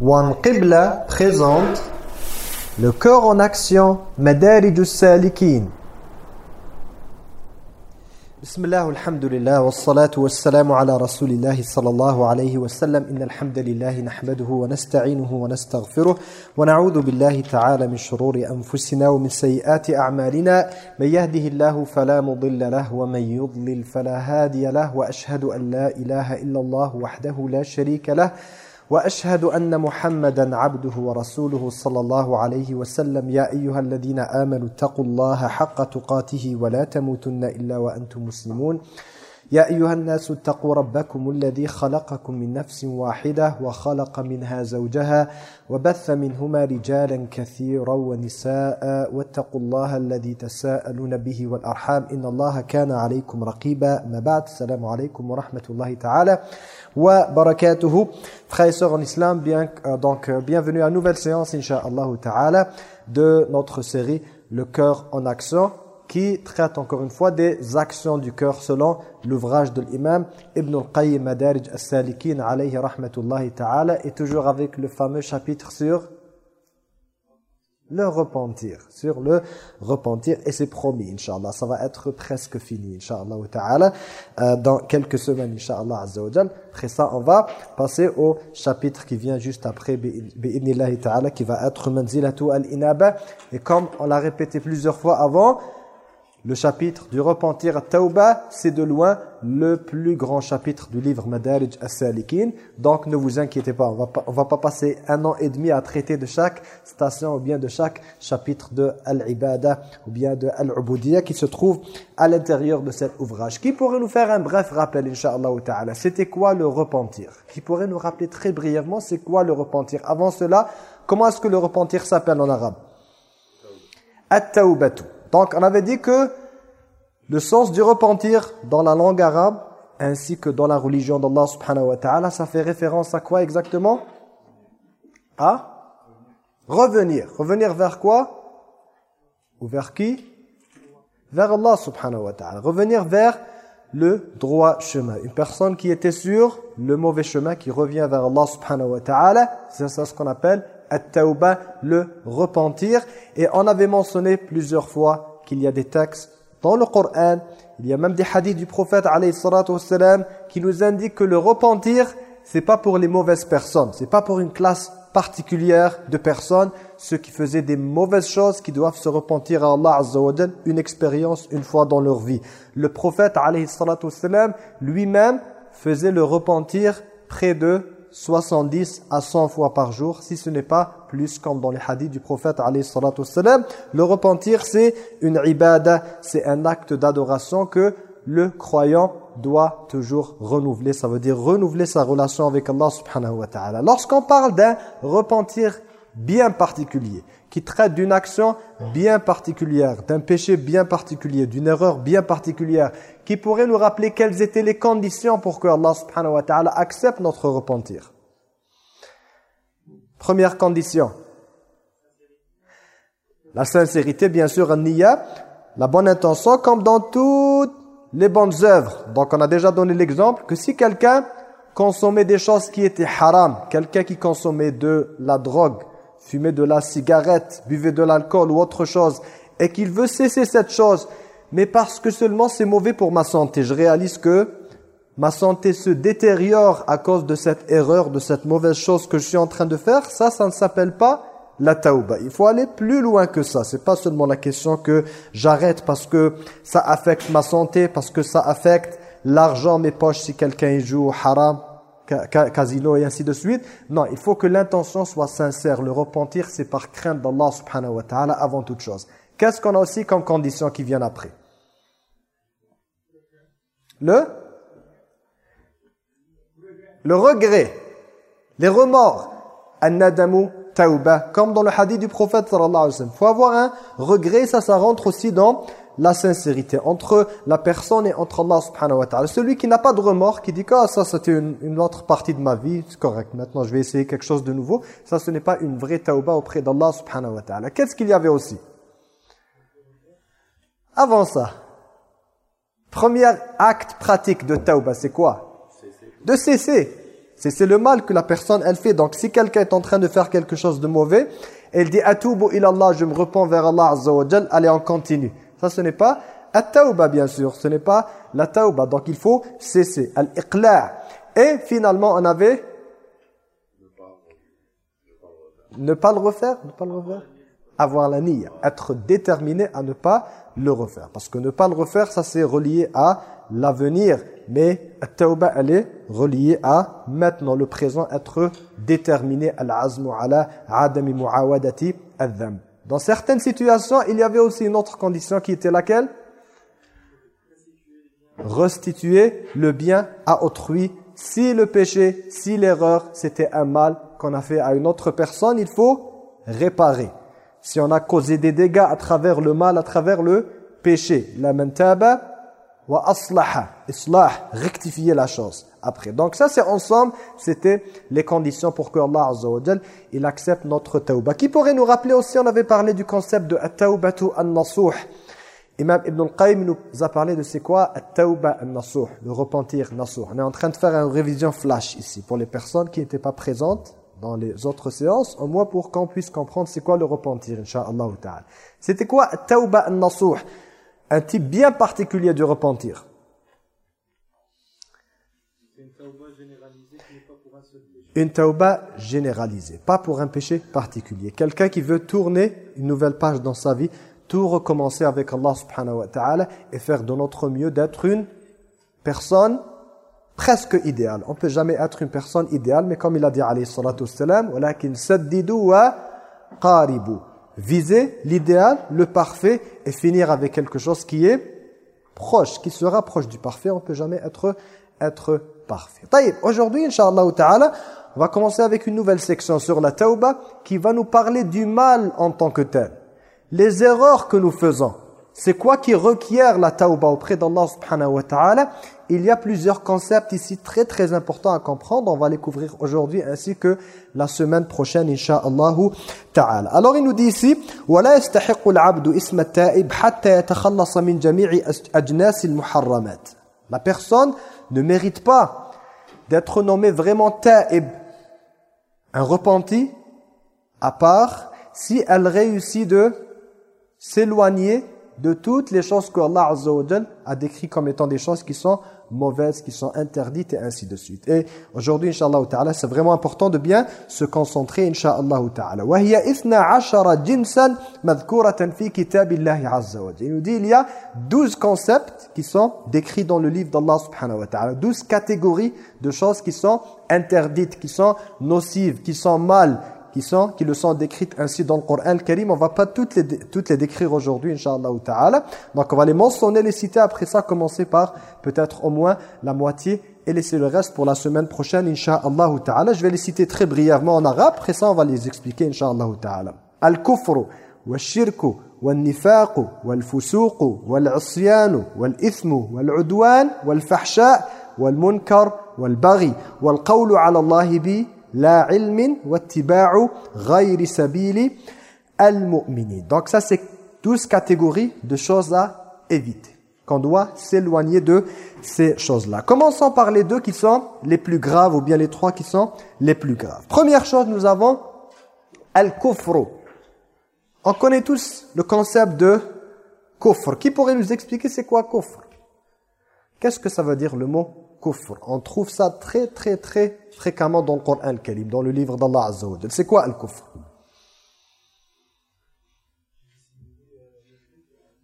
One Qibla présente le cœur en action, Madarij salikin Bismillah, alhamdulillah, wa salatu wa salamu ala rasulillahi sallallahu alayhi wa sallam. Inna alhamdulillahi nahmaduhu wa nasta'inuhu wa nastaghfiruh. Wa na'udhu billahi ta'ala min shururi anfusina wa min sayyati a'malina. Man yahdihillahu falamudilla lah wa man yudlil falahadiya lah Wa ashhadu an la ilaha illallah wahdahu la sharika وأشهد أن محمدا عبده ورسوله صلى الله عليه وسلم. يا أيها الذين آمنوا اتقوا الله حق تقاته ولا تموتن إلا وأنتم مسلمون. يا أيها الناس اتقوا ربكم الذي خلقكم من نفس واحدة وخلق منها زوجها وبث منهما رجالا كثيرا ونساء. واتقوا الله الذي تساءلون به والأرحام. إن الله كان عليكم رقيبا. ما بعد السلام عليكم ورحمة الله تعالى. Wa barakatuhu. Frères et sœurs en islam, bien, euh, donc euh, bienvenue à nouvelle séance, inshallah ta'ala, de notre série Le cœur en action, qui traite encore une fois des actions du cœur selon l'ouvrage de l'imam Ibn al-Qayyim Madarij as-Salikin alayhi rahmatullahi ta'ala, et toujours avec le fameux chapitre sur le repentir, sur le repentir et c'est promis inchallah. Ça va être presque fini inchallah ta'ala. Euh, dans quelques semaines inchallah azza après ça on va passer au chapitre qui vient juste après bi'idnillahi ta'ala qui va être manzilatu al-inaba. Et comme on l'a répété plusieurs fois avant le chapitre du repentir Tauba, c'est de loin le plus grand chapitre du livre Madarij as-Salikin. Donc ne vous inquiétez pas, on va pas, on va pas passer un an et demi à traiter de chaque station ou bien de chaque chapitre de Al-Ibada ou bien de Al-Ubudiyya qui se trouve à l'intérieur de cet ouvrage. Qui pourrait nous faire un bref rappel, Inch'Allah ta'ala? C'était quoi le repentir? Qui pourrait nous rappeler très brièvement c'est quoi le repentir? Avant cela, comment est-ce que le repentir s'appelle en arabe? At-Taubatu. Donc on avait dit que le sens du repentir dans la langue arabe ainsi que dans la religion d'Allah subhanahu wa ta'ala, ça fait référence à quoi exactement? À revenir. Revenir vers quoi? Ou vers qui? Vers Allah subhanahu wa ta'ala. Revenir vers le droit chemin. Une personne qui était sur le mauvais chemin, qui revient vers Allah subhanahu wa ta'ala, c'est ça ce qu'on appelle at-tawbah, le repentir. Et on avait mentionné plusieurs fois qu'il y a des textes dans le Coran, il y a même des hadiths du prophète wassalam, qui nous indiquent que le repentir, c'est pas pour les mauvaises personnes, c'est pas pour une classe particulière de personnes, ceux qui faisaient des mauvaises choses, qui doivent se repentir à Allah Azza une expérience une fois dans leur vie. Le prophète lui-même faisait le repentir près de 70 à 100 fois par jour, si ce n'est pas plus comme dans les hadiths du prophète Le repentir, c'est une ibada, c'est un acte d'adoration que le croyant doit toujours renouveler. Ça veut dire renouveler sa relation avec Allah subhanahu wa ta'ala. Lorsqu'on parle d'un repentir bien particulier, qui traite d'une action bien particulière, d'un péché bien particulier, d'une erreur bien particulière, qui pourrait nous rappeler quelles étaient les conditions pour que Allah subhanahu wa ta'ala accepte notre repentir. Première condition. La sincérité, bien sûr, niya, la bonne intention, comme dans toutes les bonnes œuvres. Donc on a déjà donné l'exemple que si quelqu'un consommait des choses qui étaient haram, quelqu'un qui consommait de la drogue, fumait de la cigarette, buvait de l'alcool ou autre chose, et qu'il veut cesser cette chose, mais parce que seulement c'est mauvais pour ma santé. Je réalise que ma santé se détériore à cause de cette erreur, de cette mauvaise chose que je suis en train de faire. Ça, ça ne s'appelle pas la tauba. Il faut aller plus loin que ça. C'est pas seulement la question que j'arrête parce que ça affecte ma santé, parce que ça affecte l'argent, mes poches si quelqu'un joue haram, casino et ainsi de suite. Non, il faut que l'intention soit sincère. Le repentir, c'est par crainte d'Allah subhanahu wa ta'ala avant toute chose. Qu'est-ce qu'on a aussi comme condition qui vient après? Le? Le regret, les remords. An-nadamu tauba, comme dans le hadith du prophète sallallahu alayhi wa sallam. Il faut avoir un regret, ça, ça rentre aussi dans la sincérité entre la personne et entre Allah subhanahu wa ta'ala. Celui qui n'a pas de remords, qui dit que ah, ça c'était une, autre partie de ma vie, c'est correct, maintenant je vais essayer quelque chose de nouveau. Ça ce n'est pas une vraie tauba auprès d'Allah subhanahu wa ta'ala. Qu'est-ce qu'il y avait aussi? Avant ça, premier acte pratique de tauba, c'est quoi? De cesser. C'est le mal que la personne, elle fait. Donc, si quelqu'un est en train de faire quelque chose de mauvais, elle dit « Atoubu ilallah » je me repens vers Allah Azza wa Jal, allez, on continue. Ça, ce n'est pas at-tawba, bien sûr. Ce n'est pas la tawba. Donc, il faut cesser. Al-iqla'. Et finalement, on avait... Ne pas le refaire Ne pas le refaire Avoir la niya. Être déterminé à ne pas le refaire. Parce que ne pas le refaire, ça c'est relié à l'avenir. Mais at-tawba, elle est reliée à maintenant, le présent, être déterminé à l'azmu ala adami muawadati al Dans certaines situations, il y avait aussi une autre condition qui était laquelle? Restituer le bien à autrui. Si le péché, si l'erreur, c'était un mal qu'on a fait à une autre personne, il faut réparer. Si on a causé des dégâts à travers le mal, à travers le péché, la mentaba wa aslaha, islah, rectifier la chose après. Donc ça c'est ensemble, c'était les conditions pour que Allah il accepte notre tauba. Qui pourrait nous rappeler aussi, on avait parlé du concept de at-taubatu an-nasuh. Imam Ibn al-Qayyim nous a parlé de c'est quoi at-tauba an-nasuh, le repentir nasuh. On est en train de faire une révision flash ici pour les personnes qui n'étaient pas présentes dans les autres séances, au moins pour qu'on puisse comprendre c'est quoi le repentir, Inch'Allah ta'ala. C'était quoi Tauba an-nasuh? Un type bien particulier du repentir. Une tauba généralisée, pas pour un péché particulier. Quelqu'un qui veut tourner une nouvelle page dans sa vie, tout recommencer avec Allah subhanahu wa ta'ala et faire de notre mieux d'être une personne presque idéale. On ne peut jamais être une personne idéale, mais comme il a dit alayhi salatu salam, « saddidu wa qaribu » Viser l'idéal, le parfait, et finir avec quelque chose qui est proche, qui se rapproche du parfait. On ne peut jamais être, être parfait. Aujourd'hui, Inch'Allah ta'ala, on va commencer avec une nouvelle section sur la tauba qui va nous parler du mal en tant que tel. Les erreurs que nous faisons. C'est quoi qui requiert la tauba auprès d'Allah subhanahu wa ta'ala Il y a plusieurs concepts ici très très importants à comprendre. On va les couvrir aujourd'hui ainsi que la semaine prochaine, inshallah ta'ala. Alors il nous dit ici وَلَا يَسْتَحِقُ الْعَبْدُ إِسْمَ التَّائِبْ حَتَّى يَتَخَلَّصَ مِنْ جَمِيعِ أَجْنَاسِ الْمُحَرَّمَاتِ La personne ne mérite pas d'être nommé vraiment ta'ib, un repenti, à part si elle réussit de s'éloigner de toutes les choses que Allah a décrit comme étant des choses qui sont mauvaises, qui sont interdites et ainsi de suite. Et aujourd'hui, Inch'Allah Ta'ala, c'est vraiment important de bien se concentrer, Inch'Allah Ta'ala. وَهِيَ إِثْنَا عَشَرَ جِنْسًا مَذْكُورَةً فِي كِتَابِ اللَّهِ عَزَّ وَجَلَ Il nous dit, il y a 12 concepts qui sont décrits dans le livre d'Allah Subhanahu wa Ta'ala. 12 catégories de choses qui sont interdites, qui sont nocives, qui sont mal, qui, sont, qui le sont décrites ainsi dans le Coran al-Karim. On ne va pas toutes les, toutes les décrire aujourd'hui, Inch'Allah ta'ala. Donc on va les mentionner, les citer, après ça commencer par peut-être au moins la moitié et laisser le reste pour la semaine prochaine, Inch'Allah ta'ala. Je vais les citer très brièvement en arabe, après ça on va les expliquer, Inch'Allah ta'ala. Al-kufru, wal-shirku, wal-nifaqu, wal-fusuqu, wal-isyanu, wal-ithmu, wal-udwan, wal-fahsha, wal-munkar, wal-qawlu ala Allah bi la ilmin sabili al-mu'mini. Donc ça c'est 12 catégories de choses à éviter. Qu'on doit s'éloigner de ces choses-là. Commençons par les deux qui sont les plus graves ou bien les trois qui sont les plus graves. Première chose, nous avons al-kufru. On connaît tous le concept de kufr. Qui pourrait nous expliquer c'est quoi kufr? Qu'est-ce que ça veut dire le mot on trouve ça très très très fréquemment dans le Coran al-Karim, dans le livre d'Allah Azza wa C'est quoi al-kufr?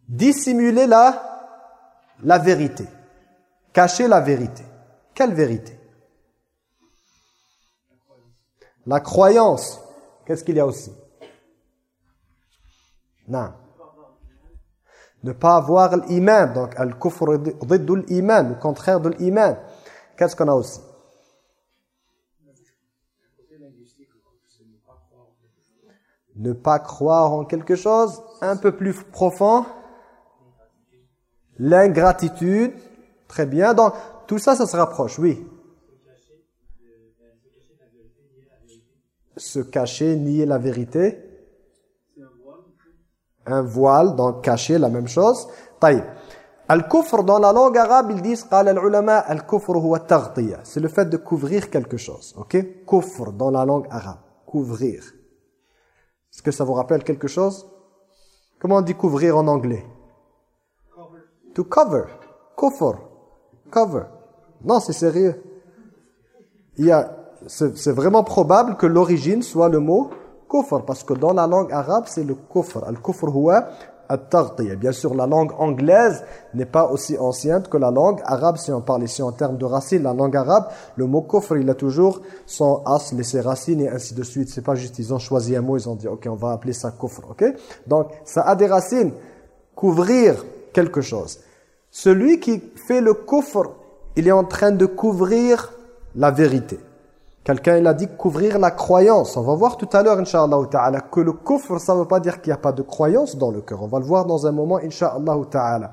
Dissimuler la, la vérité. Cacher la vérité. Quelle vérité? La croyance. Qu'est-ce qu'il y a aussi? Non ne pas avoir l'iman. Donc, al-kufr l'iman, le contraire de l'iman. Qu'est-ce qu'on a aussi? Ne pas croire en quelque chose un peu plus profond. L'ingratitude. Très bien. Donc, tout ça, ça se rapproche, oui. Se cacher, nier la vérité un voile, donc caché, la même chose. Taïb. Al-kufr, dans la langue arabe, ils disent al-kufr C'est le fait de couvrir quelque chose. Ok? Kufr, dans la langue arabe. Couvrir. Est-ce que ça vous rappelle quelque chose? Comment on dit couvrir en anglais? To cover. Kufr. Cover. Non, c'est sérieux. C'est vraiment probable que l'origine soit le mot kufr parce que dans la langue arabe, c'est le kufr. Al-kufr huwa Bien sûr, la langue anglaise n'est pas aussi ancienne que la langue arabe, si on parle ici en termes de racines. La langue arabe, le mot kufr, il a toujours son as, ses racines et ainsi de suite. C'est pas juste, ils ont choisi un mot, ils ont dit, ok, on va appeler ça kufr, ok? Donc, ça a des racines. Couvrir quelque chose. Celui qui fait le kufr, il est en train de couvrir la vérité. Quelqu'un il a dit couvrir la croyance. On va voir tout à l'heure, Inch'Allah ta'ala, que le kufr, ça ne veut pas dire qu'il n'y a pas de croyance dans le cœur. On va le voir dans un moment, Inch'Allah ta'ala.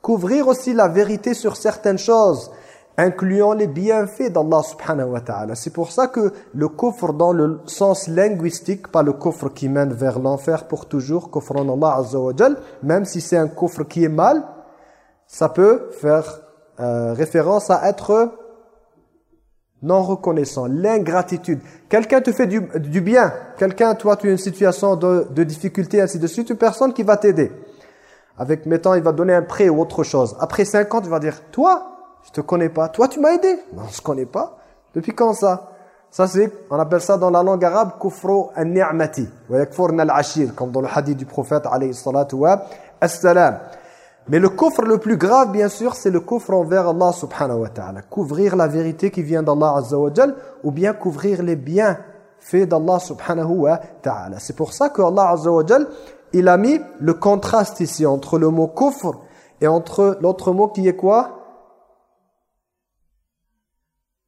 Couvrir aussi la vérité sur certaines choses, incluant les bienfaits d'Allah subhanahu wa ta'ala. C'est pour ça que le kufr dans le sens linguistique, pas le kufr qui mène vers l'enfer pour toujours, kufr en Allah azza même si c'est un kufr qui est mal, ça peut faire euh, référence à être non reconnaissant, l'ingratitude. Quelqu'un te fait du, bien, quelqu'un, toi, tu as une situation de, de difficulté, ainsi de suite, une personne qui va t'aider. Avec, mettons, il va donner un prêt ou autre chose. Après 5 ans, tu vas dire, toi, je te connais pas. Toi, tu m'as aidé. Non, je connais pas. Depuis quand ça? Ça, c'est, on appelle ça dans la langue arabe, kufru an-ni'mati. Wa yakfurna al-ashir, comme dans le hadith du prophète, alayhi salatu wa salam mais le coffre le plus grave, bien sûr, c'est le coffre envers Allah subhanahu wa ta'ala. Couvrir la vérité qui vient d'Allah azza wa ou bien couvrir les biens faits d'Allah subhanahu wa ta'ala. C'est pour ça que Allah azza wa il a mis le contraste ici entre le mot coffre et entre l'autre mot qui est quoi?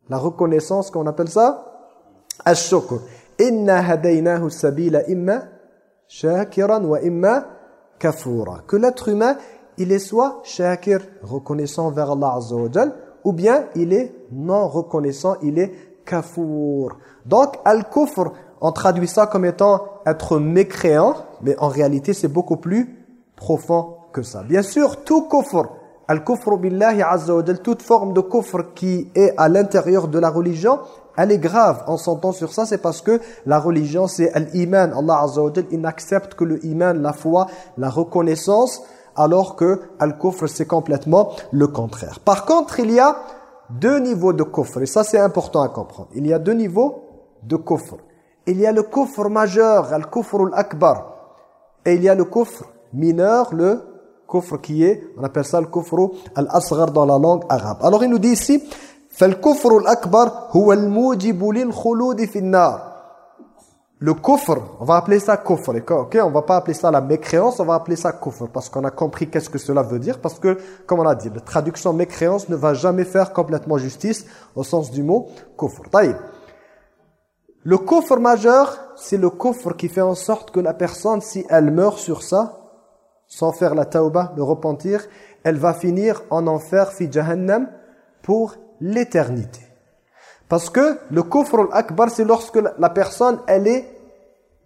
La reconnaissance, qu'on appelle ça? Ash-shukr. Inna hadaynahu sabila imma shakiran wa imma kafura. Que l'être humain il est soit shakir, reconnaissant vers Allah Azza ou bien il est non reconnaissant, il est kafour. Donc, al-kufr, on traduit ça comme étant être mécréant, mais en réalité, c'est beaucoup plus profond que ça. Bien sûr, tout kufr, al-kufr billahi azza wa toute forme de kufr qui est à l'intérieur de la religion, elle est grave. En s'entend sur ça, c'est parce que la religion, c'est l'iman. Allah azza wa il n'accepte que le iman, la foi, la reconnaissance, alors que al-kufr c'est complètement le contraire. Par contre, il y a deux niveaux de kufr et ça c'est important à comprendre. Il y a deux niveaux de kufr. Il y a le kufr majeur, al-kufr al-akbar et il y a le kufr mineur, le kufr qui est, on appelle ça le kufr al-asghar dans la langue arabe. Alors il nous dit ici فالكفر الأكبر هو الموجب للخلود في النار le kufr, on va appeler ça kufr, ok On va pas appeler ça la mécréance, on va appeler ça kufr, parce qu'on a compris qu'est-ce que cela veut dire, parce que, comme on a dit, la traduction mécréance ne va jamais faire complètement justice au sens du mot kufr. Le kufr majeur, c'est le kufr qui fait en sorte que la personne, si elle meurt sur ça, sans faire la tauba, le repentir, elle va finir en enfer, fi jahannam, pour l'éternité. Parce que le kufr al-akbar, c'est lorsque la personne, elle est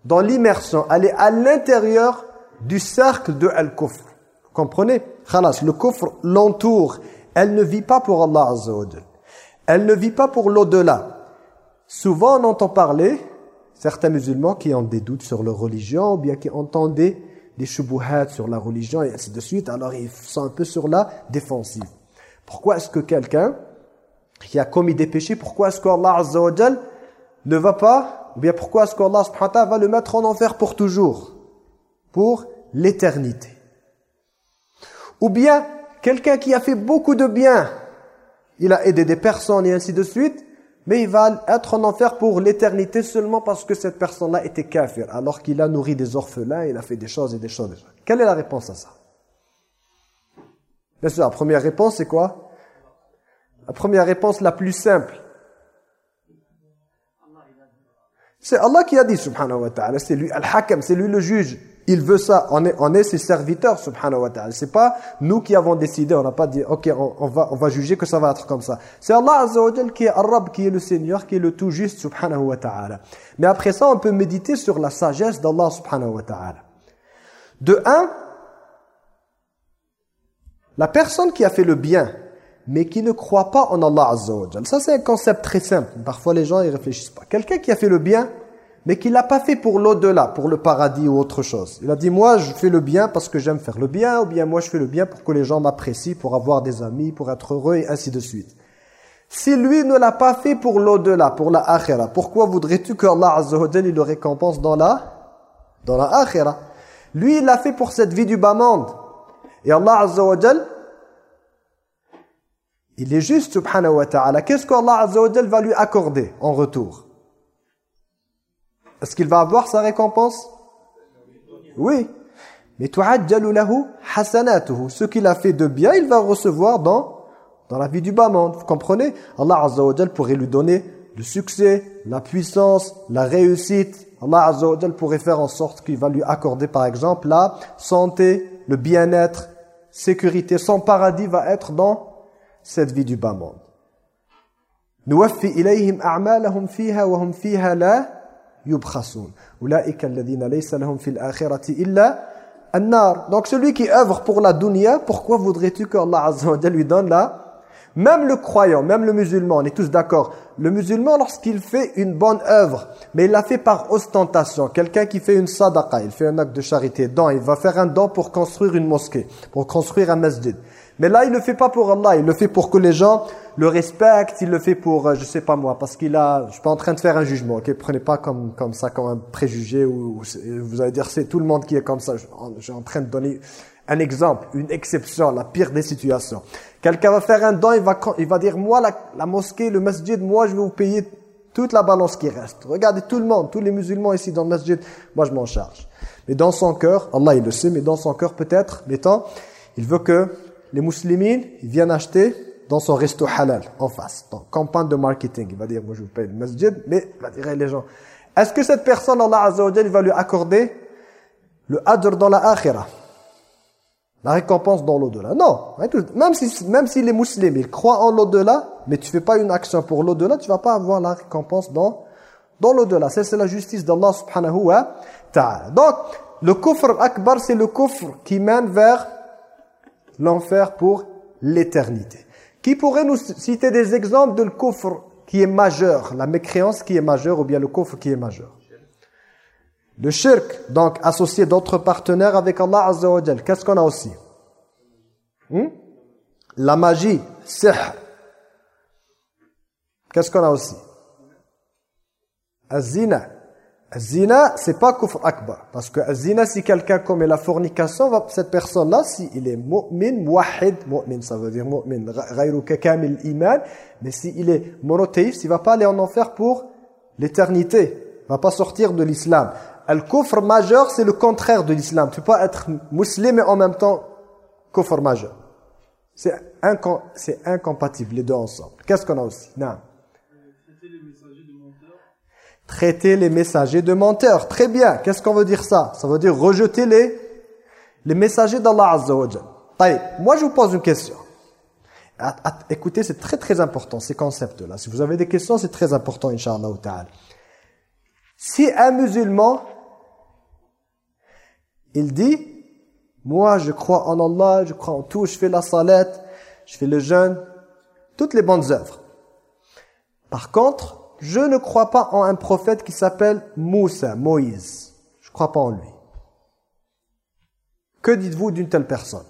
dans l'immersion, elle est à l'intérieur du cercle de al-kufr. Vous comprenez? Khalas, le kufr l'entoure. Elle ne vit pas pour Allah Azza Elle ne vit pas pour l'au-delà. Souvent, on entend parler, certains musulmans qui ont des doutes sur leur religion, ou bien qui entendent des, des sur la religion, et ainsi de suite, alors ils sont un peu sur la défensive. Pourquoi est-ce que quelqu'un qui a commis des péchés, pourquoi est-ce qu'Allah ne va pas, ou bien pourquoi est-ce qu'Allah subhanahu va le mettre en enfer pour toujours? Pour l'éternité. Ou bien, quelqu'un qui a fait beaucoup de bien, il a aidé des personnes et ainsi de suite, mais il va être en enfer pour l'éternité seulement parce que cette personne-là était kafir, alors qu'il a nourri des orphelins, il a fait des choses et des choses. Quelle est la réponse à ça? Bien sûr, la première réponse, c'est quoi? La première réponse la plus simple. C'est Allah qui a dit, subhanahu wa ta'ala. C'est lui, al-hakam, c'est lui le juge. Il veut ça. On est, ses serviteurs, subhanahu wa ta'ala. C'est pas nous qui avons décidé. On n'a pas dit, ok, on, va, on va juger que ça va être comme ça. C'est Allah azza wa qui est Arab, qui est le Seigneur, qui est le tout juste, subhanahu wa ta'ala. Mais après ça, on peut méditer sur la sagesse d'Allah, subhanahu wa ta'ala. De un, La personne qui a fait le bien, mais qui ne croit pas en Allah Azza Ça, c'est un concept très simple. Parfois, les gens y réfléchissent pas. Quelqu'un qui a fait le bien, mais qui l'a pas fait pour l'au-delà, pour le paradis ou autre chose. Il a dit, moi, je fais le bien parce que j'aime faire le bien, ou bien moi, je fais le bien pour que les gens m'apprécient, pour avoir des amis, pour être heureux, et ainsi de suite. Si lui ne l'a pas fait pour l'au-delà, pour la akhira, pourquoi voudrais-tu que Allah Azza le récompense dans la, dans la akhira Lui, il l'a fait pour cette vie du bas monde. Et Allah Azza il est juste, subhanahu wa ta'ala. Qu'est-ce qu'Allah Azza wa va lui accorder en retour? Est-ce qu'il va avoir sa récompense? Oui. Mais tu'ajjalu lahu hasanatuhu. Ce qu'il a fait de bien, il va recevoir dans, dans la vie du bas monde. Vous comprenez? Allah Azza wa pourrait lui donner le succès, la puissance, la réussite. Allah Azza wa pourrait faire en sorte qu'il va lui accorder par exemple la santé, le bien-être, sécurité. Son paradis va être dans cette vie du bas monde. نوفي إليهم أعمالهم فيها وهم فيها لا يبخسون أولئك الذين ليس لهم في الآخرة إلا النار donc celui qui œuvre pour la dunya pourquoi voudrais-tu que Allah Azza wa lui donne la même le croyant, même le musulman, on est tous d'accord. Le musulman, lorsqu'il fait une bonne œuvre, mais il l'a fait par ostentation, quelqu'un qui fait une sadaqa, il fait un acte de charité, don, il va faire un don pour construire une mosquée, pour construire un masjid. Mais là, il le fait pas pour Allah, il le fait pour que les gens le respectent, il le fait pour, euh, je sais pas moi, parce qu'il a, je suis pas en train de faire un jugement, ok, prenez pas comme comme ça, comme un préjugé, ou, vous allez dire c'est tout le monde qui est comme ça, je, suis en train de donner un exemple, une exception, la pire des situations. Quelqu'un va faire un don, il va, il va dire, moi, la, la mosquée, le masjid, moi, je vais vous payer toute la balance qui reste. Regardez tout le monde, tous les musulmans ici dans le masjid, moi, je m'en charge. Mais dans son cœur, Allah, il le sait, mais dans son cœur, peut-être, mettons, il veut que les musulmans viennent acheter dans son resto halal, en face. Donc, campagne de marketing. Il va dire, moi je vous paye le masjid, mais il va dire les gens, est-ce que cette personne, Allah Azza wa va lui accorder le adr dans la akhirah? La récompense dans l'au-delà Non. Même si même s'il est musulman, il croit en l'au-delà, mais tu fais pas une action pour l'au-delà, tu vas pas avoir la récompense dans, dans l'au-delà. C'est la justice d'Allah subhanahu wa ta'ala. Donc, le kufr akbar, c'est le kufr qui mène vers l'enfer pour l'éternité. Qui pourrait nous citer des exemples de le kufr qui est majeur, la mécréance qui est majeure ou bien le kufr qui est majeur? Le shirk, donc associer d'autres partenaires avec Allah Azza wa Qu'est-ce qu'on a aussi? Hmm? La magie, sihr. Qu'est-ce qu'on a aussi? Azina. Zina, c'est pas kufr akbar. Parce que zina, si quelqu'un commet la fornication, cette personne-là, si il est mu'min, muwahid, mu'min, ça veut dire mu'min, ghayru kamil iman, mais si il est monothéiste, il va pas aller en enfer pour l'éternité. Il va pas sortir de l'islam. Le kufr majeur, c'est le contraire de l'islam. Tu peux pas être musulman mais en même temps kufr majeur. C'est incompatible, les deux ensemble. Qu'est-ce qu'on a aussi? Non. Traiter les messagers de menteurs. Très bien. Qu'est-ce qu'on veut dire ça? Ça veut dire rejeter les, les messagers d'Allah Azza wa Moi, je vous pose une question. Écoutez, c'est très très important ces concepts-là. Si vous avez des questions, c'est très important, Inch'Allah ta'ala. Si un musulman, il dit, moi je crois en Allah, je crois en tout, je fais la salette, je fais le jeûne, toutes les bonnes œuvres. Par contre, je ne crois pas en un prophète qui s'appelle Moussa, Moïse. Je ne crois pas en lui. Que dites-vous d'une telle personne?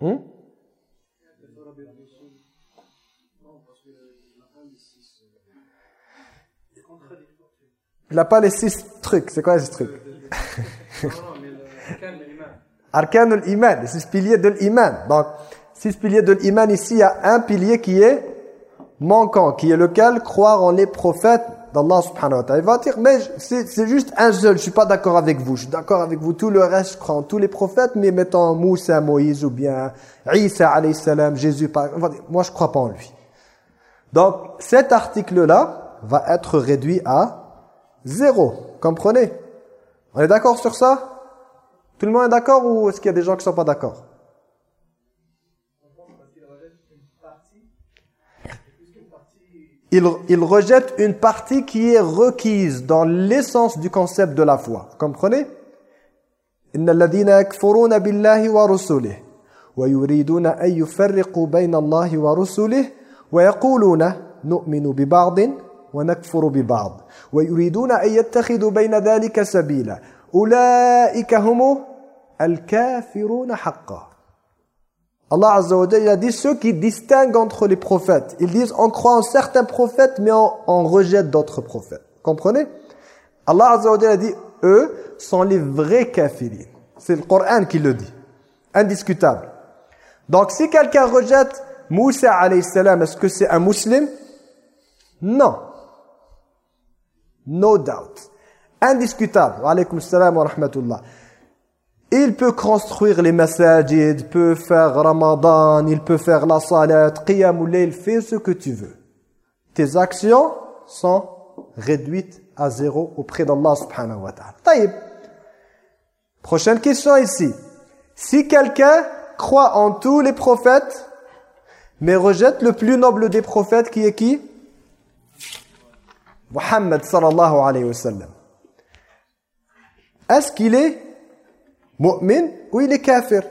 Hmm? Il n'a pas les six trucs. C'est quoi ces trucs Arkan iman les six piliers de l'iman. Donc, six piliers de l'iman, ici, il y a un pilier qui est manquant, qui est lequel? Croire en les prophètes d'Allah subhanahu wa ta'ala. Il va dire, mais c'est juste un seul, je suis pas d'accord avec vous, je suis d'accord avec vous, tout le reste, je crois en tous les prophètes, mais mettons Moussa, Moïse ou bien Isa alayhi salam, Jésus, moi je crois pas en lui. Donc cet article-là va être réduit à zéro, comprenez? On est d'accord sur ça? Tout le monde est d'accord ou est-ce qu'il y a des gens qui sont pas d'accord? il, il, rejette une partie qui est requise dans l'essence du concept de la foi. Vous comprenez? Billahi wa rusulih wa yuriduna an yufarriqu bayna Allahi wa rusulih wa yaquluna nu'minu bi ba'din wa nakfuru bi ba'd wa yuriduna an yattakhidhu bayna dhalika sabila. Ulaika humu al-kafiruna haqqan. Allah Azza wa Jalla, dit ceux qui distinguent entre les prophètes. Ils disent on croit en certains prophètes mais on, rejette d'autres prophètes. Comprenez? Allah Azza wa Jalla dit eux sont les vrais kafirin. C'est le Coran qui le dit. Indiscutable. Donc si quelqu'un rejette Moussa alayhi salam, est-ce que c'est un musulman? Non. No doubt. Indiscutable. Alaykum salam wa rahmatullah. Il peut construire les masajid, il peut faire Ramadan, il peut faire la salat, qiyamul il fait ce que tu veux. Tes actions sont réduites à zéro auprès d'Allah subhanahu wa ta'ala. Prochaine question ici. Si quelqu'un croit en tous les prophètes, mais rejette le plus noble des prophètes qui est qui? Muhammad sallallahu alayhi wa sallam. Est-ce qu'il est mu'min ou il est kafir?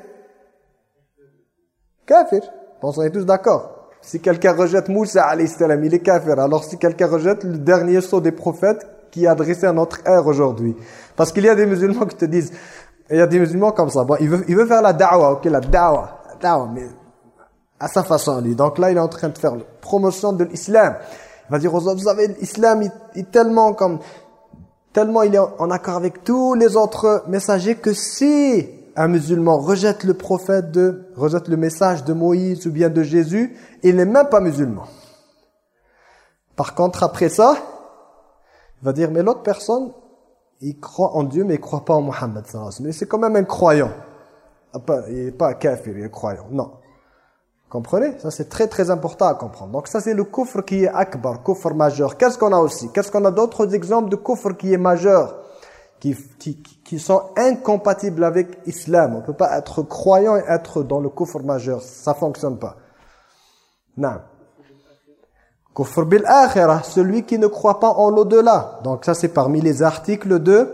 Kafir. On est tous d'accord. Si quelqu'un rejette Moussa il est kafir. Alors si quelqu'un rejette le dernier saut des prophètes qui est adressé à notre ère aujourd'hui. Parce qu'il y a des musulmans qui te disent, il y a des musulmans comme ça, bon, il veut, il veut faire la da'wa, ok, la da'wa, la da'wa, mais à sa façon lui. Donc là, il est en train de faire la promotion de l'islam. Il va dire aux autres, vous savez, l'islam est tellement comme, tellement il est en accord avec tous les autres messagers que si un musulman rejette le prophète de, rejette le message de Moïse ou bien de Jésus, il n'est même pas musulman. Par contre, après ça, il va dire, mais l'autre personne, il croit en Dieu, mais il ne croit pas en Mohammed. Mais c'est quand même un croyant. Ah, il n'est pas un kafir, il est croyant. Non. Comprenez? Ça, c'est très très important à comprendre. Donc ça, c'est le kufr qui est akbar, kufr majeur. Qu'est-ce qu'on a aussi? Qu'est-ce qu'on a d'autres exemples de kufr qui est majeur? Qui, qui, qui sont incompatibles avec l'islam. On ne peut pas être croyant et être dans le kufr majeur. Ça ne fonctionne pas. Non. Kufr bil akhirah, celui qui ne croit pas en l'au-delà. Donc ça c'est parmi les articles de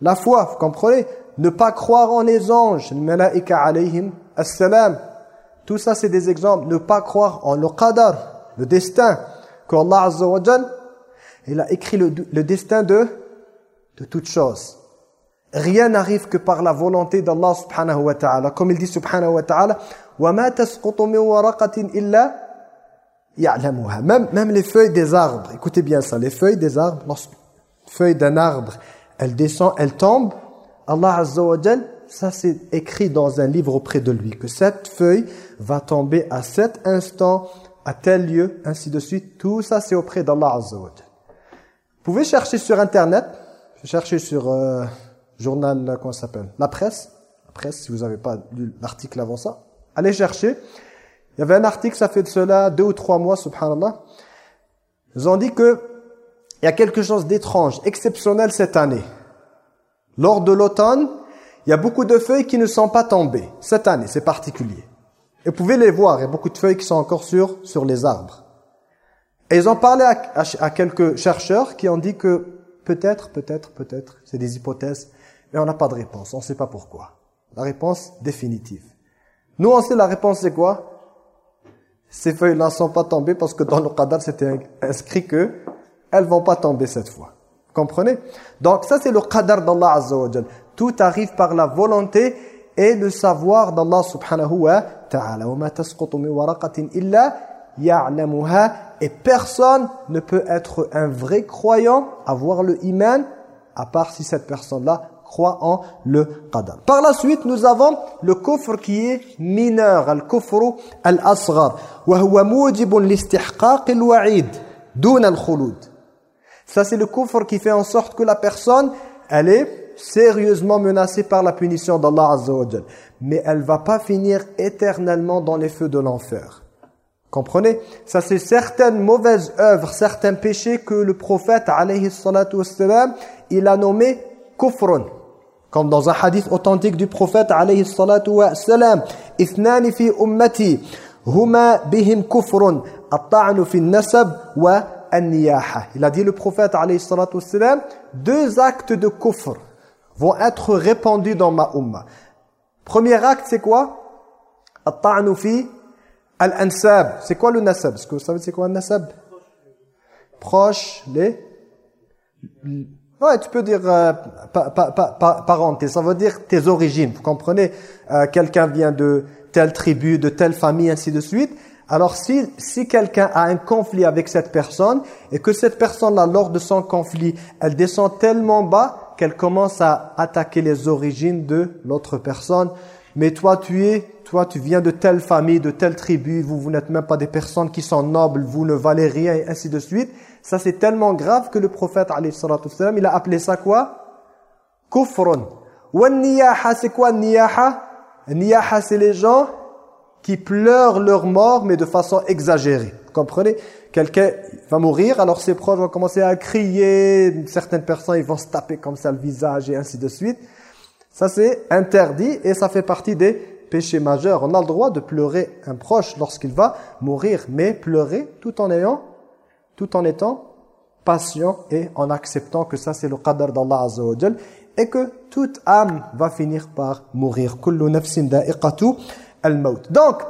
la foi, vous comprenez? Ne pas croire en les anges. Tout ça c'est des exemples. Ne pas croire en le qadar, le destin, qu'Allah azza wa il a écrit le, le destin de, de toutes choses. Rien n'arrive que par la volonté d'Allah subhanahu wa ta'ala. Comme il dit subhanahu wa ta'ala, وَمَا تَسْقُطُ مِنْ وَرَقَةٍ إِلَّا même, même les feuilles des arbres, écoutez bien ça, les feuilles des arbres, lorsque feuille d'un arbre, elle descend, elle tombe, Allah Azza wa ça c'est écrit dans un livre auprès de lui, que cette feuille va tomber à cet instant, à tel lieu, ainsi de suite. Tout ça c'est auprès d'Allah Azza Vous pouvez chercher sur internet, chercher sur euh, journal, comment ça s'appelle? La presse, la presse si vous n'avez pas lu l'article avant ça. Allez chercher, il y avait un article, ça fait de cela deux ou trois mois, subhanallah. Ils ont dit que il y a quelque chose d'étrange, exceptionnel cette année. Lors de l'automne, il y a beaucoup de feuilles qui ne sont pas tombées. Cette année, c'est particulier. Et vous pouvez les voir, il y a beaucoup de feuilles qui sont encore sur, sur les arbres. Et ils ont parlé à, à quelques chercheurs qui ont dit que peut-être, peut-être, peut-être, c'est des hypothèses, mais on n'a pas de réponse, on ne sait pas pourquoi. La réponse définitive. Nous, on sait la réponse, c'est quoi? Ces feuilles-là ne sont pas tombées parce que dans le qadar, c'était inscrit que elles vont pas tomber cette fois. Comprenez? Donc ça, c'est le qadar d'Allah Azza wa Tout arrive par la volonté et le savoir d'Allah subhanahu wa ta'ala. Et personne ne peut être un vrai croyant, avoir le iman, à part si cette personne-là croit en le qadar. Par la suite, nous avons le kufr qui est mineur, al kufr al-asghar. Ça c'est le kufr qui fait en sorte que la personne, elle est sérieusement menacée par la punition d'Allah Azza Mais elle va pas finir éternellement dans les feux de l'enfer. Comprenez? Ça c'est certaines mauvaises œuvres, certains péchés que le prophète alayhi il a nommé kufrun. Comme dans un hadith authentique du prophète alayhi salatu wa salam, fi ummati, huma bihim kufrun, at-ta'nu fi nasab wa an-niyaha. Il a dit le prophète alayhi deux actes de kufr vont être répandus dans ma umma. Premier acte, c'est quoi? Al-ansab. C'est quoi le nasab? Est-ce que vous savez c'est quoi un nasab? Proche, les... Ouais, tu peux dire euh, pa, pa, parenté. Ça veut dire tes origines. Vous comprenez? Euh, quelqu'un vient de telle tribu, de telle famille, ainsi de suite alors si, si quelqu'un a un conflit avec cette personne et que cette personne-là, lors de son conflit, elle descend tellement bas qu'elle commence à attaquer les origines de l'autre personne. Mais toi, tu es, toi, tu viens de telle famille, de telle tribu, vous, vous n'êtes même pas des personnes qui sont nobles, vous ne valez rien, et ainsi de suite. Ça, c'est tellement grave que le prophète, il a appelé ça quoi? Kufrun. Wa niyaha, c'est quoi niyaha? Niyaha, c'est les gens qui pleurent leur mort, mais de façon exagérée. Comprenez? Quelqu'un va mourir, alors ses proches vont commencer à crier, certaines personnes ils vont se taper comme ça le visage et ainsi de suite. Ça c'est interdit et ça fait partie des péchés majeurs. On a le droit de pleurer un proche lorsqu'il va mourir, mais pleurer tout en ayant, tout en étant patient et en acceptant que ça c'est le qadar d'Allah Azza et que toute âme va finir par mourir. Kullu nafsin da'iqatu donc,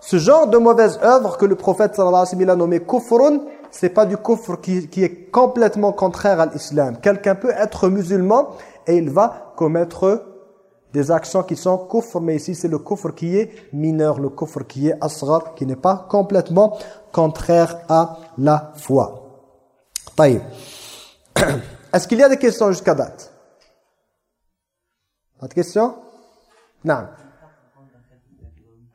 ce genre de mauvaise œuvre que le prophète sallallahu alayhi wa sallam a nommé kufrun, c'est pas du kufr qui, est complètement contraire à l'islam. Quelqu'un peut être musulman et il va commettre des actions qui sont kufr, mais ici c'est le kufr qui est mineur, le kufr qui est asghar, qui n'est pas complètement contraire à la foi. Est-ce qu'il y a des questions jusqu'à date? Pas de questions? Non.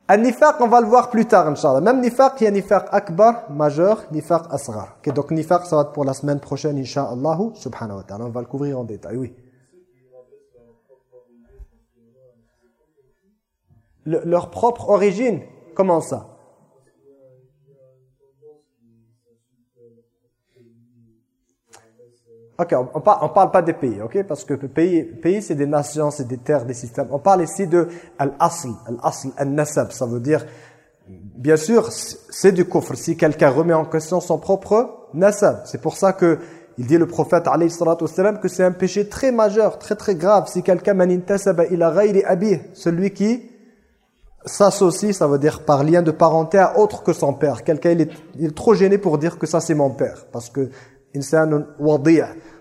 Un nifaq, on va le voir plus tard, Inch'Allah. Même nifaq, il y a nifaq akbar, majeur, nifaq asghar. Okay, donc nifaq, ça va être pour la semaine prochaine, Inch'Allah, subhanahu wa ta'ala. On va le couvrir en détail, oui. leur propre origine, comment ça? Ok, on, ne parle pas des pays, ok? Parce que pays, pays c'est des nations, c'est des terres, des systèmes. On parle ici de al-asl, al-asl, al-nasab. Ça veut dire, bien sûr, c'est du kufr. Si quelqu'un remet en question son propre nasab. C'est pour ça que il dit le prophète alayhi que c'est un péché très majeur, très très grave. Si quelqu'un manintasaba ila ghayri abi, celui qui s'associe, ça veut dire par lien de parenté à autre que son père. Quelqu'un il il est trop gêné pour dire que ça c'est mon père. Parce que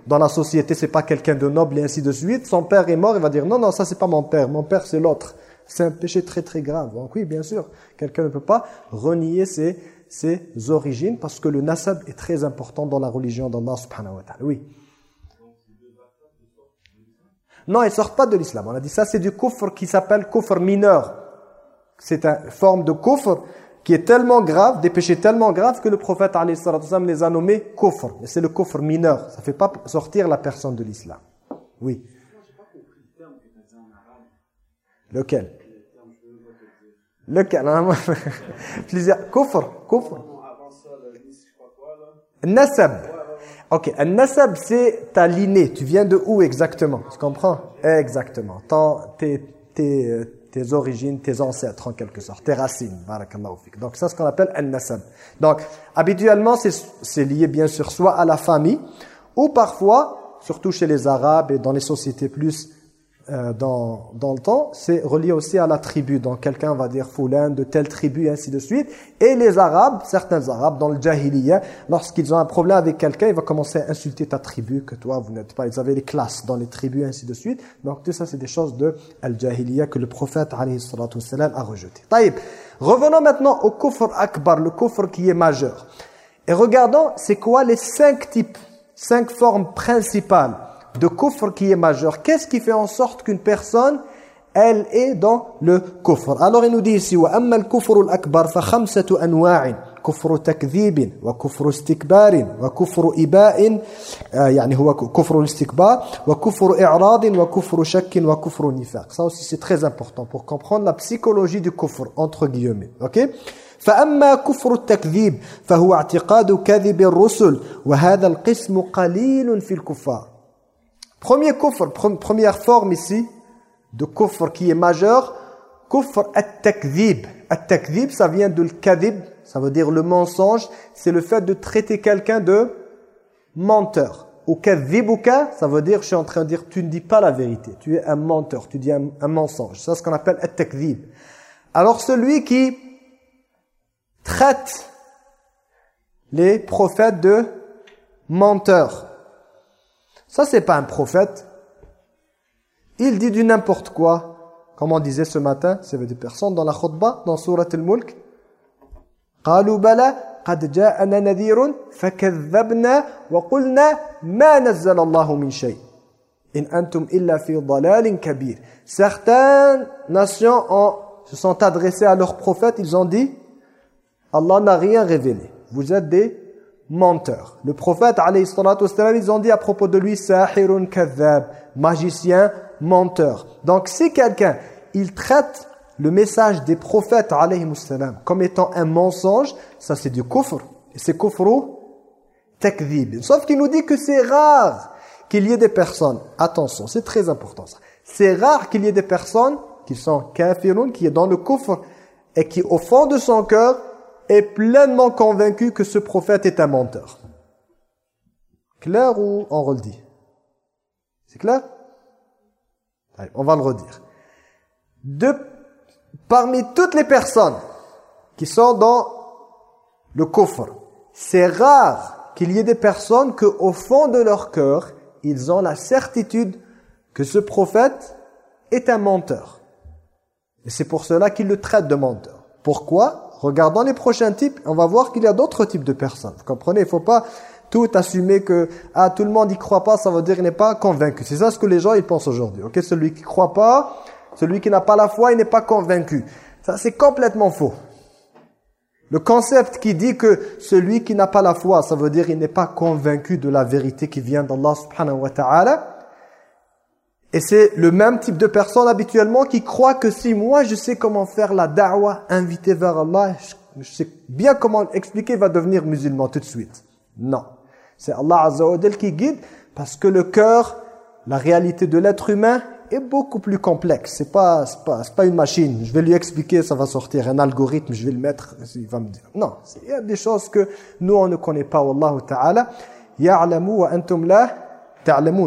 dans la société, c'est pas quelqu'un de noble et ainsi de suite. Son père est mort, il va dire non, non, ça c'est pas mon père, mon père c'est l'autre. C'est un péché très très grave. Donc oui, bien sûr, quelqu'un ne peut pas renier ses, ses origines parce que le nasab est très important dans la religion d'Allah subhanahu wa ta'ala. Oui. Non, ils sortent pas de l'islam. On a dit ça, c'est du kufr qui s'appelle kufr mineur. C'est une forme de kufr qui est tellement grave, des péchés tellement graves que le prophète les a nommés kufr. Et c'est le kufr mineur. Ça ne fait pas sortir la personne de l'islam. Oui. Lequel? Lequel Plusieurs. Kufr. Kufr. Nasab. Ok, un nasab, c'est ta lignée. Tu viens de où exactement? Tu comprends? Exactement. Tes, tes, origines, tes ancêtres en quelque sorte, tes racines. Donc c'est ce qu'on appelle un-nasab. Donc habituellement c'est lié bien sûr soit à la famille ou parfois, surtout chez les Arabes et dans les sociétés plus euh, dans, dans le temps, c'est relié aussi à la tribu. Donc quelqu'un va dire Foulan de telle tribu ainsi de suite. Et les Arabes, certains Arabes dans le Jahiliya, lorsqu'ils ont un problème avec quelqu'un, il va commencer à insulter ta tribu, que toi vous n'êtes pas. Ils avaient les classes dans les tribus ainsi de suite. Donc tout ça c'est des choses de Al-Jahiliya que le prophète a rejeté. Taïb. Revenons maintenant au kufr akbar, le kufr qui est majeur. Et regardons, c'est quoi les cinq types, cinq formes principales de kufr qui est majeur. Qu'est-ce qui fait en sorte qu'une personne, elle est dans le kufr Alors il nous dit ici, وَأَمَّا الْكُفْرُ الْأَكْبَرُ فَخَمْسَةُ أَنْوَاعٍ كفر تكذيب وكفر استكبار وكفر إباء يعني هو كفر الاستكبار وكفر إعراض وكفر شك وكفر نفاق ça aussi c'est très important pour comprendre la psychologie du kufr entre guillemets ok فأما كفر التكذيب فهو اعتقاد كذب الرسل وهذا القسم قليل في الكفار Premier kufr, première forme ici de kufr qui est majeur, kufr at-takdhib. At-takdhib, ça vient de kadhib, ça veut dire le mensonge, c'est le fait de traiter quelqu'un de menteur. Ou kadhibuka, ça veut dire je suis en train de dire tu ne dis pas la vérité, tu es un menteur, tu dis un, mensonge. C'est ce qu'on appelle at-takdhib. Alors celui qui traite les prophètes de menteurs, ça c'est pas un prophète. Il dit du n'importe quoi. Comme on disait ce matin, c'est des personnes dans la khutbah, dans Surat al-Mulk. قالوا بلى قد جاءنا نذير فكذبنا وقلنا ما نزل الله من شيء إن أنتم إلا في ضلال كبير certaines nations ont, se sont adressées à leurs prophètes ils ont dit Allah n'a rien révélé vous êtes des menteurs le prophète alayhi ils ont dit à propos de lui sahirun kadhab magicien menteur donc si quelqu'un il traite le message des prophètes comme étant un mensonge, ça c'est du kufr. Et c'est kufru takdhib. Sauf qu'il nous dit que c'est rare qu'il y ait des personnes, attention, c'est très important ça, c'est rare qu'il y ait des personnes qui sont kafirun, qui est dans le kufr, et qui au fond de son cœur est pleinement convaincu que ce prophète est un menteur. Clair ou on redit C'est clair? On va le redire. De parmi toutes les personnes qui sont dans le coffre, c'est rare qu'il y ait des personnes que au fond de leur cœur, ils ont la certitude que ce prophète est un menteur. Et c'est pour cela qu'ils le traitent de menteur. Pourquoi? Regardons les prochains types, on va voir qu'il y a d'autres types de personnes. Vous comprenez Il ne faut pas tout assumer que ah, tout le monde n'y croit pas, ça veut dire qu'il n'est pas convaincu. C'est ça ce que les gens ils pensent aujourd'hui. Ok, Celui qui ne croit pas, celui qui n'a pas la foi, il n'est pas convaincu. Ça, c'est complètement faux. Le concept qui dit que celui qui n'a pas la foi, ça veut dire qu'il n'est pas convaincu de la vérité qui vient d'Allah subhanahu wa ta'ala. Et c'est le même type de personne habituellement qui croit que si moi je sais comment faire la da'wah, inviter vers Allah, je sais bien comment expliquer, va devenir musulman tout de suite. Non. C'est Allah Azza wa qui guide parce que le cœur, la réalité de l'être humain est beaucoup plus complexe. C'est pas, pas, pas une machine. Je vais lui expliquer, ça va sortir un algorithme, je vais le mettre, il va me dire. Non, il y a des choses que nous, on ne connaît pas. Wallahu ta'ala. Ya'lamu wa antum la.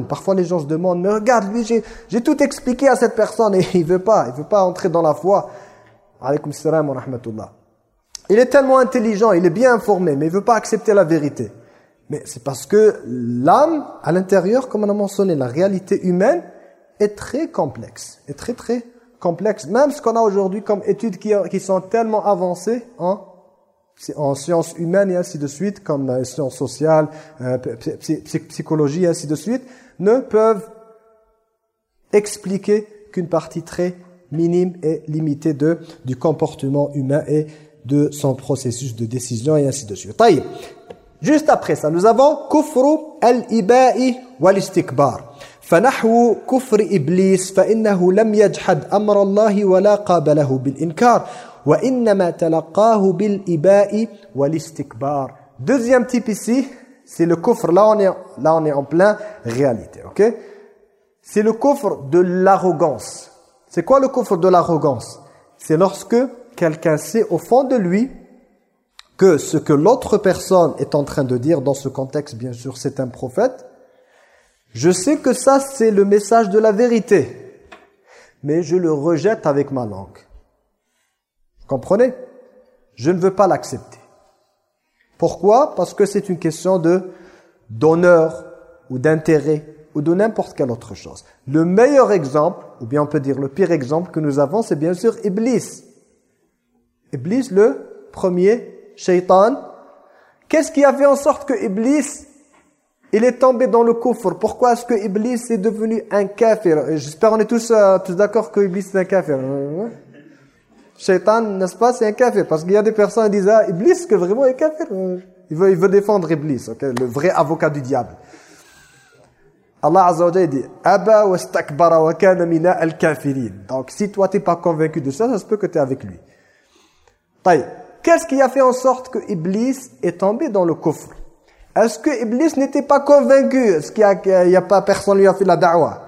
Parfois, les gens se demandent, mais regarde, lui, j'ai tout expliqué à cette personne et il veut pas, il veut pas entrer dans la foi. Alaykum salam wa. Il est tellement intelligent, il est bien informé, mais il veut pas accepter la vérité. Mais c'est parce que l'âme, à l'intérieur, comme on a mentionné, la réalité humaine, est très complexe, est très très complexe. Même ce qu'on a aujourd'hui comme études qui, qui, sont tellement avancées en, en sciences humaines et ainsi de suite, comme la sciences sociales, euh, psychologie et ainsi de suite, ne peuvent expliquer qu'une partie très minime et limitée de, du comportement humain et de son processus de décision et ainsi de suite. Juste après ça, nous avons kufru al-iba'i wal-istikbar. فنحو كفر إبليس فإنه لم يجحد أمر الله ولا قابله بالإنكار Deuxième type ici, c'est le coffre. Là on, est, là, on en plein réalité. C'est le coffre de l'arrogance. C'est quoi le coffre de l'arrogance? C'est lorsque quelqu'un sait au fond de lui que ce que l'autre personne est en train de dire, dans ce contexte, bien sûr, c'est un prophète, je sais que ça, c'est le message de la vérité, mais je le rejette avec ma langue. Comprenez? Je ne veux pas l'accepter. Pourquoi? Parce que c'est une question de d'honneur ou d'intérêt ou de n'importe quelle autre chose. Le meilleur exemple, ou bien on peut dire le pire exemple que nous avons, c'est bien sûr Iblis. Iblis, le premier shaitan. Qu'est-ce qui a fait en sorte que Iblis il est tombé dans le kufr? Pourquoi est-ce que Iblis est devenu un kafir? J'espère qu'on est tous, euh, tous d'accord que Iblis est un kafir. Shaitan, n'est-ce pas, c'est un kafir. Parce qu'il y a des personnes qui disent, ah, Iblis, que vraiment est kafir. Il veut, il veut défendre Iblis, le vrai avocat du diable. Allah Azza wa dit Aba wastakbara wa kana mina al-kafirin. Donc si toi tu n'es pas convaincu de ça, ça se peut que tu es avec lui. Qu'est-ce qui a fait en sorte que Iblis est tombé dans le kufr? Est-ce que Iblis n'était pas convaincu? Est-ce qu'il n'y a, a, pas personne lui a fait la da'wah?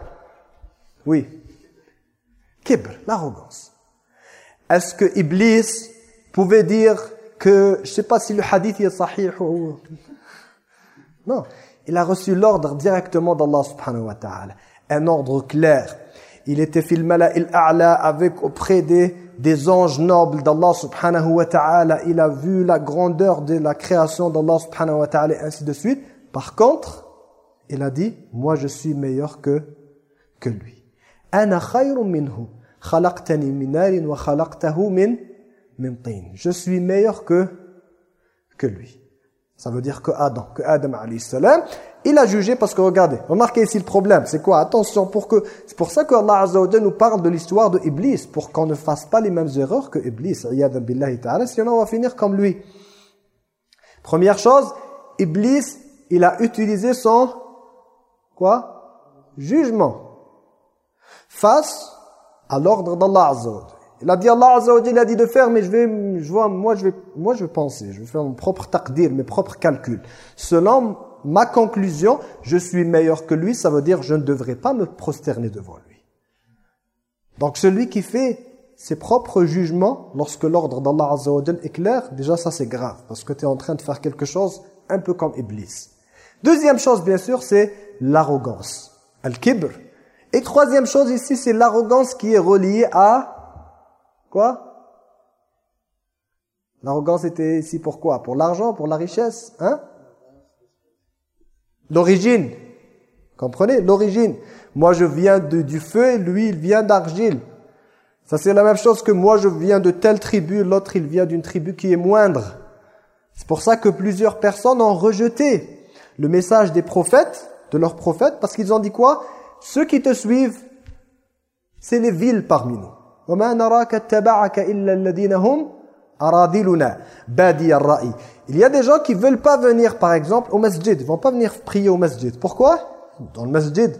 Oui. Kibr, l'arrogance. Est-ce que Iblis pouvait dire que, je ne sais pas si le hadith est sahih ou... Non. Il a reçu l'ordre directement d'Allah subhanahu wa ta'ala. Un ordre clair. il était fil il a'la avec auprès des, des anges nobles d'Allah subhanahu wa ta'ala. Il a vu la grandeur de la création d'Allah subhanahu wa ta'ala et ainsi de suite. Par contre, il a dit, moi je suis meilleur que, que lui. Ana minhu. Je suis meilleur que, que lui. Ça veut dire que Adam, que Adam salam, il a jugé parce que regardez, remarquez ici le problème, c'est quoi? Attention, pour que c'est pour ça que Allah nous parle de l'histoire de Iblis, pour qu'on ne fasse pas les mêmes erreurs que Iblis, billahi ta'ala, sinon on va finir comme lui. Première chose, Iblis, il a utilisé son quoi? Jugement. Face à l'ordre d'Allah Azza il a dit Allah Azza il a dit de faire, mais je vais, je vois, moi je vais, moi je vais penser, je vais faire mon propre taqdir, mes propres calculs. Selon ma conclusion, je suis meilleur que lui, ça veut dire je ne devrais pas me prosterner devant lui. Donc celui qui fait ses propres jugements, lorsque l'ordre d'Allah Azza est clair, déjà ça c'est grave, parce que tu es en train de faire quelque chose un peu comme Iblis. Deuxième chose bien sûr, c'est l'arrogance, al-kibr. Et troisième chose ici, c'est l'arrogance qui est reliée à Quoi? L'arrogance était ici pourquoi Pour l'argent, pour la richesse hein? L'origine. Comprenez? L'origine. Moi, je viens de, du feu lui, il vient d'argile. Ça, c'est la même chose que moi, je viens de telle tribu, l'autre, il vient d'une tribu qui est moindre. C'est pour ça que plusieurs personnes ont rejeté le message des prophètes, de leurs prophètes, parce qu'ils ont dit quoi? ceux qui te suivent, c'est les villes parmi nous. Il y a des gens qui ne veulent pas venir, par exemple, au masjid. Ils ne vont pas venir prier au masjid. Pourquoi? Dans le masjid.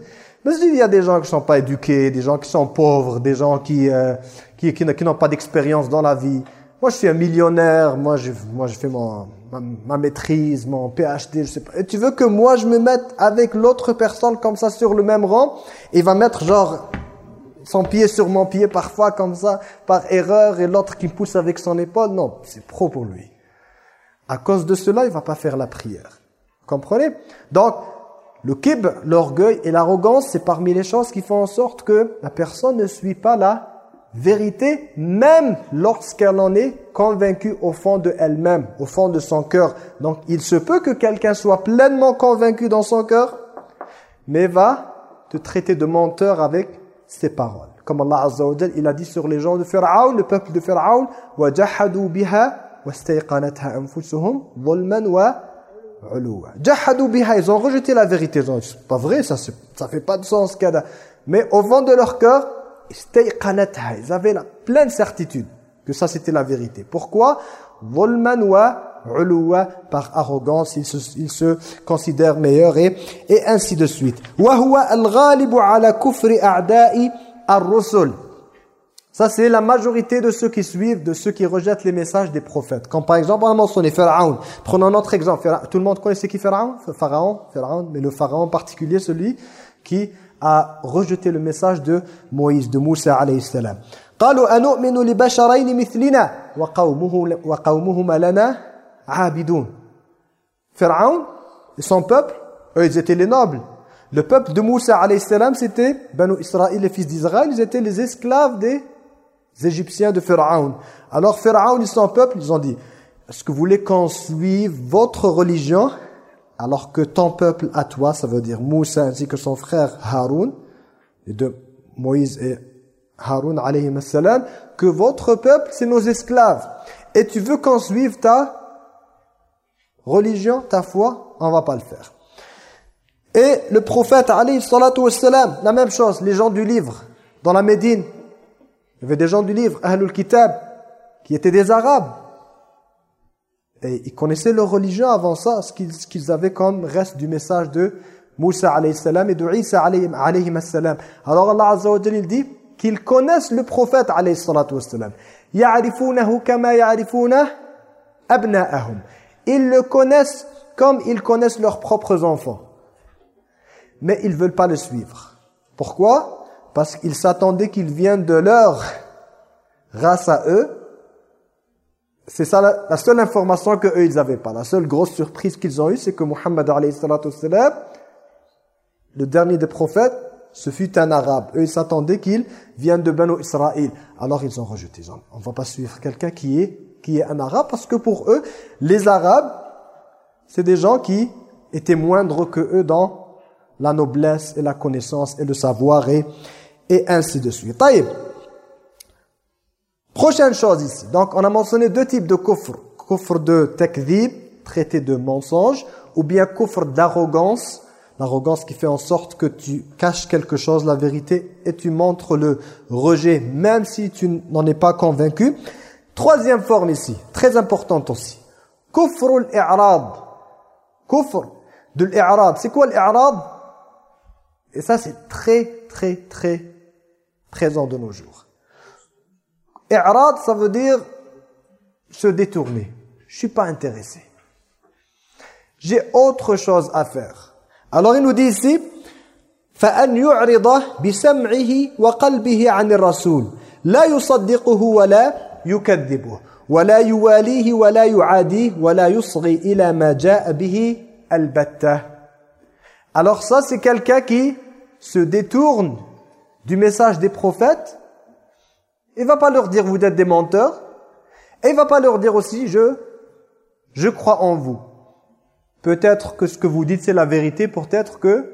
masjid, il y a des gens qui ne sont pas éduqués, des gens qui sont pauvres, des gens qui, euh, qui n'ont pas d'expérience dans la vie. Moi je suis un millionnaire, moi je moi je fais mon ma, ma, maîtrise, mon PhD, je sais pas. Et tu veux que moi je me mette avec l'autre personne comme ça sur le même rang? Et va mettre genre son pied sur mon pied parfois comme ça, par erreur, et l'autre qui me pousse avec son épaule. Non, c'est pro pour lui. À cause de cela, il va pas faire la prière. Comprenez? Donc, le kib, l'orgueil et l'arrogance, c'est parmi les choses qui font en sorte que la personne ne suit pas la vérité, même lorsqu'elle en est convaincue au fond de elle-même, au fond de son cœur. Donc, il se peut que quelqu'un soit pleinement convaincu dans son cœur, mais va te traiter de menteur avec ses paroles. Comme Allah Azza wa Jal, il a dit sur les gens de Pharaon, le peuple de Pharaon, وَجَحَدُوا بِهَا وَاسْتَيْقَنَتْهَا أَنفُسُهُمْ ظُلْمًا وَعُلُوًا جَحَدُوا بِهَا Ils ont rejeté la vérité. C'est pas vrai, ça ça fait pas de sens. Kada. Mais au fond de leur cœur, ils avaient la pleine certitude que ça c'était la vérité. Pourquoi? Par arrogance, ils se, ils se considèrent meilleurs et, et ainsi de suite. Ça c'est la majorité de ceux qui suivent, de ceux qui rejettent les messages des prophètes. Comme par exemple, on a mentionné Pharaon. Prenons un autre exemple. Tout le monde connaît qui Pharaon? Pharaon, Pharaon, mais le Pharaon en particulier, celui qui a rejeté le message de Moïse, de Moussa alayhi salam. قالوا أنؤمن لبشرين مثلنا وقومه وقومهما لنا عابدون Pharaon et son peuple, eux ils étaient les nobles. Le peuple de Moussa alayhi salam c'était Banu Israël, les fils d'Israël, ils étaient les esclaves des Égyptiens de Pharaon. Alors Pharaon et son peuple, ils ont dit est-ce que vous voulez qu'on suive votre religion alors que ton peuple à toi, ça veut dire Moussa ainsi que son frère Haroun, et de Moïse et Haroun alayhi salam, que votre peuple, c'est nos esclaves. Et tu veux qu'on suive ta religion, ta foi, on va pas le faire. Et le prophète alayhi salatu salam, la même chose, les gens du livre, dans la Médine, il y avait des gens du livre, Ahlul Kitab, qui étaient des Arabes. Et ils connaissaient leur religion avant ça, ce qu'ils avaient comme reste du message de Moussa alayhi salam et de Isa alayhi salam. Alors Allah Azza wa dit qu'ils connaissent le prophète alayhi salam. Abna'ahum. Ils le connaissent comme ils connaissent leurs propres enfants. Mais ils ne veulent pas le suivre. Pourquoi? Parce qu'ils s'attendaient qu'il vienne de leur race à eux c'est ça la, seule information que eux ils n'avaient pas. La seule grosse surprise qu'ils ont eue, c'est que Muhammad le dernier des prophètes, ce fut un arabe. Eux, ils s'attendaient qu'il vienne de Banu Israël. Alors ils ont rejeté. On ne va pas suivre quelqu'un qui est, qui est un arabe parce que pour eux, les arabes, c'est des gens qui étaient moindres que eux dans la noblesse et la connaissance et le savoir et, et ainsi de suite. Taïb. Prochaine chose ici. Donc, on a mentionné deux types de kufr. Kufr de takdhib, traité de mensonge, ou bien kufr d'arrogance, l'arrogance qui fait en sorte que tu caches quelque chose, la vérité, et tu montres le rejet, même si tu n'en es pas convaincu. Troisième forme ici, très importante aussi. Kufr al-i'rad. Kufr de l'irad. C'est quoi l'irad Et ça, c'est très, très, très présent de nos jours. I'rad, ça veut dire se détourner. Je suis pas intéressé. J'ai autre chose à faire. Alors il nous dit ici فأن يعرض بسمعه وقلبه عن الرسول لا يصدقه ولا يكذبه ولا يواليه ولا يعاديه ولا يصغي إلى ما جاء به البتة Alors ça c'est quelqu'un qui se détourne du message des prophètes il va pas leur dire vous êtes des menteurs. Et il va pas leur dire aussi je, je crois en vous. Peut-être que ce que vous dites c'est la vérité, peut-être que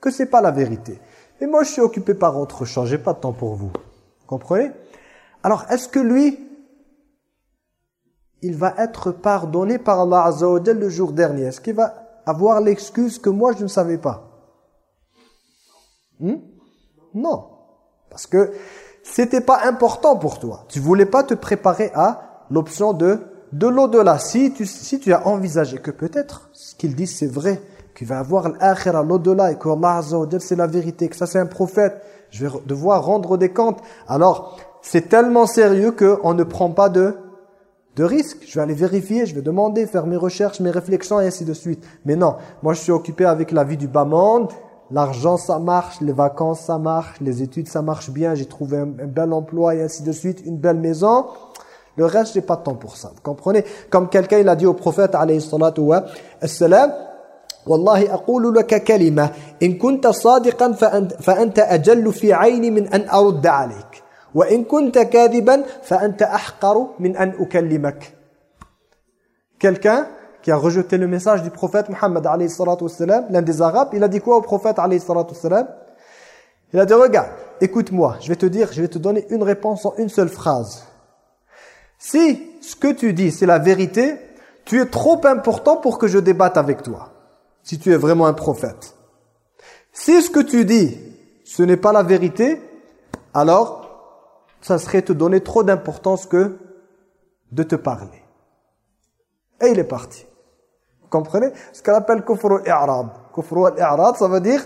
que c'est pas la vérité. Et moi je suis occupé par autre chose, j'ai pas de temps pour vous. comprenez? Alors est-ce que lui il va être pardonné par Allah Azza le jour dernier? Est-ce qu'il va avoir l'excuse que moi je ne savais pas? Hmm? Non. Parce que c'était pas important pour toi. Tu voulais pas te préparer à l'option de de l'au-delà. Si tu, si tu as envisagé que peut-être ce qu'ils disent c'est vrai, qu'il va avoir l'akhira, l'au-delà, et que Allah c'est la vérité, que ça c'est un prophète, je vais devoir rendre des comptes. Alors, c'est tellement sérieux qu'on ne prend pas de, de risque. Je vais aller vérifier, je vais demander, faire mes recherches, mes réflexions et ainsi de suite. Mais non, moi je suis occupé avec la vie du bas monde, L'argent, ça marche, les vacances, ça marche, les études, ça marche bien, j'ai trouvé un, bel emploi et ainsi de suite, une belle maison. Le reste, j'ai pas de temps pour ça. Vous comprenez Comme quelqu'un, il a dit au prophète, alayhi salatu wa salam, والله أقول لك كلمة إن كنت صادقا فأنت أجل في عيني من أن أرد عليك وإن كنت كاذبا فأنت أحقر من أن أكلمك Quelqu'un qui a rejeté le message du prophète Muhammad l'un des arabes, il a dit quoi au prophète Il a dit regarde, écoute-moi, je vais te dire, je vais te donner une réponse en une seule phrase. Si ce que tu dis c'est la vérité, tu es trop important pour que je débatte avec toi. Si tu es vraiment un prophète. Si ce que tu dis ce n'est pas la vérité, alors ça serait te donner trop d'importance que de te parler. Et il est parti comprenez Ce qu'on appelle kufr al-i'rad. Kufr al-i'rad, ça veut dire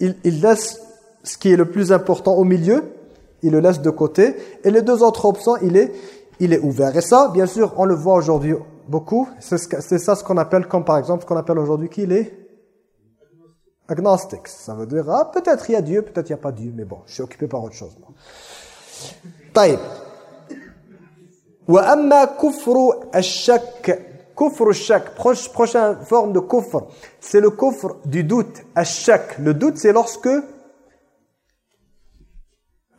il, il laisse ce qui est le plus important au milieu, il le laisse de côté, et les deux autres options, il est, il est ouvert. Et ça, bien sûr, on le voit aujourd'hui beaucoup, c'est ça ce qu'on appelle, comme par exemple, ce qu'on appelle aujourd'hui qui il est agnostic. Ça veut dire, ah, peut-être il y a Dieu, peut-être il n'y a pas Dieu, mais bon, je suis occupé par autre chose. طيب وأما كفر الشك Kufr shak, prochaine forme de kufr, c'est le kufr du doute, shak. Le doute, c'est lorsque,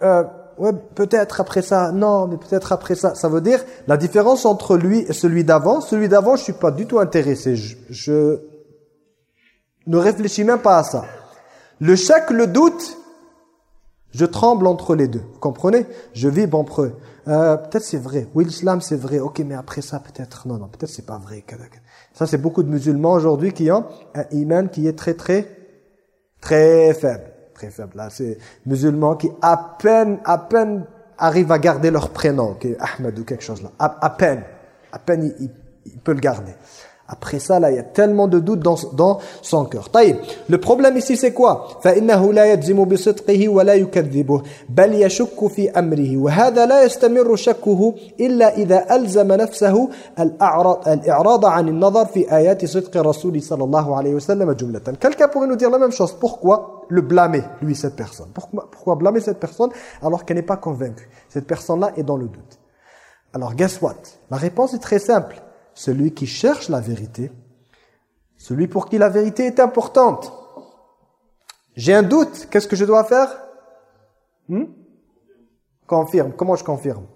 euh, peut-être après ça, non, mais peut-être après ça. Ça veut dire, la différence entre lui et celui d'avant, celui d'avant, je suis pas du tout intéressé. Je, je ne réfléchis même pas à ça. Le shak, le doute, je tremble entre les deux. Vous comprenez? Je vibre entre eux. Euh, peut-être c'est vrai. Oui, l'islam c'est vrai. Ok, mais après ça peut-être. Non, non, peut-être c'est pas vrai. Ça c'est beaucoup de musulmans aujourd'hui qui ont un iman qui est très très très faible. Très faible. Là, c'est musulmans qui à peine à peine arrivent à garder leur prénom, qui Ahmed ou quelque chose là. À, peine, à peine il peut le garder. Après ça, là, il y a tellement de doutes dans, dans son cœur. طيب. Le problème ici, c'est quoi فإنه لا يجزم بصدقه ولا يكذبه بل يشك في أمره وهذا لا يستمر شكه إلا إذا ألزم نفسه الأعراض, الإعراض عن النظر في آيات صدق الرسول صلى الله عليه وسلم جملة. Quelqu'un pourrait nous dire la même chose. Pourquoi le blâmer, lui, cette personne pourquoi, pourquoi blâmer cette personne alors qu'elle n'est pas convaincue Cette personne-là est dans le doute. Alors, guess what La réponse est très simple celui qui cherche la vérité, celui pour qui la vérité est importante. J'ai un doute, qu'est-ce que je dois faire? Hmm? Confirme. Comment je confirme?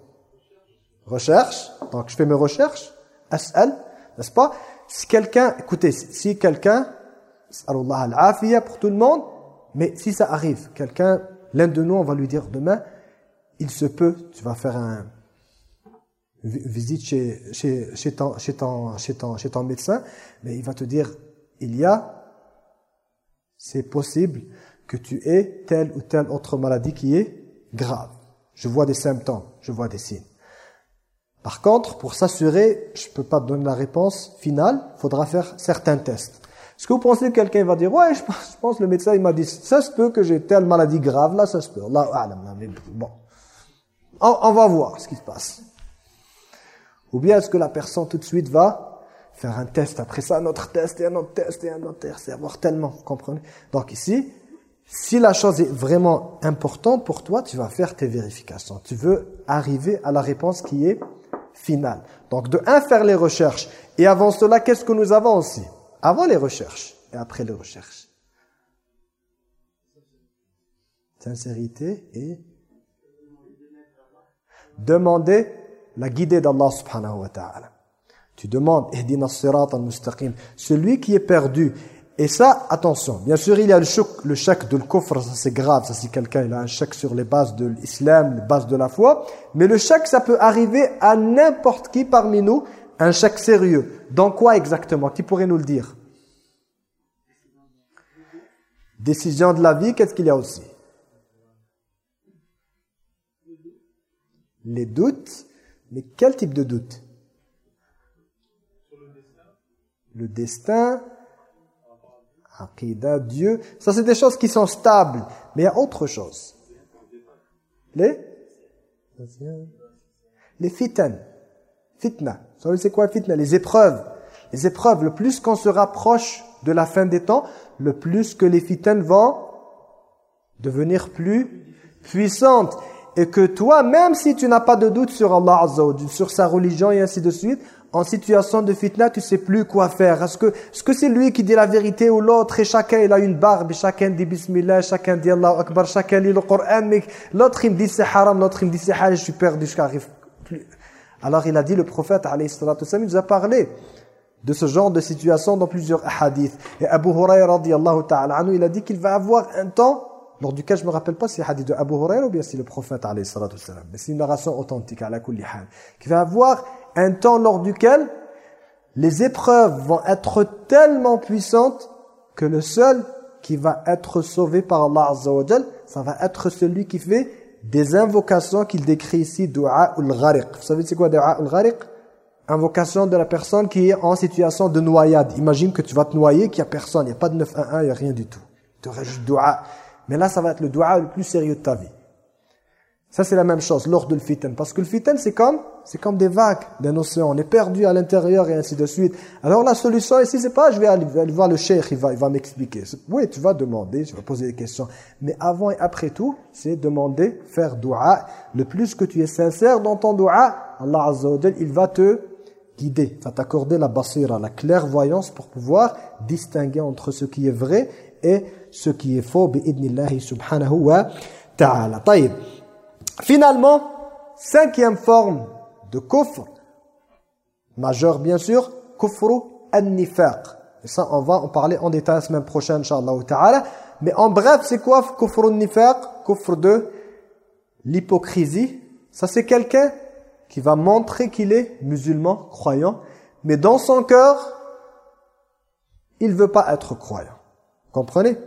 Recherche. Donc je fais mes recherches. As'al, n'est-ce pas? Si quelqu'un, écoutez, si quelqu'un, Allah al pour tout le monde, mais si ça arrive, quelqu'un, l'un de nous, on va lui dire demain, il se peut, tu vas faire un visite chez, chez, chez, ton, chez, ton, chez, ton, chez médecin, mais il va te dire, il y a c'est possible que tu aies telle ou telle autre maladie qui est grave. Je vois des symptômes, je vois des signes. Par contre, pour s'assurer, je ne peux pas donner la réponse finale, il faudra faire certains tests. Est-ce que vous pensez que quelqu'un va dire « Ouais, je pense, que le médecin il m'a dit, ça se peut que j'ai telle maladie grave, là ça se peut. » Bon, on, on va voir ce qui se passe. Ou bien est-ce que la personne tout de suite va faire un test, après ça un autre test, et un autre test, et un autre test, et avoir tellement, comprenez? Donc ici, si la chose est vraiment importante pour toi, tu vas faire tes vérifications. Tu veux arriver à la réponse qui est finale. Donc de un, faire les recherches. Et avant cela, qu'est-ce que nous avons aussi? Avant les recherches et après les recherches. Sincérité et demander la guidée d'Allah subhanahu wa ta'ala. Tu demandes al-mustaqim. Celui qui est perdu. Et ça, attention, bien sûr, il y a le le chèque de le ça c'est grave, ça si quelqu'un a un chèque sur les bases de l'islam, les bases de la foi, mais le chèque, ça peut arriver à n'importe qui parmi nous, un chèque sérieux. Dans quoi exactement? Qui pourrait nous le dire? Décision de la vie, qu'est-ce qu'il y a aussi? Les doutes, mais quel type de doute? Le destin, Aqidah, Dieu. Ça, c'est des choses qui sont stables. Mais il y a autre chose. Les Les fitan. Fitna. Vous savez c'est quoi fitna? Les épreuves. Les épreuves, le plus qu'on se rapproche de la fin des temps, le plus que les fitans vont devenir plus puissantes. Et que toi, même si tu n'as pas de doute sur Allah Azza sur sa religion et ainsi de suite, en situation de fitna, tu sais plus quoi faire. Est-ce que -ce c'est lui qui dit la vérité ou l'autre et chacun il a une barbe, et chacun dit Bismillah, chacun dit Allah Akbar, chacun lit le Coran, mais l'autre il me dit c'est haram, l'autre il me dit c'est halal, je suis perdu, je n'arrive plus. Alors il a dit, le prophète, alayhi il nous a parlé de ce genre de situation dans plusieurs hadiths. Et Abu Hurairah, ta'ala il a dit qu'il va avoir un temps lors duquel je ne me rappelle pas si c'est hadith de Abu Hurairah ou bien si le prophète alayhi mais c'est une narration authentique à la kulli qui va avoir un temps lors duquel les épreuves vont être tellement puissantes que le seul qui va être sauvé par Allah ça va être celui qui fait des invocations qu'il décrit ici, dua ul-ghariq. Vous savez c'est quoi dua ul-ghariq Invocation de la personne qui est en situation de noyade. Imagine que tu vas te noyer, qu'il n'y a personne, il n'y a pas de 911, il n'y a rien du tout. Tu aurais juste dua. Mais là, ça va être le dua le plus sérieux de ta vie. Ça, c'est la même chose lors de le fitan. Parce que le fitan, c'est comme, c'est comme des vagues d'un océan. On est perdu à l'intérieur et ainsi de suite. Alors la solution ici, c'est pas je vais aller, voir le cheikh, il va, il va m'expliquer. Oui, tu vas demander, tu vas poser des questions. Mais avant et après tout, c'est demander, faire dua. Le plus que tu es sincère dans ton dua, Allah Azza il va te guider, va t'accorder la basira, la clairvoyance pour pouvoir distinguer entre ce qui est vrai et ce qui est faux. Bi subhanahu wa ta'ala. Finalement, cinquième forme de kufr, majeur bien sûr, kufru an-nifaq. Et ça, on va en parler en détail la semaine prochaine, inshallah ta'ala. Mais en bref, c'est quoi kufru an-nifaq? Kufr de l'hypocrisie. Ça, c'est quelqu'un qui va montrer qu'il est musulman, croyant, mais dans son cœur, il ne veut pas être croyant. Comprenez?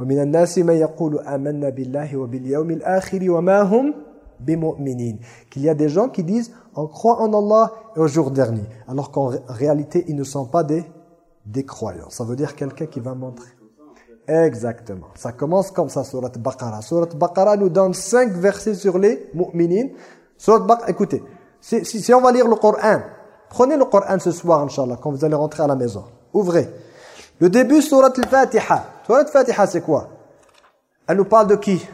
ومن الناس من يقول آمنا بالله وباليوم الآخر وما هم بمؤمنين qu'il y a des gens qui disent on croit en Allah et au jour dernier alors qu'en réalité ils ne sont pas des des croyants ça veut dire quelqu'un qui va montrer exactement ça commence comme ça surat Baqara surat Baqara nous donne cinq versets sur les mu'minin surat Baqara écoutez si, si, si on va lire le Coran prenez le Coran ce soir inchallah quand vous allez rentrer à la maison ouvrez le début surat al-Fatiha Surat Fatiha, c'est quoi? Elle nous parle de qui?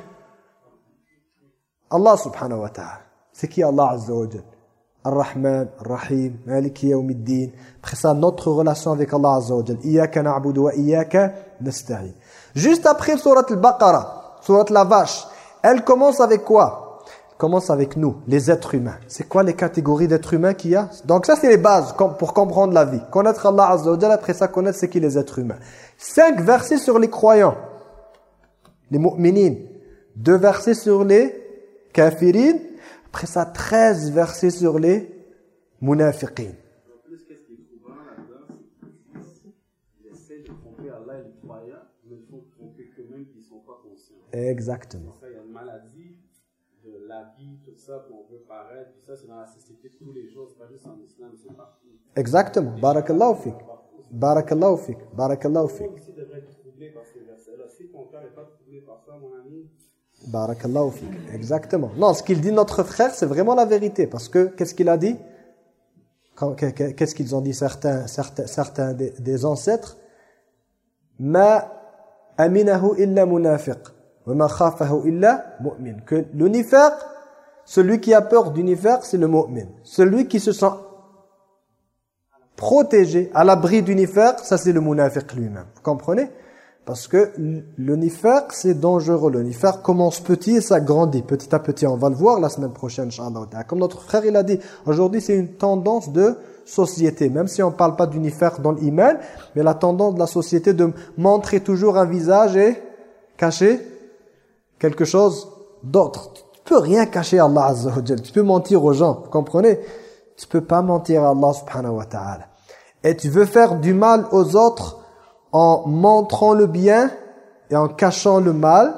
Allah subhanahu wa ta'ala. C'est qui Allah azza wa Ar-Rahman, Ar-Rahim, Maliki Yawmiddin. Après ça, notre relation avec Allah Azza wa Jal. Iyaka na'budu wa iyaka nasta'in. Juste après Surat al-Baqarah, Surat la vache, elle commence avec quoi? Commence avec nous, les êtres humains. C'est quoi les catégories d'êtres humains qu'il y a Donc ça, c'est les bases pour comprendre la vie. Connaître Allah Azza wa après ça, connaître c'est qui les êtres humains. Cinq versets sur les croyants, les mu'minin. Deux versets sur les kafirin après ça, 13 versets sur les munafiqin. Exactement. Ça, il y a une maladie de la vie, tout ça, qu'on veut paraître. Puis ça, c'est dans la société de tous les jours. C'est pas juste en islam, c'est partout. Exactement. Barakallahu fik. Barakallahu fik. Barakallahu fik. Aussi devrais être troublé par ces versets-là. Si ton cœur n'est pas troublé par ça, mon ami, Barakallahu fik. Exactement. Non, ce qu'il dit notre frère, c'est vraiment la vérité. Parce que, qu'est-ce qu'il a dit? Qu'est-ce qu'ils ont dit certains, certains, certains des, des ancêtres? Ma aminahu illa munafiq. Wa ma khafahu illa mu'min. Que le nifaq, celui qui a peur du nifaq, c'est le mu'min. Celui qui se sent protégé, à l'abri du nifaq, ça c'est le munafiq lui-même. Vous comprenez? Parce que nifaq, c'est dangereux. Nifaq commence petit et ça grandit petit à petit. On va le voir la semaine prochaine. Comme notre frère, il a dit, aujourd'hui c'est une tendance de société. Même si on ne parle pas du nifaq dans l'iman, mais la tendance de la société de montrer toujours un visage et cacher quelque chose d'autre. Tu peux rien cacher à Allah Azza wa. Tu peux mentir aux gens, vous comprenez? Tu peux pas mentir à Allah subhanahu wa ta'ala. Et tu veux faire du mal aux autres en montrant le bien et en cachant le mal.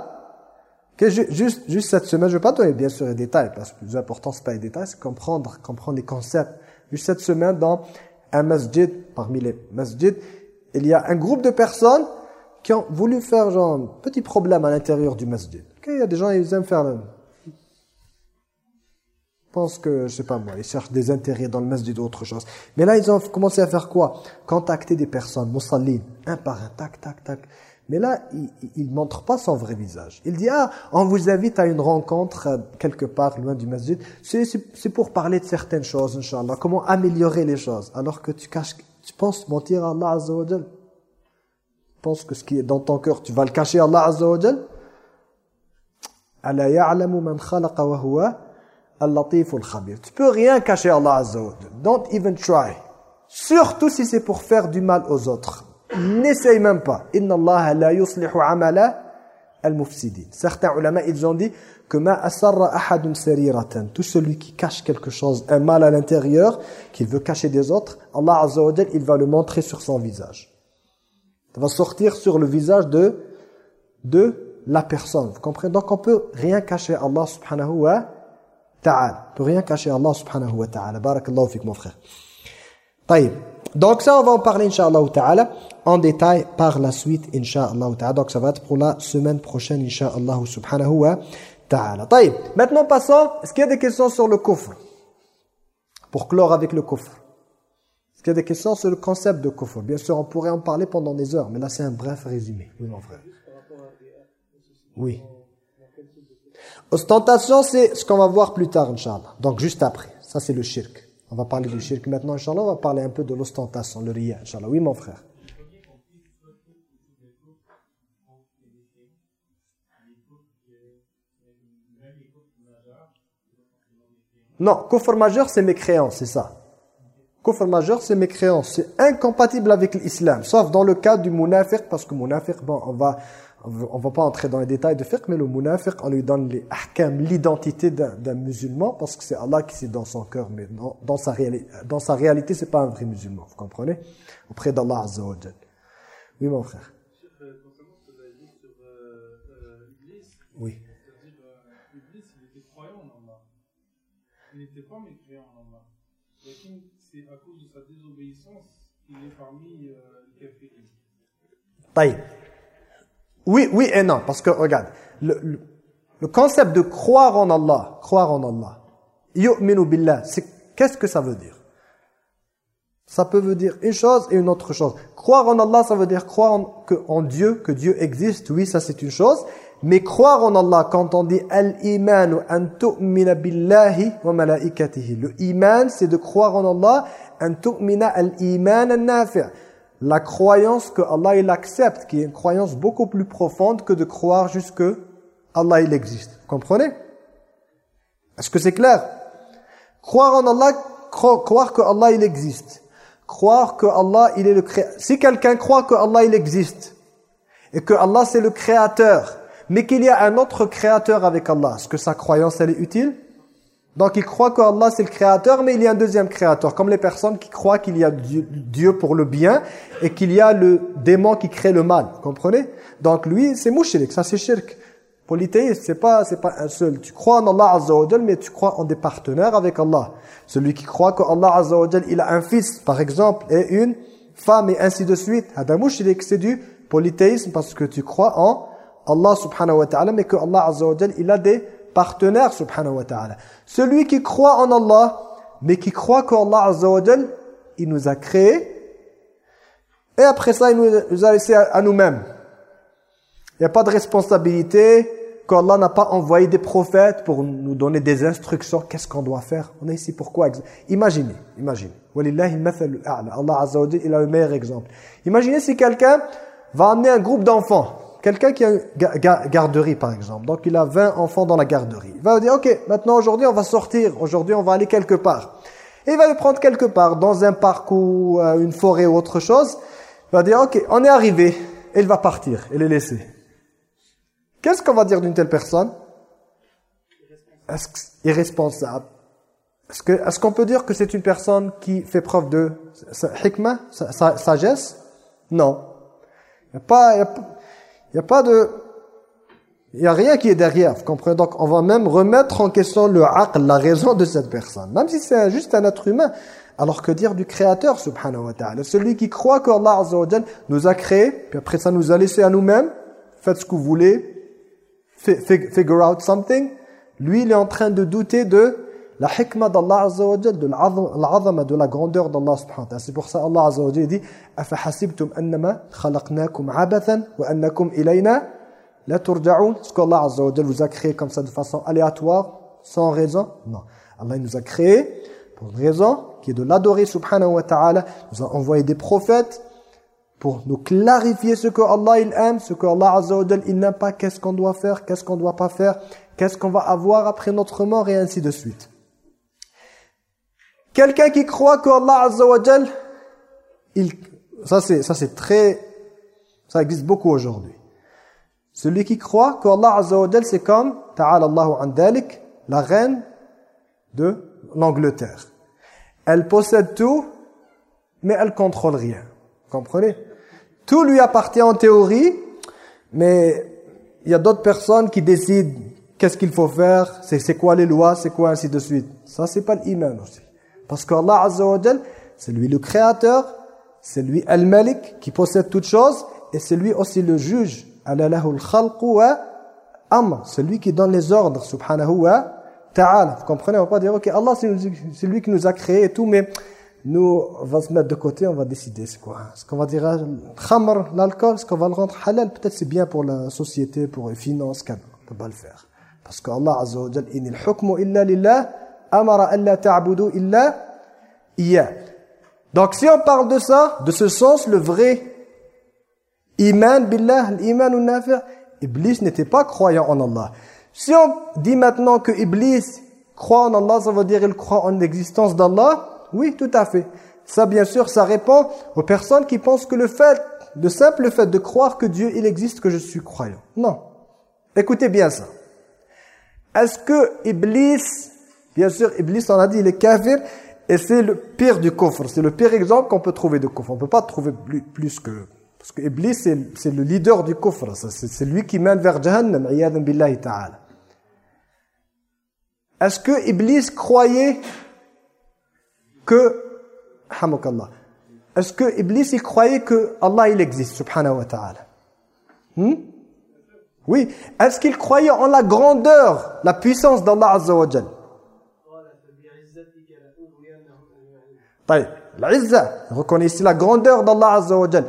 Juste, juste cette semaine, je ne vais pas donner bien sûr les détails, parce que le plus important, c'est pas les détails, c'est comprendre, comprendre les concepts. Juste cette semaine, dans un masjid, parmi les masjids, il y a un groupe de personnes qui ont voulu faire genre un petit problème à l'intérieur du masjid. Il y a des gens, ils aiment faire pense que, je sais pas moi, ils cherchent des intérêts dans le masjid ou autre chose. Mais là, ils ont commencé à faire quoi? Contacter des personnes, musallin, un par un, tac, tac, tac. Mais là, il ne montre pas son vrai visage. Il dit, ah, on vous invite à une rencontre euh, quelque part loin du masjid. C'est pour parler de certaines choses, Inch'Allah. Comment améliorer les choses. Alors que tu caches, tu penses mentir à Allah Azza wa. Tu penses que ce qui est dans ton cœur, tu vas le cacher à Allah Azza wa ya'lamu man khalaqa wa huwa al-latif al-khabir. Tu peux rien cacher Allah Azza wa. Don't even try. Surtout si c'est pour faire du mal aux autres. N'essaye même pas. Inna Allah la yuslihu amala al-mufsidin. Certains ulama, ils ont dit que ma asarra ahadun sariratan. Tout celui qui cache quelque chose, un mal à l'intérieur, qu'il veut cacher des autres, Allah Azza wa il va le montrer sur son visage. Ça va sortir sur le visage de, de la personne. Vous comprenez? Donc on peut rien cacher Allah subhanahu wa ta'ala. Peut rien cacher Allah subhanahu wa ta'ala. Barakallahu fik mon frère. Taïb. Donc ça, on va en parler, Inch'Allah ta'ala, en détail par la suite, Inch'Allah ta'ala. Donc ça va être pour la semaine prochaine, Inch'Allah subhanahu wa ta'ala. Taïb. Maintenant, passons. Est-ce qu'il y a des questions sur le coffre Pour clore avec le coffre. Est-ce qu'il y a des questions sur le concept de coffre Bien sûr, on pourrait en parler pendant des heures, mais là, c'est un bref résumé. Oui, mon frère. Oui. Ostentation, c'est ce qu'on va voir plus tard, Inch'Allah. Donc, juste après. Ça, c'est le shirk. On va parler du shirk maintenant, Inch'Allah. On va parler un peu de l'ostentation, le riya, Inch'Allah. Oui, mon frère. Non, kufr majeur, c'est mécréance, c'est ça. Kufr majeur, c'est mécréance. C'est incompatible avec l'islam, sauf dans le cas du munafiq, parce que munafiq, bon, on va, on va pas entrer dans les détails de fiqh, mais le munafiq, on lui donne les ahkam, l'identité d'un musulman, parce que c'est Allah qui c'est dans son cœur, mais dans, dans sa, réalité, dans sa réalité, c'est pas un vrai musulman, vous comprenez? Auprès d'Allah Azza wa. Oui, mon frère. Oui. euh, Iblis, il était croyant en Allah. Il n'était pas mécréant en Allah. Lakin, c'est à cause de sa désobéissance qu'il est parmi euh, les kafiris. Oui, oui et non, parce que regarde, le, le, le concept de croire en Allah, croire en Allah, yu'minu billah, qu'est-ce que ça veut dire? Ça peut veut dire une chose et une autre chose. Croire en Allah, ça veut dire croire en, que, en Dieu, que Dieu existe, oui, ça c'est une chose, Mais croire en Allah, quand on dit al-iman an tu'mina billahi wa malaikatihi. Le iman, c'est de croire en Allah, an tu'mina al-iman an-nafi'. La croyance que Allah il accepte, qui est une croyance beaucoup plus profonde que de croire juste que Allah il existe. Vous comprenez? Est-ce que c'est clair? Croire en Allah, croire que Allah il existe. Croire que Allah il est le créateur. Si quelqu'un croit que Allah il existe et que Allah c'est le créateur, mais qu'il y a un autre créateur avec Allah, est-ce que sa croyance elle est utile? Donc il croit que Allah c'est le créateur, mais il y a un deuxième créateur. Comme les personnes qui croient qu'il y a Dieu pour le bien et qu'il y a le démon qui crée le mal. Vous comprenez? Donc lui c'est mouchirik, ça c'est shirk. Polythéiste, c'est pas pas un seul. Tu crois en Allah Azza mais tu crois en des partenaires avec Allah. Celui qui croit que Allah Azza wa il a un fils par exemple et une femme et ainsi de suite. c'est du polythéisme parce que tu crois en Allah subhanahu wa ta'ala mais que Allah Azza il a des partenaires subhanahu wa ta'ala. Celui qui croit en Allah mais qui croit qu'Allah Azza wa il nous a créés et après ça il nous a laissé à nous-mêmes. Il n'y a pas de responsabilité qu'Allah n'a pas envoyé des prophètes pour nous donner des instructions. Qu'est-ce qu'on doit faire? On est ici pourquoi Imaginez, imaginez. Allah Azza wa il a le meilleur exemple. Imaginez si quelqu'un va amener un groupe d'enfants. Quelqu'un qui a une garderie par exemple. Donc il a 20 enfants dans la garderie. Il va dire, ok, maintenant aujourd'hui on va sortir. Aujourd'hui on va aller quelque part. Et il va les prendre quelque part, dans un parc ou euh, une forêt ou autre chose. Il va dire, ok, on est arrivé. Et il va partir et les laisser. Qu'est-ce qu'on va dire d'une telle personne? Est-ce irresponsable? Est-ce qu'on peut dire que c'est une personne qui fait preuve de hikmah, sagesse? Non. Il n'y a, pas, y a pas de... Il n'y a rien qui est derrière, vous comprenez? Donc on va même remettre en question le aql, la raison de cette personne. Même si c'est juste un être humain. Alors que dire du Créateur, subhanahu wa ta'ala? Celui qui croit qu'Allah nous a créés, puis après ça nous a laissé à nous-mêmes, faites ce que vous voulez, figure out something, lui il est en train de douter de la hikma d'Allah Azza wa Jal, de l'azama, de la grandeur d'Allah Subhanahu wa Ta'ala. C'est pour ça que Allah Azza wa Jal dit "Afahasibtum annama khalaqnakum abathan wa annakum ilayna la turja'un." Ce qu'Allah Azza wa Jal vous a créé comme ça de façon aléatoire, sans raison? Non. Allah nous a créé pour une raison qui est de l'adorer Subhanahu wa Ta'ala. Nous a envoyé des prophètes pour nous clarifier ce que Allah il aime, ce que Allah Azza wa il n'aime pas, qu'est-ce qu'on doit faire, qu'est-ce qu'on ne doit pas faire, qu'est-ce qu'on va avoir après notre mort? Et ainsi de suite. Quelqu'un qui croit que Allah Azza il, ça c'est ça c'est très, ça existe beaucoup aujourd'hui. Celui qui croit que Allah Azza c'est comme, ta'ala Allahu an la reine de l'Angleterre. Elle possède tout, mais elle contrôle rien. Comprenez? Tout lui appartient en théorie, mais il y a d'autres personnes qui décident qu'est-ce qu'il faut faire, c'est quoi les lois, c'est quoi ainsi de suite. Ça, c'est pas l'iman aussi. Parce qu'Allah Azza wa c'est lui le créateur, c'est lui Al-Malik qui possède toutes choses, et c'est lui aussi le juge. C'est lui qui donne les ordres, subhanahu wa ta'ala. Vous comprenez? On va pas dire, ok, Allah c'est lui qui nous a créé et tout, mais nous, on va se mettre de côté, on va décider c'est quoi? Est-ce qu'on va dire khamr, l'alcool, est-ce qu'on va le rendre halal? Peut-être c'est bien pour la société, pour les finances, on ne peut pas le faire. Parce qu'Allah Azza wa Jal, « Inil hukmu illa lillah, amara alla ta'budu illa iya ». Donc si on parle de ça, de ce sens, le vrai iman billah, l'iman ou nafir, Iblis n'était pas croyant en Allah. Si on dit maintenant que Iblis croit en Allah, ça veut dire qu'il croit en l'existence d'Allah, oui, tout à fait. Ça, bien sûr, ça répond aux personnes qui pensent que le fait, le simple fait de croire que Dieu, il existe, que je suis croyant. Non. Écoutez bien ça. Est-ce que Iblis, bien sûr, Iblis, on a dit, il est kafir, et c'est le pire du coffre. C'est le pire exemple qu'on peut trouver de coffre. On ne peut pas trouver plus, que... Parce que Iblis, c'est le leader du coffre. C'est lui qui mène vers Jahannam, billahi ta'ala. Est-ce que Iblis croyait que, est-ce que Iblis il croyait que Allah il existe, subhanahu wa ta'ala? Hmm? Oui. Est-ce qu'il croyait en la grandeur, la puissance d'Allah azza wa L'Izza, reconnaît ici la grandeur d'Allah azza wa jal.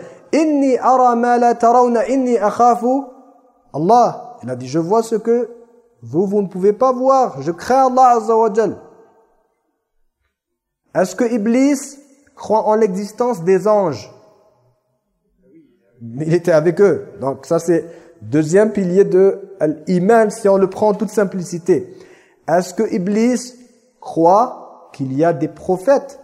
Allah. Il a dit, je vois ce que vous, vous ne pouvez pas voir. Je crains Allah Azza wa Est-ce que Iblis croit en l'existence des anges? Il était avec eux. Donc ça c'est deuxième pilier de l'iman si on le prend en toute simplicité. Est-ce que Iblis croit qu'il y a des prophètes?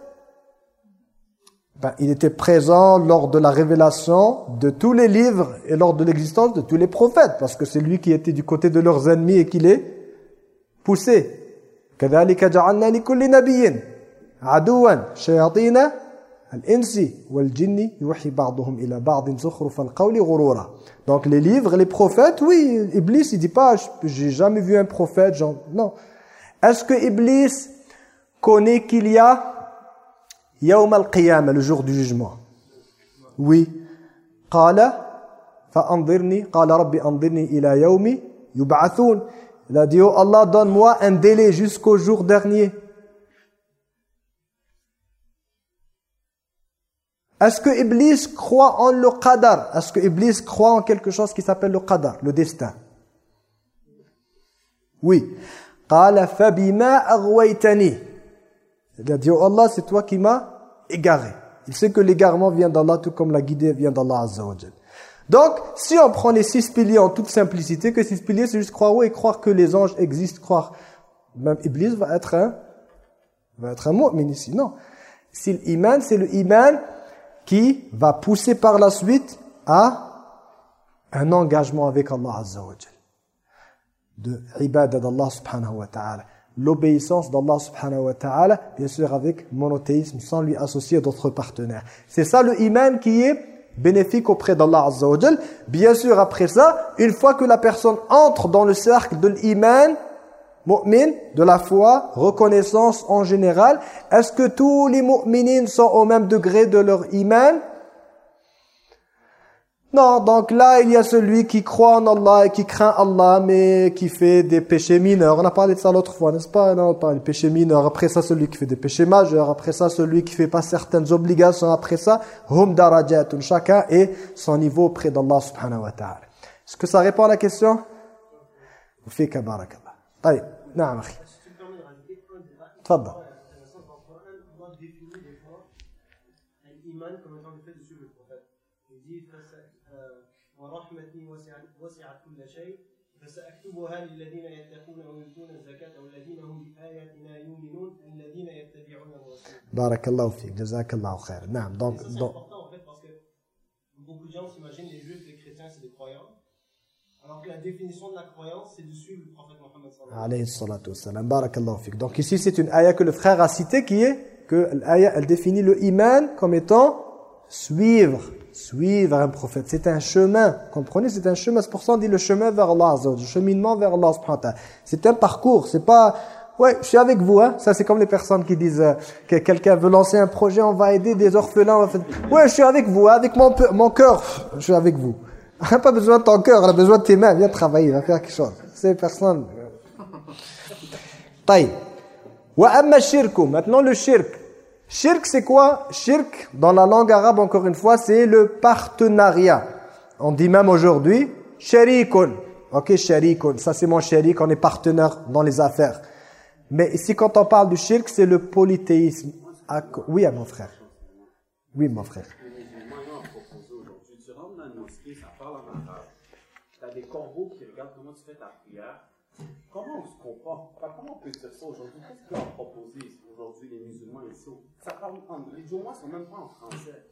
ben, il était présent lors de la révélation de tous les livres et lors de l'existence de tous les prophètes, parce que c'est lui qui était du côté de leurs ennemis et qui les poussait. Donc les livres, les prophètes, oui, Iblis, il dit pas, j'ai jamais vu un prophète, genre, non. Est-ce que Iblis connaît qu'il y a يوم القيامة le jour du jugement oui قال فأنظرني قال ربي أنظرني إلى يوم يبعثون il a dit oh Allah donne-moi un délai jusqu'au jour dernier Est-ce que Iblis croit en le qadar Est-ce que Iblis croit en quelque chose qui s'appelle le qadar, le destin Oui. قال فبما أغويتني Il a dit, oh Allah, c'est toi qui m'as égaré. Il sait que l'égarement vient d'Allah, tout comme la guidée vient d'Allah Azza wa Donc, si on prend les six piliers en toute simplicité, que six piliers, c'est juste croire et croire que les anges existent, croire. Même Iblis va être un, va être un mu'min ici. Non. Si l'iman, c'est le iman qui va pousser par la suite à un engagement avec Allah Azza wa De ibadah d'Allah subhanahu wa ta'ala l'obéissance d'Allah subhanahu wa ta'ala, bien sûr avec monothéisme, sans lui associer d'autres partenaires. C'est ça le iman qui est bénéfique auprès d'Allah azza Bien sûr, après ça, une fois que la personne entre dans le cercle de l'iman, mu'min, de la foi, reconnaissance en général, est-ce que tous les mu'minines sont au même degré de leur iman? Non, donc là, il y a celui qui croit en Allah et qui craint Allah, mais qui fait des péchés mineurs. On a parlé de ça l'autre fois, n'est-ce pas? Non, on parle des péchés mineurs. Après ça, celui qui fait des péchés majeurs. Après ça, celui qui fait pas certaines obligations. Après ça, hum darajatun. Chacun est son niveau auprès d'Allah subhanahu wa ta'ala. Est-ce que ça répond à la question? Fika barakallah. Allez, naam تفضل فسأكتبها للذين يتقون ويؤتون الزكاة والذين هم بآياتنا يؤمنون الذين يتبعون الرسول بارك الله فيك جزاك الله خير نعم donc c'est important en fait parce que beaucoup de gens s'imaginent les juifs les chrétiens c'est des croyants alors que la définition de la croyance c'est de suivre le prophète Mohammed sallallahu alayhi wa sallam wassalam بارك الله فيك donc ici c'est une ayah que le frère a citée qui est que l'ayah elle définit le iman comme étant suivre suivre un prophète. C'est un chemin, comprenez C'est un chemin. C'est pour ça qu'on dit le chemin vers Allah, le cheminement vers Allah. C'est un parcours, c'est pas... Ouais, je suis avec vous. Hein. Ça, c'est comme les personnes qui disent euh, que quelqu'un veut lancer un projet, on va aider des orphelins. Ouais, je suis avec vous, hein, avec mon, mon cœur. Je suis avec vous. On n'a pas besoin de ton cœur, on a besoin de tes mains. Viens travailler, va faire quelque chose. C'est personne. Taï. Maintenant, le shirk. Shirk, c'est quoi? Shirk, dans la langue arabe, encore une fois, c'est le partenariat. On dit même aujourd'hui, sharikun. Ok, sharikun. Ça, c'est mon sharik, on est partenaire dans les affaires. Mais ici, quand on parle du shirk, c'est le polythéisme. Oui, mon frère. Oui, mon frère. des corbeaux qui regardent comment tu fais ta prière. Comment on se comprend Comment on peut dire ça aujourd'hui? Qu'est-ce qu'ils ont proposé aujourd'hui les musulmans ici Ça parle en, les ne sont même pas en français.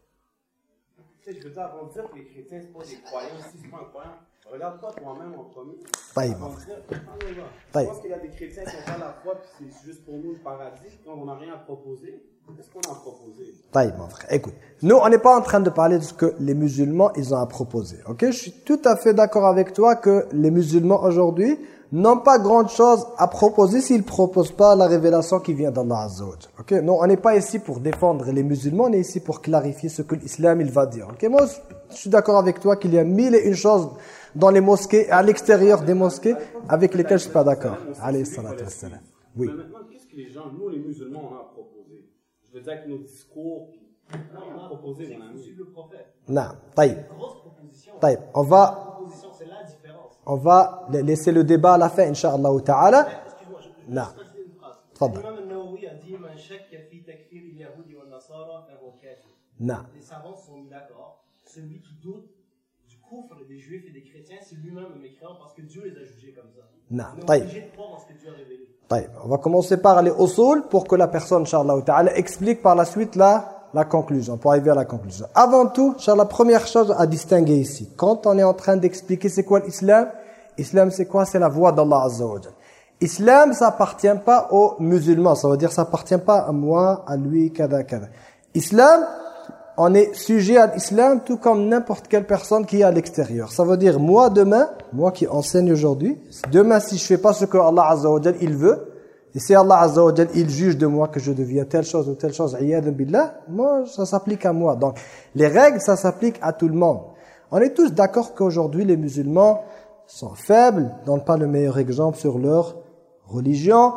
Tu sais, je veux dire, avant de dire que les chrétiens, ce pas des croyants, si c'est pas un croyant, regarde-toi toi-même en premier. Taïb. Je pense qu'il y a des chrétiens qui ont pas la foi, puis c'est juste pour nous le paradis, donc on n'a rien à proposer. Qu'est-ce qu'on a à proposer? Taïb, mon frère. Écoute, nous, on n'est pas en train de parler de ce que les musulmans, ils ont à proposer. Ok? Je suis tout à fait d'accord avec toi que les musulmans aujourd'hui, n'ont pas grande chose à proposer s'ils ne proposent pas la révélation qui vient d'Allah Azza Ok? Non, on n'est pas ici pour défendre les musulmans, on est ici pour clarifier ce que l'islam il va dire. Ok? Moi, je suis d'accord avec toi qu'il y a mille et une choses dans les mosquées, à l'extérieur des mosquées, avec lesquelles je ne suis pas d'accord. Allez, salam. Oui. Mais maintenant, qu'est-ce que les gens, nous les musulmans, on a proposé? Je veux dire que nos discours, on a proposé, mon ami. le prophète. Non, taïb. Taïb. On va on va laisser le débat à la fin, Inch'Allah ta'ala. Excuse-moi, je, je, Non. je rajouter une phrase. Tfadal. L'imam al-Nawawi a dit Man shakka fi takfir al-yahudi wa nasara fahuwa kafir. Non. Les savants sont mis d'accord. Celui qui doute du coufre des juifs et des chrétiens, c'est lui-même un mécréant parce que Dieu les a jugés comme ça. Non. On est طيب. obligé de croire dans ce que Dieu a révélé. طيب. On va commencer par les usul pour que la personne, Inch'Allah ta'ala, explique par la suite la, la conclusion, pour arriver à la conclusion. Avant tout, Inch'Allah, première chose à distinguer ici. Quand on est en train d'expliquer c'est quoi l'islam, islam c'est quoi? C'est la voie d'Allah Azza wa. Islam, ça appartient pas aux musulmans. Ça veut dire ça appartient pas à moi, à lui, kada, kada. Islam, on est sujet à l'islam tout comme n'importe quelle personne qui est à l'extérieur. Ça veut dire moi demain, moi qui enseigne aujourd'hui, demain si je fais pas ce que Allah Azza il veut, et si Allah Azza wa il juge de moi que je deviens telle chose ou telle chose, billah, moi, ça s'applique à moi. Donc, les règles, ça s'applique à tout le monde. On est tous d'accord qu'aujourd'hui, les musulmans sont faibles, donnent pas le meilleur exemple sur leur religion,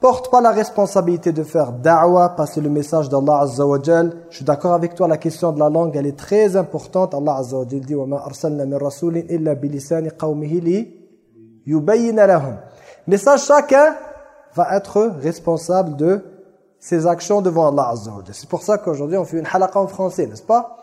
portent pas la responsabilité de faire da'wa, passer le message d'Allah Azza wa Je suis d'accord avec toi, la question de la langue, elle est très importante. Allah Azza wa dit « Wa ma arsalna min rasulin illa li » Mais ça, chacun va être responsable de ses actions devant Allah Azza. C'est pour ça qu'aujourd'hui, on fait une halaqa en français, n'est-ce pas?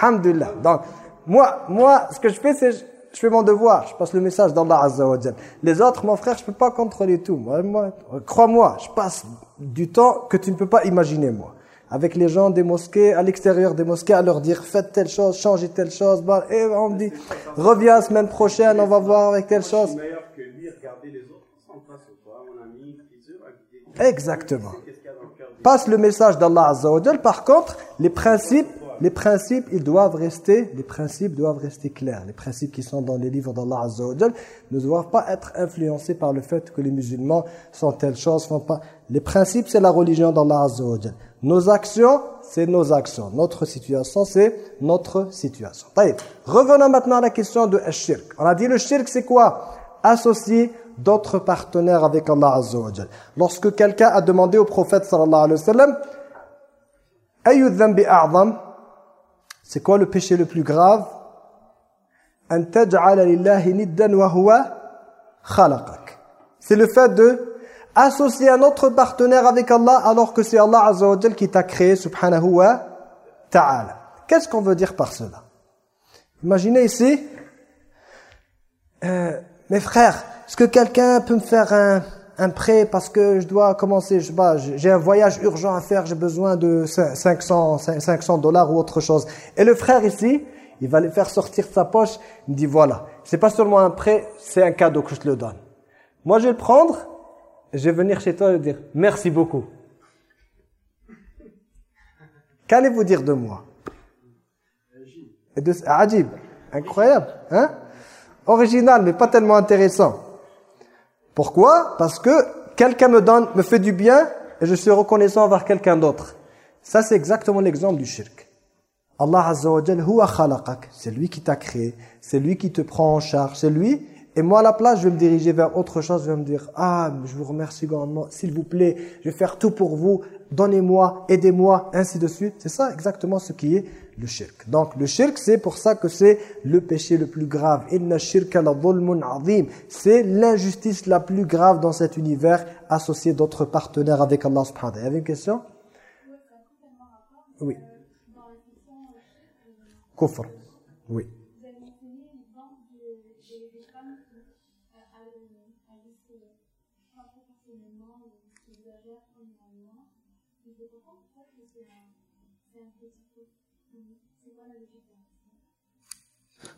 Alhamdulillah. Donc, moi, moi, ce que je fais, c'est je fais mon devoir, je passe le message d'Allah Azza wa. Les autres, mon frère, je peux pas contrôler tout. Moi, moi, crois-moi, je passe du temps que tu ne peux pas imaginer, moi. Avec les gens des mosquées, à l'extérieur des mosquées, à leur dire, faites telle chose, changez telle chose. Bah, et on me dit, reviens la semaine prochaine, on va voir avec telle chose. que regardez les autres. Sans face au toi, mon ami, plusieurs, avec des- Exactement. Qu'est-ce qu'il y a dans le cœur des- passe le message d'Allah Azza wa. Par contre, les principes, les principes, ils doivent rester, les principes doivent rester clairs. Les principes qui sont dans les livres d'Allah Azza wa ne doivent pas être influencés par le fait que les musulmans sont telle chose, font pas. Les principes, c'est la religion d'Allah Azza wa. Nos actions, c'est nos actions. Notre situation, c'est notre situation. Revenons maintenant à la question de shirk. On a dit le shirk, c'est quoi? Associer d'autres partenaires avec Allah Azza. Lorsque quelqu'un a demandé au prophète sallallahu alayhi wa sallam Ayu C'est quoi le péché le plus grave? An wa huwa khalaqak. C'est le fait de associer un autre partenaire avec Allah alors que c'est Allah Azza qui t'a créé subhanahu wa ta'ala. Qu'est-ce qu'on veut dire par cela? Imaginez ici euh, mes frères, est-ce que quelqu'un peut me faire un, un prêt parce que je dois commencer, je sais j'ai un voyage urgent à faire, j'ai besoin de 500, 500 dollars ou autre chose. Et le frère ici, il va le faire sortir de sa poche, il me dit voilà, c'est pas seulement un prêt, c'est un cadeau que je te le donne. Moi je vais le prendre, je vais venir chez toi et dire merci beaucoup. Qu'allez-vous dire de moi? Et incroyable, hein? Original, mais pas tellement intéressant. Pourquoi? Parce que quelqu'un me donne, me fait du bien et je suis reconnaissant envers quelqu'un d'autre. Ça, c'est exactement l'exemple du shirk. Allah Azza wa Jal. C'est lui qui t'a créé. C'est lui qui te prend en charge. C'est lui. Et moi, à la place, je vais me diriger vers autre chose. Je vais me dire, ah, je vous remercie grandement. S'il vous plaît, je vais faire tout pour vous. Donnez-moi, aidez-moi, ainsi de suite. C'est ça exactement ce qui est le shirk. Donc, le shirk, c'est pour ça que c'est le péché le plus grave. C'est l'injustice la plus grave dans cet univers associé d'autres partenaires avec Allah subhanahu wa ta'ala. Une question? Oui. Kufr. Oui.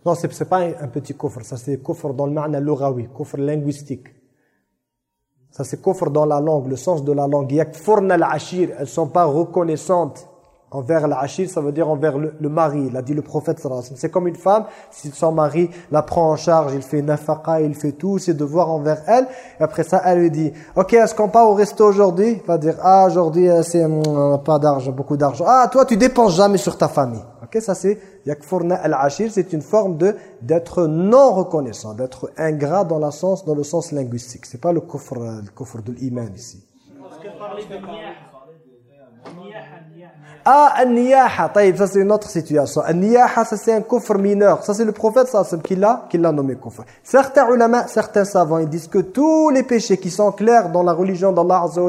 Non, c'est c'est pas un, petit kufr, ça c'est kufr dans le ma'na kufr linguistique. Ça c'est kufr dans la langue, le sens de la langue. Yakfurna al-ashir, elles sont pas reconnaissantes envers l'ashir, ça veut dire envers le, le mari. Il a dit le prophète. C'est comme une femme, si son mari la prend en charge, il fait nafaqa, il fait tout, ses devoirs envers elle. Et après ça, elle lui dit, ok, est-ce qu'on part au resto aujourd'hui? Il va dire, ah, aujourd'hui, euh, c'est a pas d'argent, beaucoup d'argent. Ah, toi, tu dépenses jamais sur ta famille. Ok, ça c'est yakfurna al-ashir, c'est une forme de d'être non reconnaissant, d'être ingrat dans la sens dans le sens linguistique. C'est pas le kufr euh, le kufr de l'iman ici. Ah, An-Niyaha, ça c'est une autre situation. An-Niyaha, ça c'est un kufr mineur. Ça c'est le prophète sallam qui l'a nommé kufr. Certains ulama, certains savants, ils disent que tous les péchés qui sont clairs dans la religion d'Allah Azza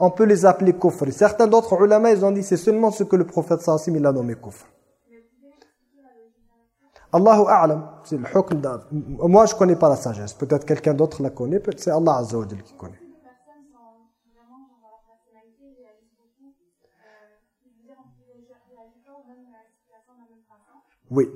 on peut les appeler kufr. Certains d'autres ulama, ils ont dit c'est seulement ce que le prophète sallam il l'a nommé kufr. Allahu a'lam, c'est le hukm Moi, je connais pas la sagesse. Peut-être quelqu'un d'autre la connaît, peut-être c'est Allah Azza qui connaît. Les personnes sont vraiment dans leur personnalité, réalisent beaucoup. Euh, je veux dire, on peut réagir pas aux mêmes situations de la même façon. Oui. Quelqu'un réagit plus pour une personne, et elle, elle, elle,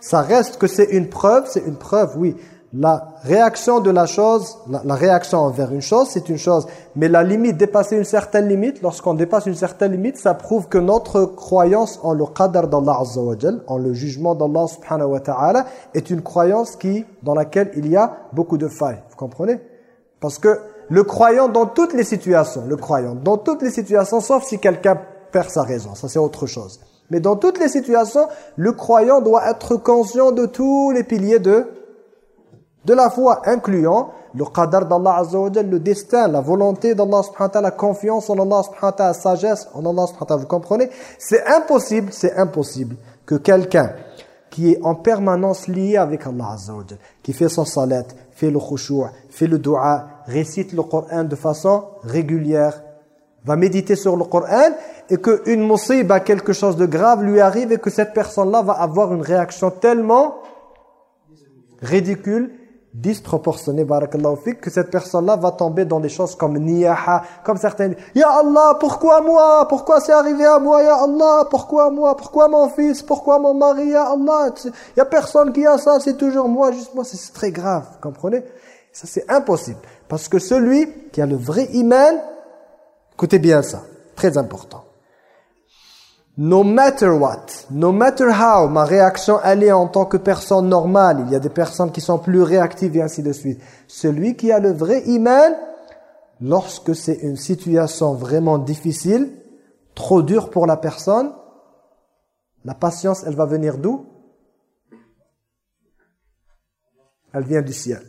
Ça reste que c'est une preuve, c'est une preuve, oui. La réaction de la chose, la, réaction envers une chose, c'est une chose. Mais la limite, dépasser une certaine limite, lorsqu'on dépasse une certaine limite, ça prouve que notre croyance en le qadar d'Allah Azza en le jugement d'Allah subhanahu wa ta'ala, est une croyance qui, dans laquelle il y a beaucoup de failles. Vous comprenez? Parce que le croyant dans toutes les situations, le croyant dans toutes les situations, sauf si quelqu'un perd sa raison, ça c'est autre chose. Mais dans toutes les situations, le croyant doit être conscient de tous les piliers de de la foi, incluant le qadar d'Allah Azza le destin, la volonté d'Allah subhanahu wa ta'ala, la confiance en Allah subhanahu wa ta'ala, la sagesse en Allah subhanahu wa ta'ala. Vous comprenez? C'est impossible, c'est impossible que quelqu'un qui est en permanence lié avec Allah Azza qui fait son salat, fait le khushu', fait le dua, récite le Coran de façon régulière, va méditer sur le Coran et qu'une musiba, quelque chose de grave lui arrive et que cette personne-là va avoir une réaction tellement ridicule, disproportionnée, barakallahu fik, que cette personne-là va tomber dans des choses comme niyaha, comme certaines, Ya Allah, pourquoi moi? Pourquoi c'est arrivé à moi, Ya Allah Pourquoi moi? Pourquoi mon fils? Pourquoi mon mari, Ya Allah Il a personne qui a ça, c'est toujours moi, juste moi, c'est très grave, comprenez? Ça c'est impossible, parce que celui qui a le vrai iman, écoutez bien ça, très important. No matter what, no matter how, ma réaction elle est en tant que personne normale. Il y a des personnes qui sont plus réactives et ainsi de suite. Celui qui a le vrai iman, lorsque c'est une situation vraiment difficile, trop dure pour la personne, la patience, elle va venir d'où? Elle vient du ciel.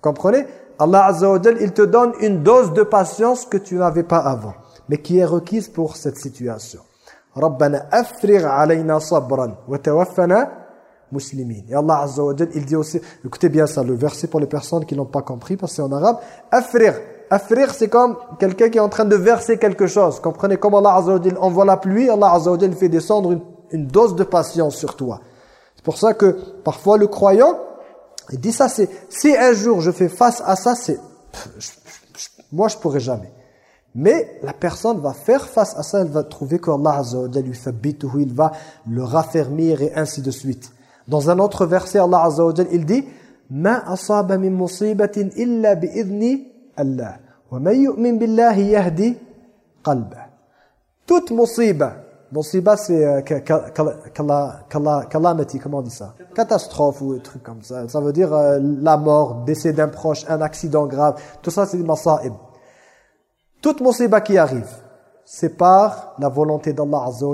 Comprenez? Allah Azza wa Jal, il te donne une dose de patience que tu n'avais pas avant, mais qui est requise pour cette situation. ربنا أفرغ علينا صبرا وتوفنا مسلمين. Et Allah Azza wa Jal, il dit aussi, écoutez bien ça, le verset pour les personnes qui n'ont pas compris, parce que c'est en arabe, Afrir. Afrir, c'est comme quelqu'un qui est en train de verser quelque chose. Comprenez, comme Allah Azza wa Jal envoie la pluie, Allah Azza wa Jal fait descendre une, une dose de patience sur toi. C'est pour ça que parfois le croyant, il dit ça, c'est si un jour je fais face à ça, c'est moi je pourrais jamais. Mais la personne va faire face à ça, elle va trouver qu'Allah Azza lui où il va le raffermir et ainsi de suite. Dans un autre verset, Allah Azza il dit Ma asaba min illa bi Allah wa man yahdi musiba c'est euh, ca- ca- cala- cala- cala- calamity comment on dit ça? Catastrophe ou un truc comme ça. Ça veut dire euh, la mort décès d'un proche un accident grave. Tout ça c'est des masa'ib toute musiba qui arrive c'est par la volonté d'Allah Azza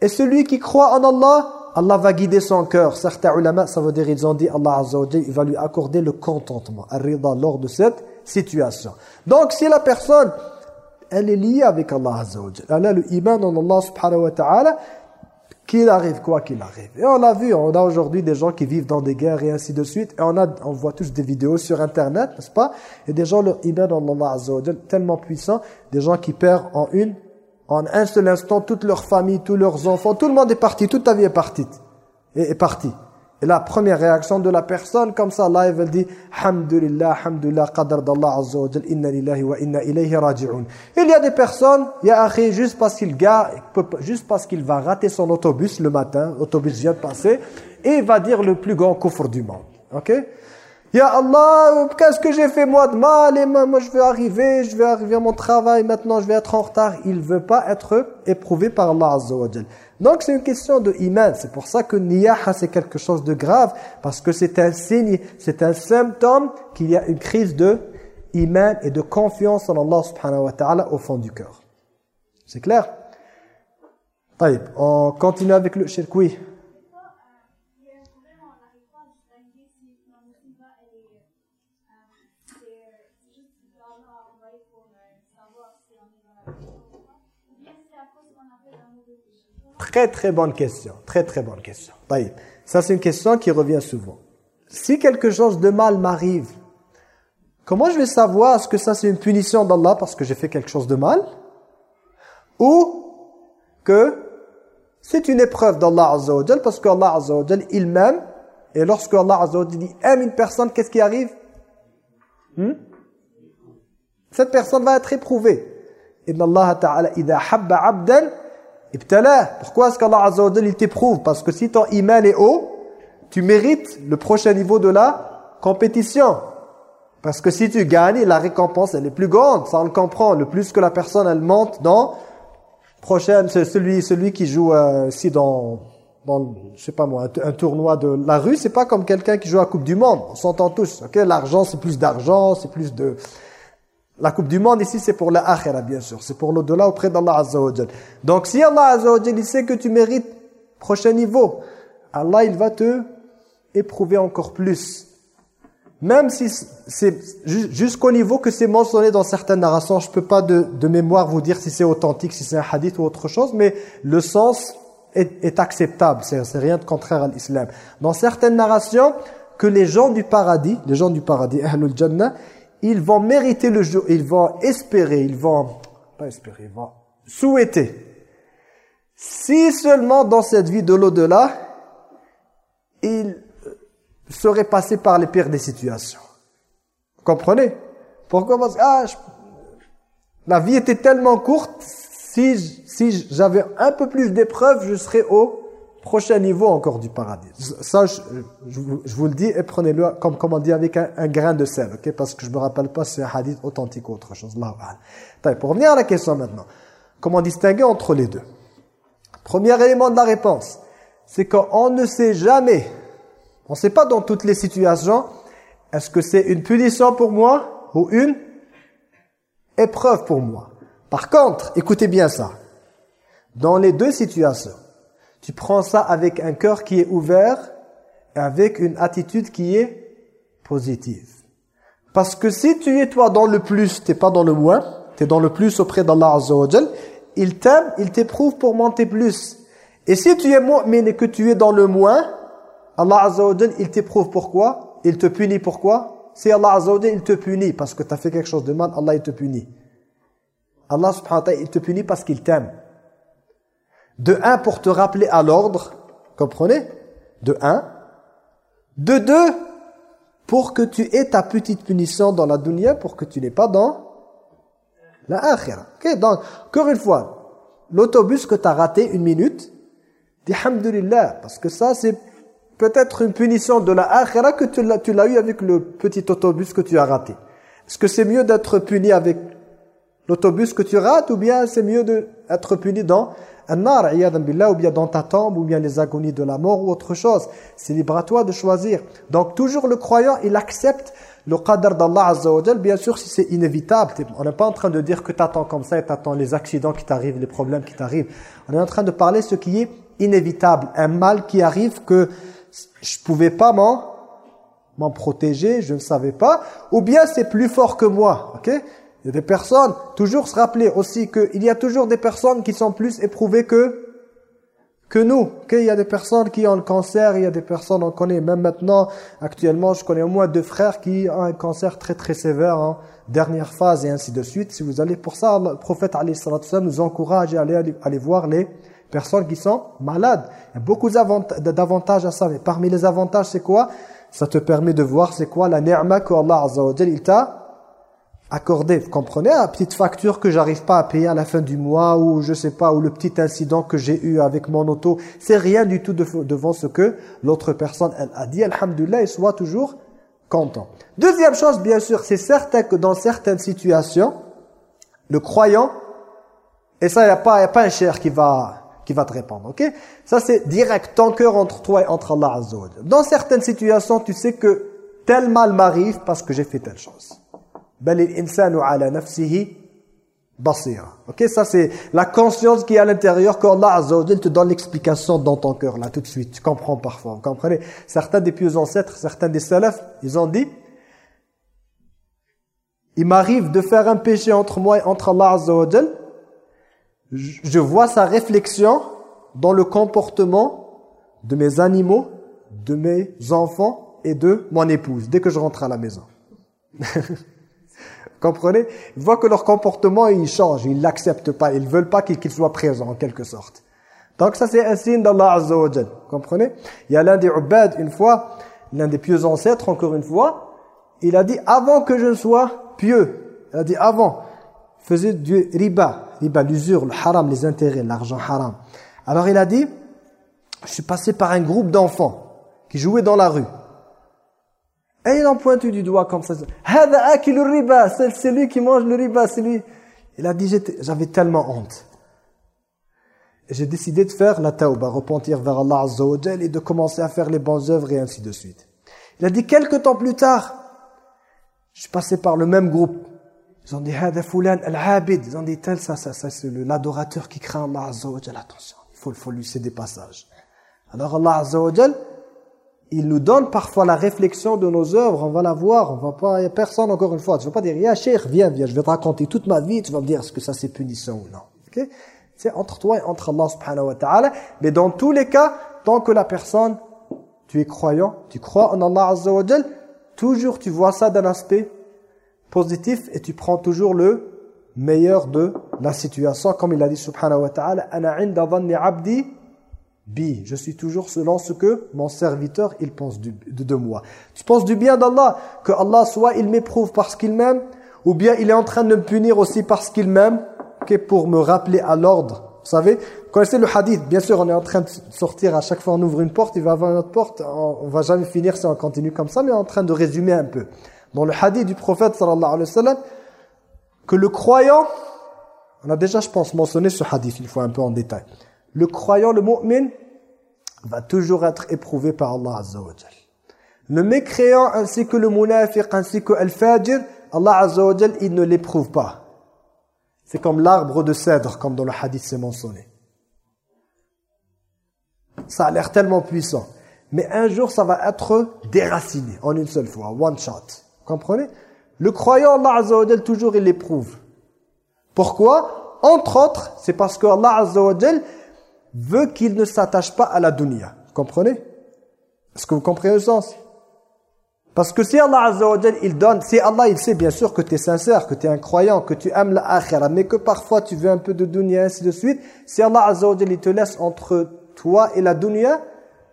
et celui qui croit en Allah Allah va guider son cœur. Certains ulama ça veut dire ils ont dit Allah Azza il va lui accorder le contentement lors de cette situation. Donc si la personne elle est liée avec Allah Azza. Elle a le iman en Allah subhanahu wa ta'ala qu'il arrive quoi qu'il arrive. Et on l'a vu, on a aujourd'hui des gens qui vivent dans des guerres et ainsi de suite. Et on, a, on voit tous des vidéos sur Internet, n'est-ce pas? Et des gens, leur iman en Allah Azza tellement puissant, des gens qui perdent en une, en un seul instant, toute leur famille, tous leurs enfants, tout le monde est parti, toute ta vie est partie. Et est partie. Et la première réaction de la personne, comme ça, Allah elle dit Hamdulillah, Hamdulillah, qadar d'Allah Azza wa inna lillahi wa inna ilayhi raji'un. Il y a des personnes, ya akhi, juste parce qu'il juste parce qu'il va rater son autobus le matin, l'autobus vient de passer, et il va dire le plus grand coffre du monde. Ok? Ya Allah, qu'est-ce que j'ai fait moi de mal? Et moi, je vais arriver, je vais arriver à mon travail, maintenant je vais être en retard. Il veut pas être éprouvé par Allah Azza wa. Donc c'est une question de iman. C'est pour ça que niyaha c'est quelque chose de grave parce que c'est un signe, c'est un symptôme qu'il y a une crise de iman et de confiance en Allah subhanahu wa ta'ala au fond du cœur. C'est clair? Taïb, on continue avec le shirk. Très très bonne question. Très très bonne question. Ça c'est une question qui revient souvent. Si quelque chose de mal m'arrive, comment je vais savoir est-ce que ça c'est une punition d'Allah parce que j'ai fait quelque chose de mal? Ou que c'est une épreuve d'Allah Azza wa parce qu'Allah Azza wa il m'aime et lorsque Allah Azza wa dit aime une personne, qu'est-ce qui arrive? Hmm? Cette personne va être éprouvée. Inna Allah ta'ala idha habba 'abdan. Pourquoi est-ce qu'Allah Azza il t'éprouve? Parce que si ton iman est haut, tu mérites le prochain niveau de la compétition. Parce que si tu gagnes, la récompense elle est plus grande, ça on le comprend. Le plus que la personne elle monte dans prochaine, celui celui qui joue euh, ici dans dans je sais pas moi un, un tournoi de la rue, c'est pas comme quelqu'un qui joue à Coupe du monde. On s'entend tous. OK, l'argent c'est plus d'argent, c'est plus de la Coupe du Monde ici, c'est pour la bien sûr. C'est pour l'au-delà auprès d'Allah Azza. Donc, si Allah Azza il sait que tu mérites prochain niveau, Allah, il va te éprouver encore plus. Même si c'est ju- jusqu'au niveau que c'est mentionné dans certaines narrations, je peux pas de, mémoire vous dire si c'est authentique, si c'est un hadith ou autre chose, mais le sens est, est acceptable. C'est rien de contraire à l'islam. Dans certaines narrations, que les gens du paradis, les gens du paradis, Ahlul Jannah, ils vont mériter le jour, ils vont espérer, ils vont, pas espérer, ils vont souhaiter. Si seulement dans cette vie de l'au-delà, ils seraient passés par les pires des situations. Vous comprenez? Pourquoi? Parce ah, je- la vie était tellement courte, si j'avais un peu plus d'épreuves, je serais au prochain niveau encore du paradis. Ça, je, je vous, le dis et prenez-le comme, comme on dit avec un, grain de sel, ok? Parce que je me rappelle pas si c'est un hadith authentique ou autre chose. Pour revenir à la question maintenant, comment distinguer entre les deux? Premier élément de la réponse, c'est qu'on ne sait jamais, on ne sait pas dans toutes les situations, est-ce que c'est une punition pour moi ou une épreuve pour moi? Par contre, écoutez bien ça, dans les deux situations, tu prends ça avec un cœur qui est ouvert et avec une attitude qui est positive. Parce que si tu es toi dans le plus, tu n'es pas dans le moins, tu es dans le plus auprès d'Allah Azza wa il t'aime, il t'éprouve pour monter plus. Et si tu es mu'min et que tu es dans le moins, Allah Azza wa il t'éprouve pourquoi Il te punit pourquoi Si Allah Azza wa il te punit parce que tu as fait quelque chose de mal, Allah il te punit. Allah subhanahu wa ta'ala, il te punit parce qu'il t'aime. De un, pour te rappeler à l'ordre, comprenez? De un. De deux, pour que tu aies ta petite punition dans la dunya, pour que tu n'es pas dans la akhira. Ok, donc, encore une fois, l'autobus que tu as raté une minute, dis hamdulillah, parce que ça c'est peut-être une punition de la akhira que tu l'as eu avec le petit autobus que tu as raté. Est-ce que c'est mieux d'être puni avec l'autobus que tu rates ou bien c'est mieux d'être puni dans nar, billah, ou bien dans ta tombe, ou bien les agonies de la mort ou autre chose. C'est libre à toi de choisir. Donc toujours le croyant, il accepte le qadr d'Allah Azza wa bien sûr si c'est inévitable. On n'est pas en train de dire que tu attends comme ça et tu attends les accidents qui t'arrivent, les problèmes qui t'arrivent. On est en train de parler ce qui est inévitable, un mal qui arrive que je pouvais pas m'en m'en protéger, je ne savais pas, ou bien c'est plus fort que moi, ok? Il y a des personnes, toujours se rappeler aussi qu'il y a toujours des personnes qui sont plus éprouvées que que nous. ok Il y a des personnes qui ont le cancer, il y a des personnes, on connaît même maintenant, actuellement, je connais au moins deux frères qui ont un cancer très très sévère, en dernière phase et ainsi de suite. Si vous allez pour ça, le prophète nous encourage à aller, aller, voir les personnes qui sont malades. Il y a beaucoup d'avant- d'avantages à ça, mais parmi les avantages, c'est quoi? Ça te permet de voir c'est quoi la ni'ma que Allah Azza wa il t'a accordé. Vous comprenez La petite facture que j'arrive pas à payer à la fin du mois ou je sais pas, ou le petit incident que j'ai eu avec mon auto, c'est rien du tout de- devant ce que l'autre personne elle a dit. Alhamdulillah, et soit toujours content. Deuxième chose, bien sûr, c'est certain que dans certaines situations, le croyant, et ça, il n'y a, pas- y a pas un cher qui va, qui va te répondre, ok? Ça, c'est direct, ton cœur entre toi et entre Allah Azza. Dans certaines situations, tu sais que tel mal m'arrive parce que j'ai fait telle chose. Ok, ça c'est la conscience qui est à l'intérieur que Allah Azza te donne l'explication dans ton cœur là tout de suite. Tu comprends parfois, vous comprenez? Certains des pieux ancêtres, certains des salafs, ils ont dit il m'arrive de faire un péché entre moi et entre Allah Azza je vois sa réflexion dans le comportement de mes animaux, de mes enfants et de mon épouse, dès que je rentre à la maison. Comprenez? Ils voient que leur comportement, il change, ils l'acceptent pas, ils veulent pas qu'il soit présent en quelque sorte. Donc ça c'est un signe d'Allah Azza wa. Comprenez? Il y a l'un des ubad une fois, l'un des pieux ancêtres encore une fois, il a dit avant que je sois pieux, il a dit avant, faisait du riba, riba l'usure, le haram, les intérêts, l'argent haram. Alors il a dit je suis passé par un groupe d'enfants qui jouaient dans la rue. Et il en pointe du doigt comme ça. C'est lui qui mange le riba, c'est lui. Il a dit j'avais tellement honte. J'ai décidé de faire la tauba, repentir vers Allah Azza et de commencer à faire les bonnes œuvres et ainsi de suite. Il a dit quelques temps plus tard, je suis passé par le même groupe. Ils ont dit Hada fulan al-abid, ils ont dit tel ça ça ça c'est l'adorateur qui craint Allah Azza. Attention, il faut faut lui céder passage. Alors Allah Azza il nous donne parfois la réflexion de nos œuvres, on va la voir, on va pas, il y a personne encore une fois, tu vas pas dire, ya cheikh, viens, viens, je vais te raconter toute ma vie, tu vas me dire est-ce que ça c'est punition ou non? ok? C'est entre toi et entre Allah subhanahu wa ta'ala, mais dans tous les cas, tant que la personne, tu es croyant, tu crois en Allah azza wa toujours tu vois ça d'un aspect positif et tu prends toujours le meilleur de la situation, comme il a dit subhanahu wa ta'ala, « Ana inda abdi » bi. Je suis toujours selon ce que mon serviteur il pense de, moi. Tu penses du bien d'Allah, que Allah soit il m'éprouve parce qu'il m'aime, ou bien il est en train de me punir aussi parce qu'il m'aime, ok, pour me rappeler à l'ordre. Vous savez, vous connaissez le hadith, bien sûr on est en train de sortir, à chaque fois on ouvre une porte, il va avoir une autre porte, on, on va jamais finir si on continue comme ça, mais on est en train de résumer un peu. Dans le hadith du prophète sallallahu alayhi wa sallam, que le croyant, on a déjà je pense mentionné ce hadith une fois un peu en détail, le croyant, le mu'min, va toujours être éprouvé par Allah Azza wa. Le mécréant ainsi que le munafiq ainsi que al-fajir, Allah Azza wa il ne l'éprouve pas. C'est comme l'arbre de cèdre, comme dans le hadith c'est mentionné. Ça a l'air tellement puissant. Mais un jour, ça va être déraciné en une seule fois, one shot. Comprenez? Le croyant, Allah Azza wa toujours il l'éprouve. Pourquoi? Entre autres, c'est parce que Allah Azza wa veut qu'il ne s'attache pas à la dunya. Vous comprenez? Est-ce que vous comprenez le sens? Parce que si Allah Azza wa il donne, si Allah il sait bien sûr que tu es sincère, que tu es un croyant, que tu aimes l'akhirah, mais que parfois tu veux un peu de dunya, ainsi de suite, si Allah Azza wa il te laisse entre toi et la dunya,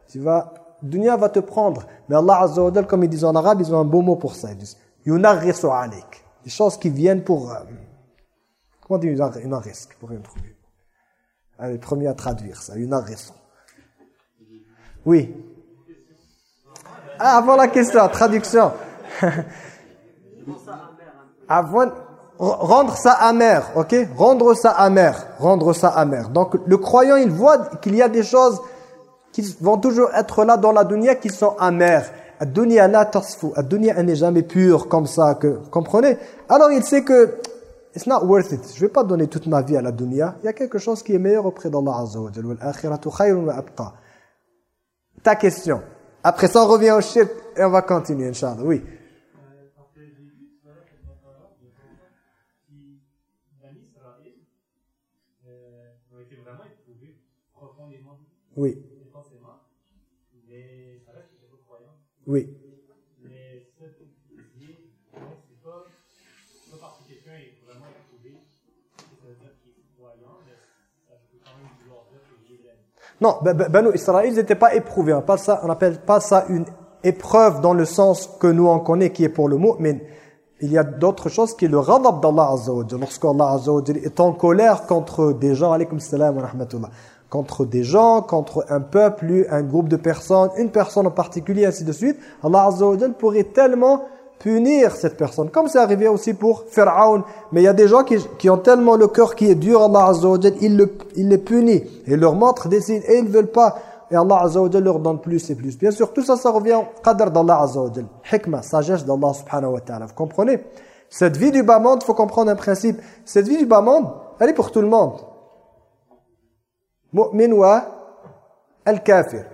tu vas, dunya va te prendre. Mais Allah Azza wa comme ils disent en arabe, ils ont un beau mot pour ça. Ils disent, yunarrisu alik. Des choses qui viennent pour... euh, comment dit yunarris Pour rien trouver. Allez, premier à traduire ça, une raison. Oui. Ah, avant la question, traduction. avant, rendre ça amer, ok? Rendre ça amer, rendre ça amer. Donc, le croyant, il voit qu'il y a des choses qui vont toujours être là dans la dunya qui sont amères. La dunya la. La dunya, n'est jamais pure comme ça, que, comprenez? Alors, il sait que It's not worth it. Je vais pas donner toute ma vie à la dunya. Il y a quelque chose qui est meilleur auprès d'Allah Azza wa abqa. Ta question. Après ça, on revient au shirk et on va continuer, Inch'Allah. Oui. Parce que Non, Banu Israël, ils n'étaient pas éprouvés. Ça, on appelle pas ça une épreuve dans le sens que nous on connaît qui est pour le mot, mais il y a d'autres choses qui le ghadab d'Allah Azza wa. Lorsqu'Allah est en colère contre des gens, alaykum salam wa rahmatullah, contre des gens, contre un peuple, un groupe de personnes, une personne en particulier, ainsi de suite, Allah Azza pourrait tellement punir cette personne. Comme c'est arrivé aussi pour Pharaon. Mais il y a des gens qui, qui ont tellement le cœur qui est dur, Allah Azza wa il, le, il les punit. Et leur montre des signes et ils ne veulent pas. Et Allah Azza leur donne plus et plus. Bien sûr, tout ça, ça revient au qadr d'Allah Azza wa. Hikmah, sagesse d'Allah subhanahu wa ta'ala. Vous comprenez? Cette vie du bas monde, il faut comprendre un principe. Cette vie du bas monde, elle est pour tout le monde. Mu'min wa al-kafir.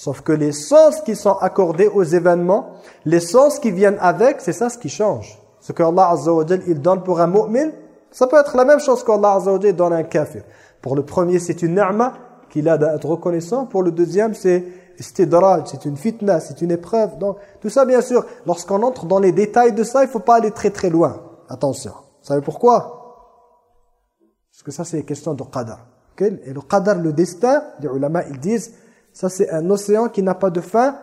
Sauf que les sens qui sont accordés aux événements, les sens qui viennent avec, c'est ça ce qui change. Ce que Allah Azza wa il donne pour un mu'min, Ça peut être la même chose qu'Allah Azza wa donne à un kafir. Pour le premier, c'est une ni'ma qu'il a d'être reconnaissant. Pour le deuxième, c'est istidraj, c'est une fitna, c'est une épreuve. Donc, tout ça, bien sûr, lorsqu'on entre dans les détails de ça, il faut pas aller très très loin. Attention. Vous savez pourquoi? Parce que ça, c'est une question de qadar. Et le qadar, le destin, les ulama, ils disent, ça, c'est un océan qui n'a pas de fin.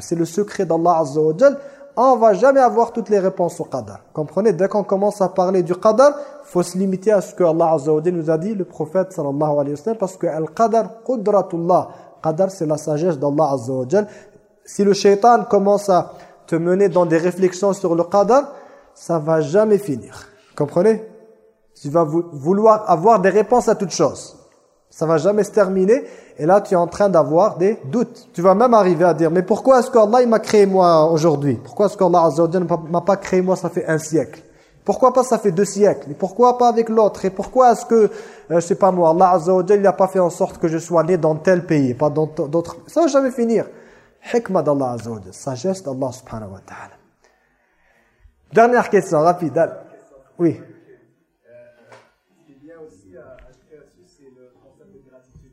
C'est le secret d'Allah Azza wa On ne va jamais avoir toutes les réponses au qadar. Comprenez? Dès qu'on commence à parler du qadar, il faut se limiter à ce que Allah Azza wa nous a dit, le prophète sallallahu alayhi wa sallam, parce que al-qadar qudratullah. Qadar, c'est la sagesse d'Allah Azza wa Si le shaitan commence à te mener dans des réflexions sur le qadar, ça va jamais finir. Comprenez? Tu vas vouloir avoir des réponses à toutes choses. Ça va jamais se terminer. Et là, tu es en train d'avoir des doutes. Tu vas même arriver à dire, mais pourquoi est-ce qu'Allah m'a créé moi aujourd'hui? Pourquoi est-ce qu'Allah ne m'a pas créé moi ça fait un siècle? Pourquoi pas ça fait deux siècles? Et pourquoi pas avec l'autre? Et pourquoi est-ce que, euh, je sais pas moi, Allah Azza wa n'a pas fait en sorte que je sois né dans tel pays, pas dans d'autres... Ça va jamais finir. Hikmah d'Allah Azza wa sagesse d'Allah subhanahu wa ta'ala. Dernière question, rapide. Oui. Ce qui est bien aussi à ajouter là-dessus, c'est le concept de gratitude.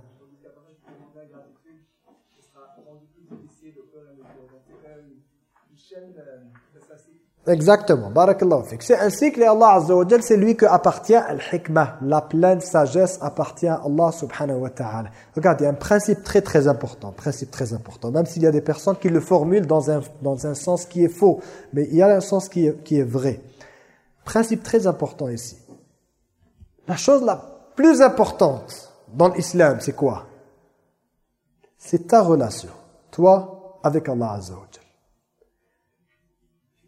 Exactement. Barakallahu fik. C'est ainsi que Allah Azza c'est lui que appartient al-hikmah. La pleine sagesse appartient à Allah subhanahu wa ta'ala. Regarde, il y a un principe très très important. Principe très important. Même s'il y a des personnes qui le formulent dans un, dans un sens qui est faux. Mais il y a un sens qui est, qui est vrai. Principe très important ici. La chose la plus importante dans l'islam, c'est quoi? C'est ta relation. Toi, avec Allah Azza.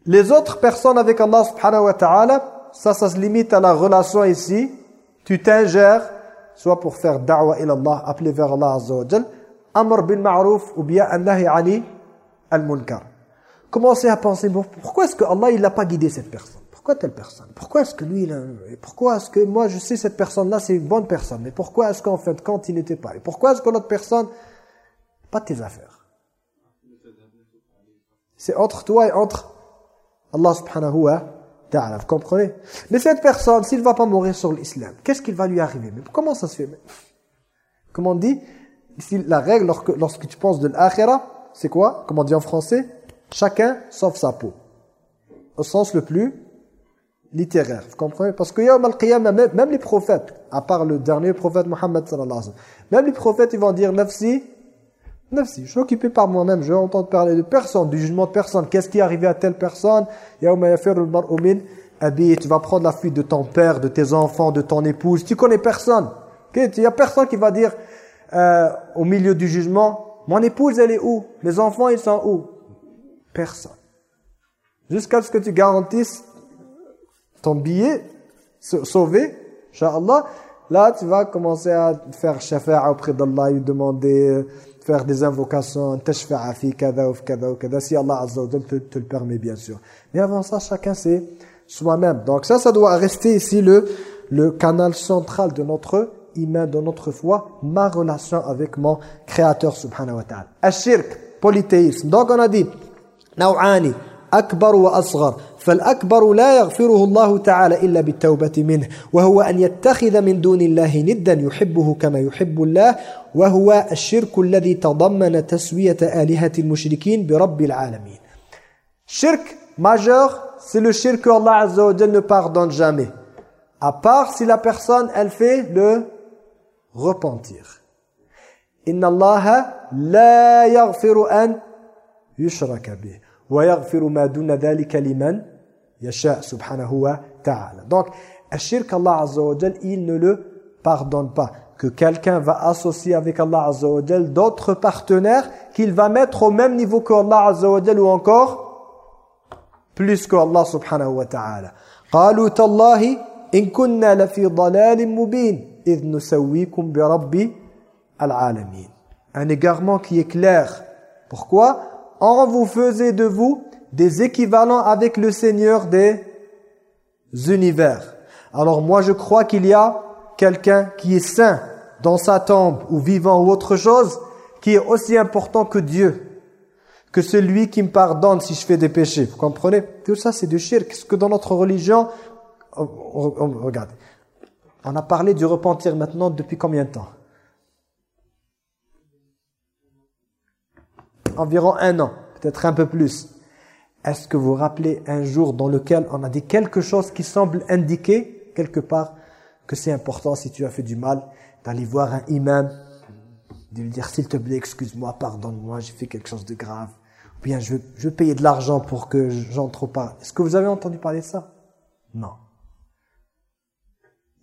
Les autres personnes avec Allah subhanahu wa ta'ala, ça, ça se limite à la relation ici. Tu t'ingères, soit pour faire da'wa ila Allah, appeler vers Allah azza wa jal, amr bil ma'ruf ou bien an-nahi ani al-munkar. Commencez à penser, bon, pourquoi est-ce que Allah il n'a pas guidé cette personne? Pourquoi telle personne? Pourquoi est-ce que lui, il a... pourquoi est-ce que moi je sais cette personne-là c'est une bonne personne, mais pourquoi est-ce qu'en de compte il n'était pas? Et pourquoi est-ce que l'autre personne, pas tes affaires? C'est entre toi et entre Allah subhanahu wa ta'ala, vous comprenez? Mais cette personne, s'il ne va pas mourir sur l'islam, qu'est-ce qu'il va lui arriver? Mais comment ça se fait? Comme on dit, la règle lorsque, lorsque tu penses de l'akhira, c'est quoi? Comme on dit en français Chacun sauve sa peau. Au sens le plus littéraire, vous comprenez? Parce que yawm al-qiyamah, même, les prophètes, à part le dernier prophète Mohammed sallallahu même les prophètes, ils vont dire « Nafsi » Nafsi, je suis occupé par moi-même, je vais entendre parler de personne, du jugement de personne. Qu'est-ce qui est arrivé à telle personne? Tu vas prendre la fuite de ton père, de tes enfants, de ton épouse. Tu connais personne. Il n'y a personne qui va dire euh, au milieu du jugement, mon épouse elle est où? Mes enfants ils sont où? Personne. Jusqu'à ce que tu garantisses ton billet sauvé, Inch'Allah, Là, tu vas commencer à faire shafa'a auprès d'Allah, lui demander, euh, faire des invocations, tashfa'a fi kada ou kada ou kada, si Allah Azza wa te, te le permet bien sûr. Mais avant ça, chacun c'est soi-même. Donc ça, ça doit rester ici le, le canal central de notre iman, de notre foi, ma relation avec mon Créateur subhanahu wa ta'ala. Ashirk, polythéisme. Donc on a dit, naw'ani, akbar wa asghar. فالأكبر لا يغفره الله تعالى إلا بالتوبة منه وهو أن يتخذ من دون الله ندا يحبه كما يحب الله وهو الشرك الذي تضمن تسوية آلهة المشركين برب العالمين. شرك majeur c'est le shirk que Allah Azza wa Jal ne pardonne jamais. À part si la personne إن الله لا يغفر أن يشرك به ويغفر ما دون ذلك لمن yasha subhanahu wa ta'ala. Donc, le shirk Allah Azza wa Jal, il ne le pardonne pas. Que quelqu'un va associer avec Allah Azza wa Jal d'autres partenaires qu'il va mettre au même niveau que Allah Azza wa Jal ou encore plus que Allah subhanahu wa ta'ala. قالوا تالله إن كنا لفي ضلال مبين إذ نسويكم برب العالمين. Un égarement qui est clair. Pourquoi On vous faisait de vous des équivalents avec le Seigneur des univers. Alors moi je crois qu'il y a quelqu'un qui est saint dans sa tombe ou vivant ou autre chose qui est aussi important que Dieu que celui qui me pardonne si je fais des péchés. Vous comprenez? Tout ça, c'est du shirk. Ce que dans notre religion, on, on, on, regarde, on a parlé du repentir maintenant depuis combien de temps? Environ un an, peut-être un peu plus. Est-ce que vous vous rappelez un jour dans lequel on a dit quelque chose qui semble indiquer, quelque part, que c'est important si tu as fait du mal, d'aller voir un imam, de lui dire s'il te plaît, excuse-moi, pardonne-moi, j'ai fait quelque chose de grave. Ou bien je, je vais payer de l'argent pour que j'entre pas. Est-ce que vous avez entendu parler de ça? Non.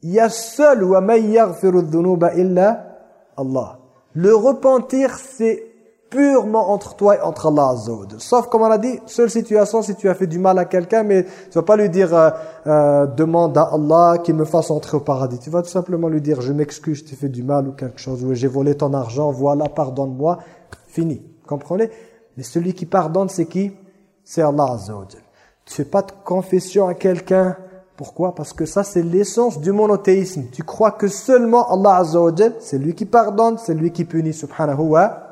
Il y a seul wa illa Allah. Le repentir, c'est purement entre toi et entre Allah Azza Sauf, comme on a dit, seule situation si tu as fait du mal à quelqu'un, mais tu vas pas lui dire euh, euh, demande à Allah qu'il me fasse entrer au paradis. Tu vas tout simplement lui dire je m'excuse, je t'ai fait du mal ou quelque chose, ou j'ai volé ton argent, voilà, pardonne-moi. Fini. Comprenez? Mais celui qui pardonne, c'est qui? C'est Allah Azza Tu fais pas de confession à quelqu'un pourquoi? Parce que ça, c'est l'essence du monothéisme. Tu crois que seulement Allah Azza c'est lui qui pardonne, c'est lui qui punit, subhanahu wa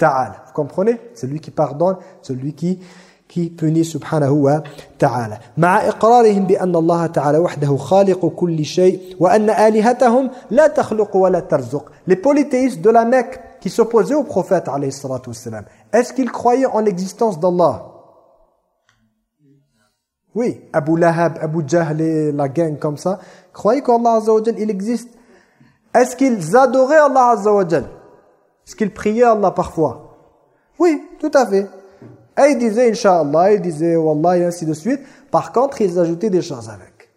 ta'ala. Vous comprenez C'est lui qui pardonne, celui qui qui punit subhanahu wa ta'ala. مع إقرارهم بأن الله تعالى وحده خالق كل شيء وأن آلهتهم لا تخلق ولا ترزق. Les polythéistes de la Mecque qui s'opposaient au prophète alayhi salatu wassalam, est-ce qu'ils croyaient en l'existence d'Allah Oui, Abu Lahab, Abu Jahl la gang comme ça, croyaient qu'Allah Azza wa il existe. Est-ce qu'ils adoraient Allah Azza wa Est-ce qu'ils priaient Allah parfois Oui, tout à fait. Et ils disaient Inch'Allah, ils disaient Wallah et ainsi de suite. Par contre, ils ajoutaient des choses avec.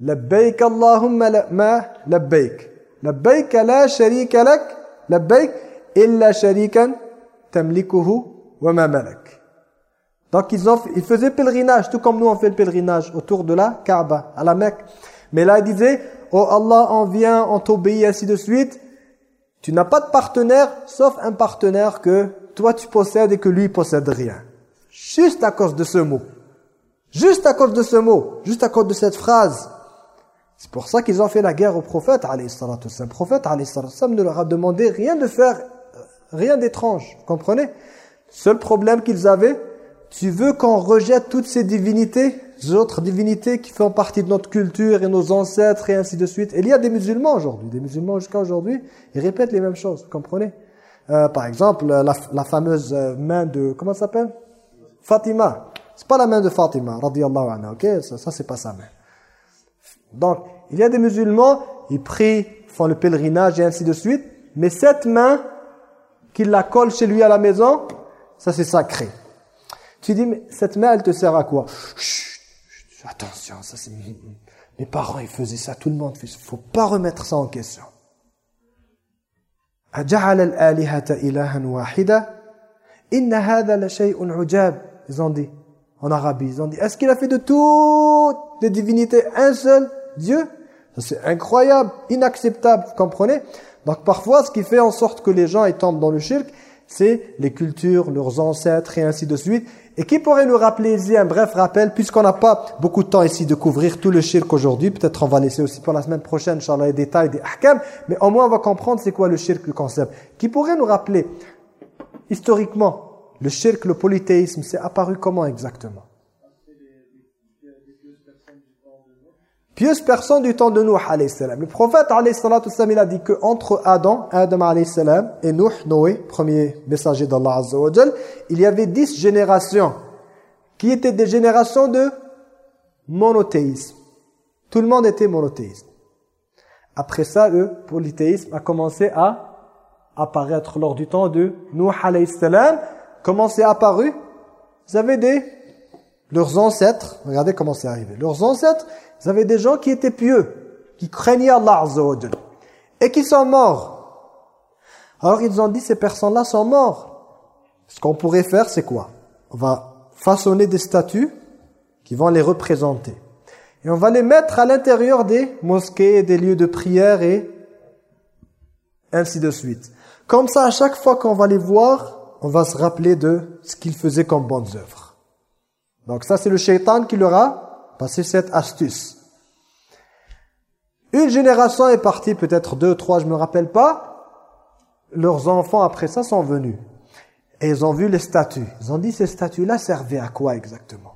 Labbaik Allahumma ma? Labbaik. Labbaik la sharika lak? Labbaik illa sharikan tamlikuhu wa ma malak. Donc ils, ont, ils faisaient pèlerinage, tout comme nous on fait le pèlerinage autour de la Kaaba, à la Mecque. Mais là ils disaient, oh Allah, on vient, on t'obéit, ainsi de suite. Tu n'as pas de partenaire, sauf un partenaire que toi tu possèdes et que lui possède rien. Juste à cause de ce mot. Juste à cause de ce mot. Juste à cause de cette phrase. C'est pour ça qu'ils ont fait la guerre au prophète, Le prophète, ne leur a demandé rien de faire, rien d'étrange. Vous comprenez? Seul problème qu'ils avaient, tu veux qu'on rejette toutes ces divinités, ces autres divinités qui font partie de notre culture et nos ancêtres et ainsi de suite? Il y a des musulmans aujourd'hui, des musulmans jusqu'à aujourd'hui, ils répètent les mêmes choses, vous comprenez? Euh, Par exemple, la, fameuse euh, main de, comment ça s'appelle? Fatima. C'est pas la main de Fatima, radiyallahu anha, ok? Ça, ça c'est pas sa main. Donc, il y a des musulmans, ils prient, font le pèlerinage et ainsi de suite, mais cette main qu'il la colle chez lui à la maison, ça c'est sacré. Tu dis, mais cette main, elle te sert à quoi Attention, ça c'est... Mes parents, ils faisaient ça, tout le monde. Il faut pas remettre ça en question. Ils ont dit, en Arabie, ils ont dit, est-ce qu'il a fait de toutes les divinités un seul Dieu? C'est incroyable, inacceptable, vous comprenez? Donc parfois, ce qui fait en sorte que les gens ils tombent dans le shirk, c'est les cultures, leurs ancêtres et ainsi de suite. Et qui pourrait nous rappeler ici un bref rappel, puisqu'on n'a pas beaucoup de temps ici de couvrir tout le shirk aujourd'hui, peut-être on va laisser aussi pour la semaine prochaine, Inch'Allah, les détails des ahkam, mais au moins on va comprendre c'est quoi le shirk, le concept. Qui pourrait nous rappeler, historiquement, le shirk, le polythéisme, c'est apparu comment exactement? Pieuse personne du temps de Nuh. Le prophète il a dit que entre Adam, Adam et Nuh, Noé, premier messager d'Allah il y avait dix générations qui étaient des générations de monothéisme. Tout le monde était monothéiste. Après ça, le polythéisme a commencé à apparaître lors du temps de Nuh salam. Comment c'est apparu? Vous avez des leurs ancêtres, regardez comment c'est arrivé. Leurs ancêtres, vous avez des gens qui étaient pieux, qui craignaient Allah et qui sont morts. Alors ils ont dit, ces personnes-là sont morts. Ce qu'on pourrait faire, c'est quoi? On va façonner des statues qui vont les représenter. Et on va les mettre à l'intérieur des mosquées, des lieux de prière et ainsi de suite. Comme ça, à chaque fois qu'on va les voir, on va se rappeler de ce qu'ils faisaient comme bonnes œuvres. Donc ça, c'est le shaitan qui leur a passé cette astuce. Une génération est partie, peut-être deux, trois, je me rappelle pas. Leurs enfants, après ça, sont venus. Et ils ont vu les statues. Ils ont dit, ces statues-là servaient à quoi exactement?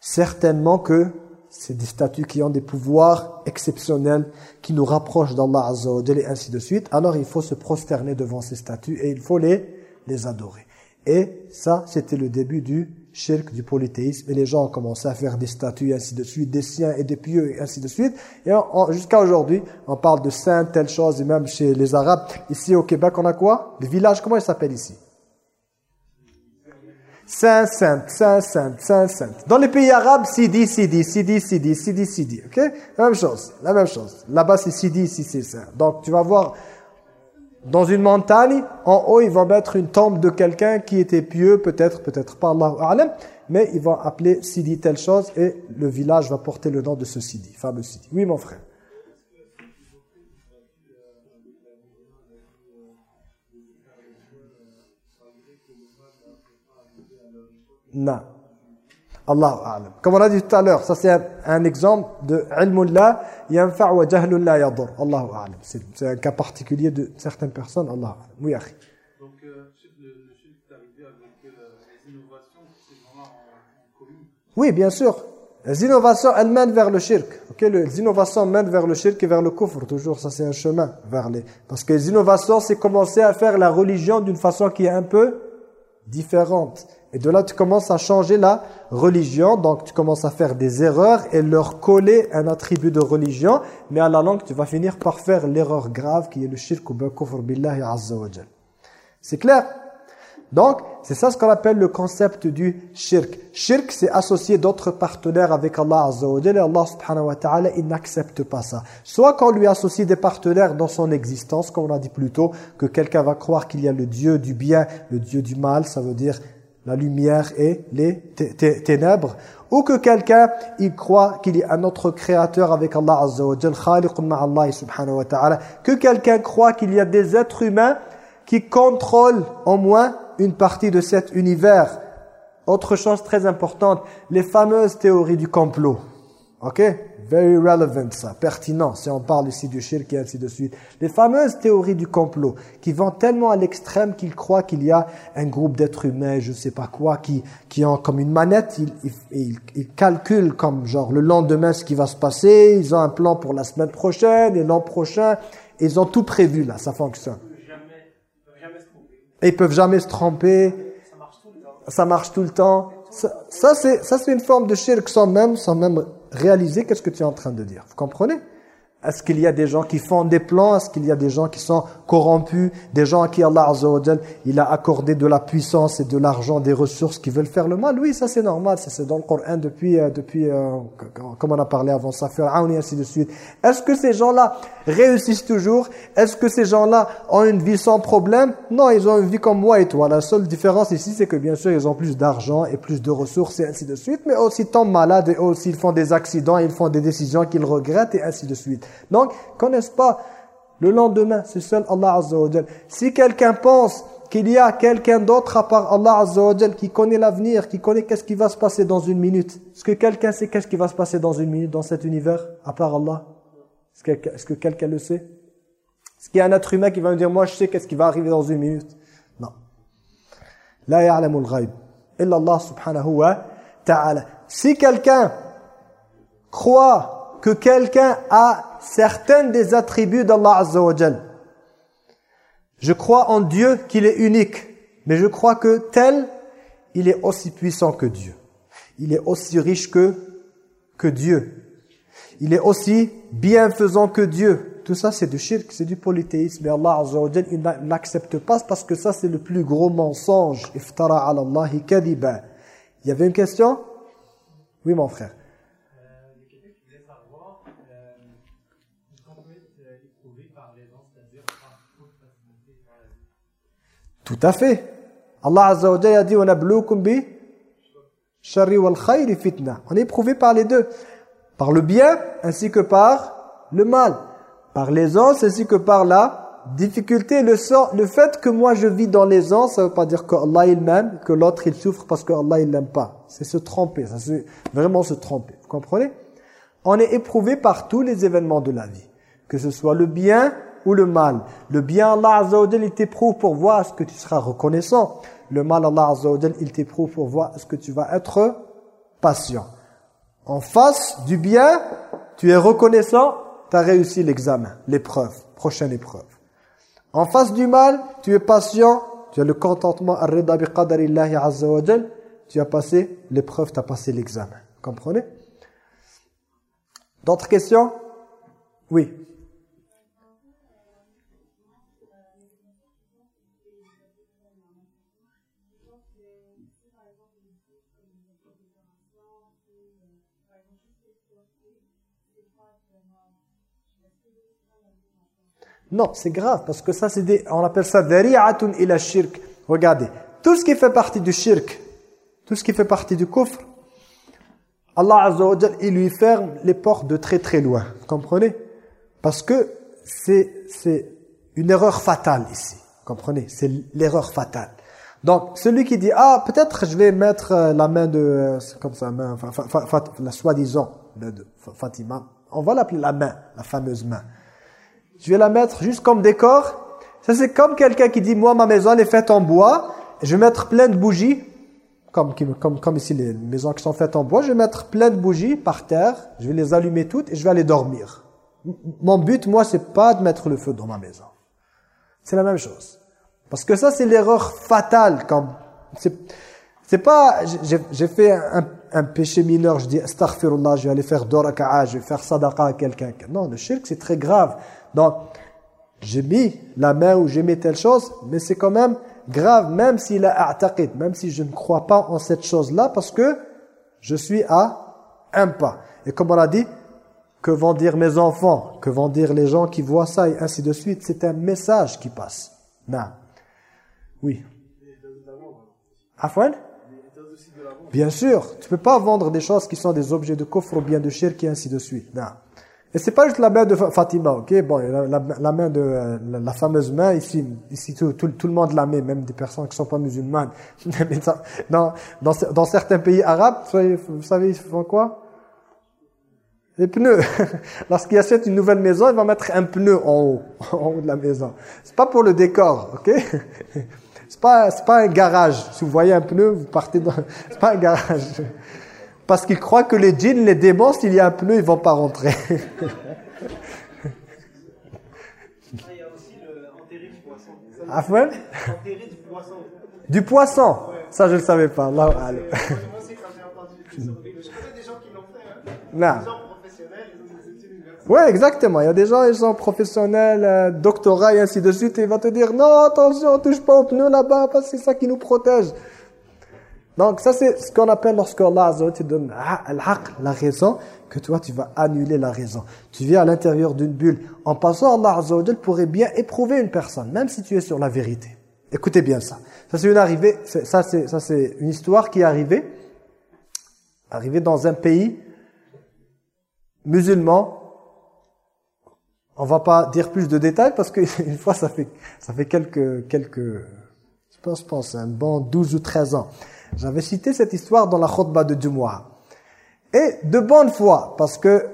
Certainement que c'est des statues qui ont des pouvoirs exceptionnels, qui nous rapprochent d'Allah Azza et ainsi de suite. Alors il faut se prosterner devant ces statues et il faut les, les adorer. Et ça, c'était le début du shirk, du polythéisme. Et les gens ont commencé à faire des statues ainsi de suite, des siens et des pieux et ainsi de suite. Et jusqu'à aujourd'hui, on parle de saints, telle chose, et même chez les Arabes. Ici au Québec, on a quoi? Le village, comment il s'appelle ici? Saint, Sainte, Saint, Sainte, Saint, Sainte. Dans les pays arabes, Sidi, Sidi, Sidi, Sidi, Sidi, Sidi. Ok? La même chose, la même chose. Là-bas, c'est Sidi, ici, c'est Saint. Donc, tu vas voir, dans une montagne, en haut, ils vont mettre une tombe de quelqu'un qui était pieux, peut-être, peut-être pas, Allah mais ils vont appeler Sidi telle chose, et le village va porter le nom de ce Sidi, fameux Sidi. Oui, mon frère. Non. Allah a'lam. Comme on a dit tout à l'heure, ça c'est un, exemple de ilmullah yanfa' wa jahlullah yadur. Allahu a'lam. C'est un cas particulier de certaines personnes. Allah a'lam. Oui, akhi. Donc, euh, le, shirk est arrivé avec euh, les innovations, c'est vraiment en, en commun. Oui, bien sûr. Les innovations, elles mènent vers le shirk. Okay? Les innovations mènent vers le shirk et vers le kufr. Toujours, ça c'est un chemin vers les... Parce que les innovations, c'est commencer à faire la religion d'une façon qui est un peu différente. Et de là, tu commences à changer la religion. Donc, tu commences à faire des erreurs et leur coller un attribut de religion. Mais à la langue, tu vas finir par faire l'erreur grave qui est le shirk ou kufr billahi azza wa C'est clair? Donc, c'est ça ce qu'on appelle le concept du shirk. Shirk, c'est associer d'autres partenaires avec Allah azza Et Allah subhanahu wa ta'ala, il n'accepte pas ça. Soit qu'on lui associe des partenaires dans son existence, comme on a dit plus tôt, que quelqu'un va croire qu'il y a le Dieu du bien, le Dieu du mal, ça veut dire la lumière et les ténèbres, ou que quelqu'un il croit qu'il y a un autre créateur avec Allah Azza wa Jal, subhanahu wa ta'ala, que quelqu'un croit qu'il y a des êtres humains qui contrôlent au moins une partie de cet univers. Autre chose très importante, les fameuses théories du complot. Ok? Very relevant ça, pertinent, si on parle ici du shirk et ainsi de suite. Les fameuses théories du complot, qui vont tellement à l'extrême qu'ils croient qu'il y a un groupe d'êtres humains, je sais pas quoi, qui, qui ont comme une manette, ils, ils, ils, calculent comme genre le lendemain ce qui va se passer, ils ont un plan pour la semaine prochaine et l'an prochain, ils ont tout prévu là, ça fonctionne. Ils peuvent jamais se tromper, ça marche tout le temps. Ça, ça c'est une forme de shirk sans même, sans même réaliser qu'est-ce que tu es en train de dire. Vous comprenez? Est-ce qu'il y a des gens qui font des plans? Est-ce qu'il y a des gens qui sont corrompus? Des gens à qui Allah Azza il a accordé de la puissance et de l'argent, des ressources qui veulent faire le mal? Oui, ça c'est normal. Ça c'est dans le Coran depuis, euh, depuis euh, comme on a parlé avant ça, et ainsi de suite. Est-ce que ces gens-là réussissent toujours? Est-ce que ces gens-là ont une vie sans problème? Non, ils ont une vie comme moi et toi. La seule différence ici, c'est que bien sûr, ils ont plus d'argent et plus de ressources et ainsi de suite, mais aussi tombent malades et aussi ils font des accidents, ils font des décisions qu'ils regrettent et ainsi de suite. Donc, connaissent pas le lendemain, c'est seul Allah Azza wa Si quelqu'un pense qu'il y a quelqu'un d'autre à part Allah Azza wa qui connaît l'avenir, qui connaît qu'est-ce qui va se passer dans une minute, est-ce que quelqu'un sait qu'est-ce qui va se passer dans une minute dans cet univers à part Allah? Est-ce que, quelqu'un le sait? Est-ce qu'il y a un être humain qui va me dire, moi je sais qu'est-ce qui va arriver dans une minute? Non. La ya'lamul ghaib. Illa Allah subhanahu wa ta'ala. Si quelqu'un croit que quelqu'un a certains des attributs d'Allah azza je crois en Dieu qu'il est unique, mais je crois que tel, il est aussi puissant que Dieu. Il est aussi riche que, que Dieu il est aussi bienfaisant que Dieu. Tout ça, c'est du shirk, c'est du polythéisme. Mais Allah Azza il n'accepte pas parce que ça, c'est le plus gros mensonge. Iftara ala Allahi kadiba. Il y avait une question? Oui, mon frère. Tout à fait. Allah Azza wa Jalla a dit On est éprouvé par les deux, par le bien ainsi que par le mal, par l'aisance ainsi que par la difficulté. Le, sort, le fait que moi je vis dans l'aisance, ça ne veut pas dire que Allah il m'aime, que l'autre il souffre parce que Allah il l'aime pas. C'est se tromper, ça c'est vraiment se tromper. Vous comprenez? On est éprouvé par tous les événements de la vie, que ce soit le bien ou le mal. Le bien, Allah Azza wa il t'éprouve pour voir est-ce que tu seras reconnaissant. Le mal, Allah Azza wa il t'éprouve pour voir est-ce que tu vas être patient. En face du bien, tu es reconnaissant, tu as réussi l'examen, l'épreuve, prochaine épreuve. En face du mal, tu es patient, tu as le contentement, tu as passé l'épreuve, tu as passé l'examen. Comprenez? D'autres questions? Oui. Non, c'est grave parce que ça c'est des on appelle ça dhari'atun ila shirk. Regardez, tout ce qui fait partie du shirk, tout ce qui fait partie du kufr, Allah Azza wa il lui ferme les portes de très très loin. Vous comprenez? Parce que c'est une erreur fatale ici. Vous comprenez? C'est l'erreur fatale. Donc, celui qui dit, ah, peut-être je vais mettre euh, la main de, euh, comme ça, main, fa- la soi-disant de Fatima, on va l'appeler la main, la fameuse main. Je vais la mettre juste comme décor. Ça, c'est comme quelqu'un qui dit, moi, ma maison, elle est faite en bois. Je vais mettre plein de bougies. Comme, comme, comme ici, les maisons qui sont faites en bois. Je vais mettre plein de bougies par terre. Je vais les allumer toutes et je vais aller dormir. Mon but, moi, c'est pas de mettre le feu dans ma maison. C'est la même chose. Parce que ça, c'est l'erreur fatale. C'est pas, j'ai fait un, un péché mineur, je dis astaghfirullah, je vais aller faire doraka'a, je vais faire sadaqa à quelqu'un. Non, le shirk, c'est très grave. Donc, j'ai mis la main ou j'ai mis telle chose, mais c'est quand même grave, même s'il a a'taqid, même si je ne crois pas en cette chose-là, parce que je suis à un pas. Et comme on a dit, que vont dire mes enfants, que vont dire les gens qui voient ça, et ainsi de suite, c'est un message qui passe. Non. Oui. Afwan? Bien sûr, tu peux pas vendre des choses qui sont des objets de coffre ou bien de shirk et ainsi de suite. Non. Et c'est pas juste la main de Fa- Fatima, ok? Bon, la, main de euh, la, fameuse main ici, ici tout, le monde la met, même des personnes qui sont pas musulmanes. Mais ça- dans, dans, certains pays arabes, vous savez, ils font quoi? Les pneus. Lorsqu'il achète une nouvelle maison, il va mettre un pneu en haut, en haut de la maison. C'est pas pour le décor, ok? C'est pas, pas un garage. Si vous voyez un pneu, vous partez dans. C'est pas un garage. Parce qu'ils croient que les djinns, les démons, s'il y a un pneu, ils vont pas rentrer. Il y a aussi le enterré du poisson. Afwan Enterré du poisson. Du poisson? Ça, je le savais pas. A'lam. Moi aussi, quand j'ai entendu, je connais des gens qui l'ont fait. Hein. Non. Des gens professionnels, ils ont des études universitaires. Ouais, exactement. Il y a des gens, ils sont professionnels, euh, doctorat et ainsi de suite, et il va te dire, non, attention, touche pas au pneu là-bas, parce que c'est ça qui nous protège. Donc ça, c'est ce qu'on appelle lorsque Allah Azza te donne la raison, que toi, tu vas annuler la raison. Tu viens à l'intérieur d'une bulle. En passant, Allah pourrait bien éprouver une personne, même si tu es sur la vérité. Écoutez bien ça. Ça, c'est une arrivée, ça, c'est ça, c'est une histoire qui est arrivée, arrivée dans un pays musulman, on va pas dire plus de détails parce qu'une fois ça fait ça fait quelques quelques je pense je pense un bon 12 ou 13 ans. J'avais cité cette histoire dans la khutbah de Jumu'ah. Et de bonne foi parce que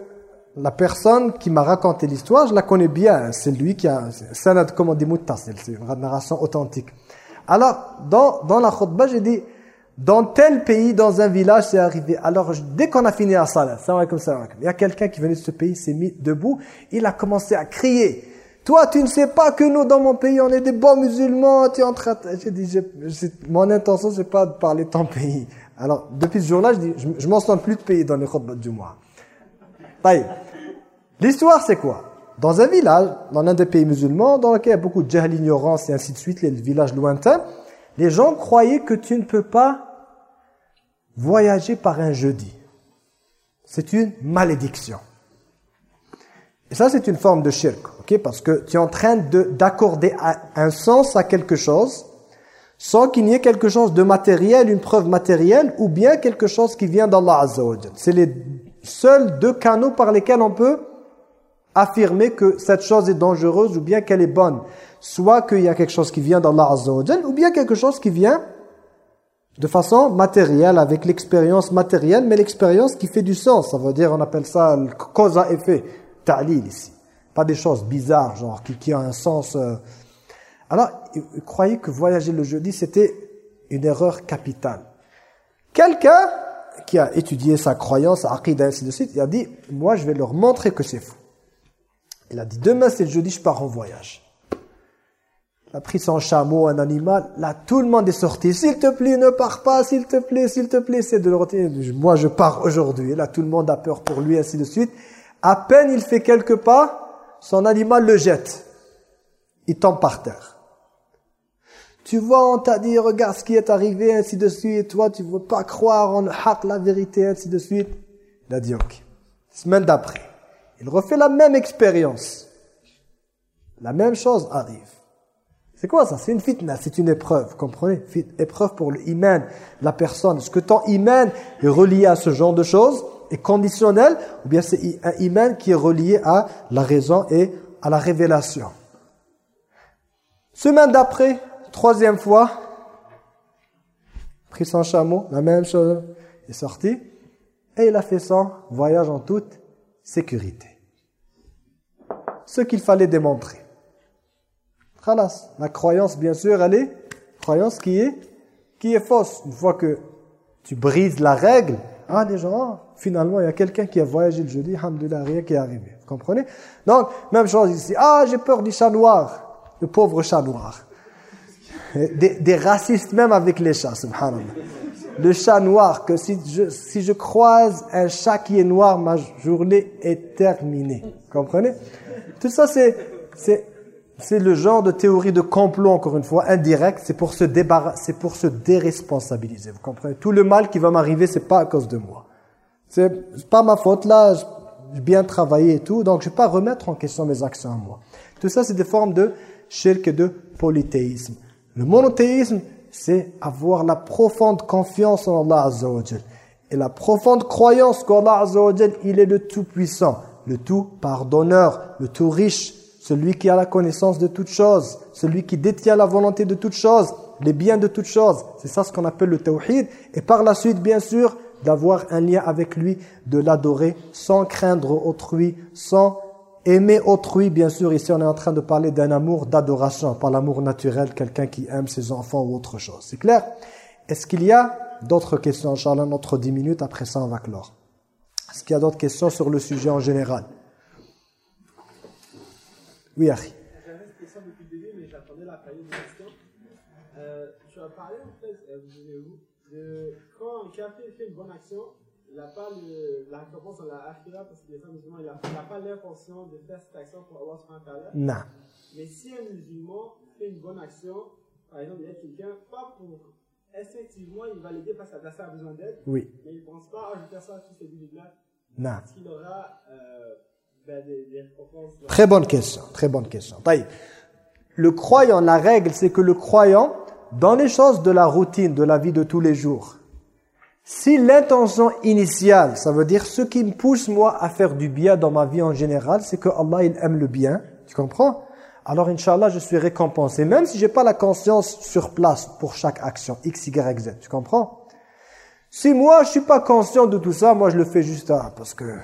la personne qui m'a raconté l'histoire, je la connais bien, c'est lui qui a sanad comme on dit c'est une narration authentique. Alors dans dans la khutbah, j'ai dit dans tel pays, dans un village, c'est arrivé. Alors, dès qu'on a fini la salat, il y a quelqu'un qui venait de ce pays, s'est mis debout, il a commencé à crier. Toi, tu ne sais pas que nous, dans mon pays, on est des bons musulmans, tu es en train. J'ai dit, j'ai- j'ai- mon intention, c'est pas de parler de ton pays. Alors, depuis ce jour-là, je dis, je, je mentionne plus de pays dans les khutbah du mois. L'histoire, c'est quoi? Dans un village, dans l'un des pays musulmans, dans lequel il y a beaucoup de jahl, ignorance et ainsi de suite, les villages lointains, les gens croyaient que tu ne peux pas voyager par un jeudi. C'est une malédiction. Et ça, c'est une forme de shirk, ok? Parce que tu es en train de- d'accorder un- sens à quelque chose sans qu'il n'y ait quelque chose de matériel, une preuve matérielle, ou bien quelque chose qui vient d'Allah Azza. C'est les seuls deux canaux par lesquels on peut affirmer que cette chose est dangereuse ou bien qu'elle est bonne. Soit qu'il y a quelque chose qui vient d'Allah Azza ou bien quelque chose qui vient De façon matérielle, avec l'expérience matérielle, mais l'expérience qui fait du sens. Ça veut dire, on appelle ça cause à effet, ta'lil ici. Pas des choses bizarres, genre, qui, qui ont un sens... euh. Alors, il- croyait que voyager le jeudi, c'était une erreur capitale. Quelqu'un qui a étudié sa croyance, aqidah, ainsi de suite, il a dit, moi, je vais leur montrer que c'est faux. Il a dit, demain, c'est le jeudi, je pars en voyage. Il a pris son chameau, un animal. Là, tout le monde est sorti. S'il te plaît, ne pars pas. S'il te plaît, s'il te plaît. C'est de le retenir. Moi, je pars aujourd'hui. Là, tout le monde a peur pour lui, ainsi de suite. À peine il fait quelques pas, son animal le jette. Il tombe par terre. Tu vois, on t'a dit, regarde ce qui est arrivé, ainsi de suite. Toi, tu ne veux pas croire en haq, la vérité, ainsi de suite. Il a dit, ok. Semaine d'après, il refait la même expérience. La même chose arrive. C'est quoi ça? C'est une fitna, c'est une épreuve, comprenez? Épreuve pour le iman, la personne. Est-ce que ton iman est relié à ce genre de choses, est conditionnel, ou bien c'est un iman qui est relié à la raison et à la révélation Semaine d'après, troisième fois, pris son chameau, la même chose, est sorti, et il a fait son voyage en toute sécurité. Ce qu'il fallait démontrer. Khalas. La croyance, bien sûr, elle est croyance qui est, qui est fausse. Une fois que tu brises la règle, ah, gens, ah, finalement, il y a quelqu'un qui a voyagé le jeudi, alhamdoulilah, rien qui est arrivé. Vous comprenez? Donc, même chose ici. Ah, j'ai peur du chat noir, le pauvre chat noir. Des, des racistes même avec les chats, subhanallah. Le chat noir, que si je, si je croise un chat qui est noir, ma journée est terminée. Vous comprenez? Tout ça, c'est... c'est le genre de théorie de complot, encore une fois, indirect. C'est pour se débarrasser, pour se déresponsabiliser. Vous comprenez? Tout le mal qui va m'arriver, c'est pas à cause de moi. C'est pas ma faute là. J'ai bien travaillé et tout, donc je vais pas remettre en question mes actions à moi. Tout ça, c'est des formes de shirk et de polythéisme. Le monothéisme, c'est avoir la profonde confiance en Allah Azza. Et la profonde croyance qu'Allah Azza il est le tout-puissant, le tout-pardonneur, le tout-riche, celui qui a la connaissance de toutes choses, celui qui détient la volonté de toutes choses, les biens de toutes choses. C'est ça ce qu'on appelle le tawhid. Et par la suite, bien sûr, d'avoir un lien avec lui, de l'adorer sans craindre autrui, sans aimer autrui. Bien sûr, ici on est en train de parler d'un amour d'adoration, pas l'amour naturel, quelqu'un qui aime ses enfants ou autre chose. C'est clair? Est-ce qu'il y a d'autres questions? Inch'Allah, notre 10 minutes, après ça on va clore. Est-ce qu'il y a d'autres questions sur le sujet en général? Oui, Harry. J'avais cette question depuis le début, mais j'attendais la période de questions. Euh, tu as parlé, en fait, euh, vous de quand un café fait une bonne action, il n'a pas le, la récompense dans la akhira parce qu'il est un musulman, il n'a pas l'intention de faire cette action pour subhanahu wa ta'ala. Non. Mais si un musulman fait une bonne action, par exemple, il y a quelqu'un, pas pour. Instinctivement, il va l'aider parce que la personne a besoin d'aide, Oui. mais il ne pense pas, ah, je vais faire ça, tous ces minutes-là. Non. Est-ce qu'il aura euh, ben, Très bonne question, très bonne question. Le croyant, la règle, c'est que le croyant, dans les choses de la routine, de la vie de tous les jours, si l'intention initiale, ça veut dire ce qui me pousse moi à faire du bien dans ma vie en général, c'est que Allah il aime le bien, tu comprends? Alors Inch'Allah, je suis récompensé, même si j'ai pas la conscience sur place pour chaque action, X, Y, Z, tu comprends? Si moi je suis pas conscient de tout ça, moi je le fais juste ah, parce que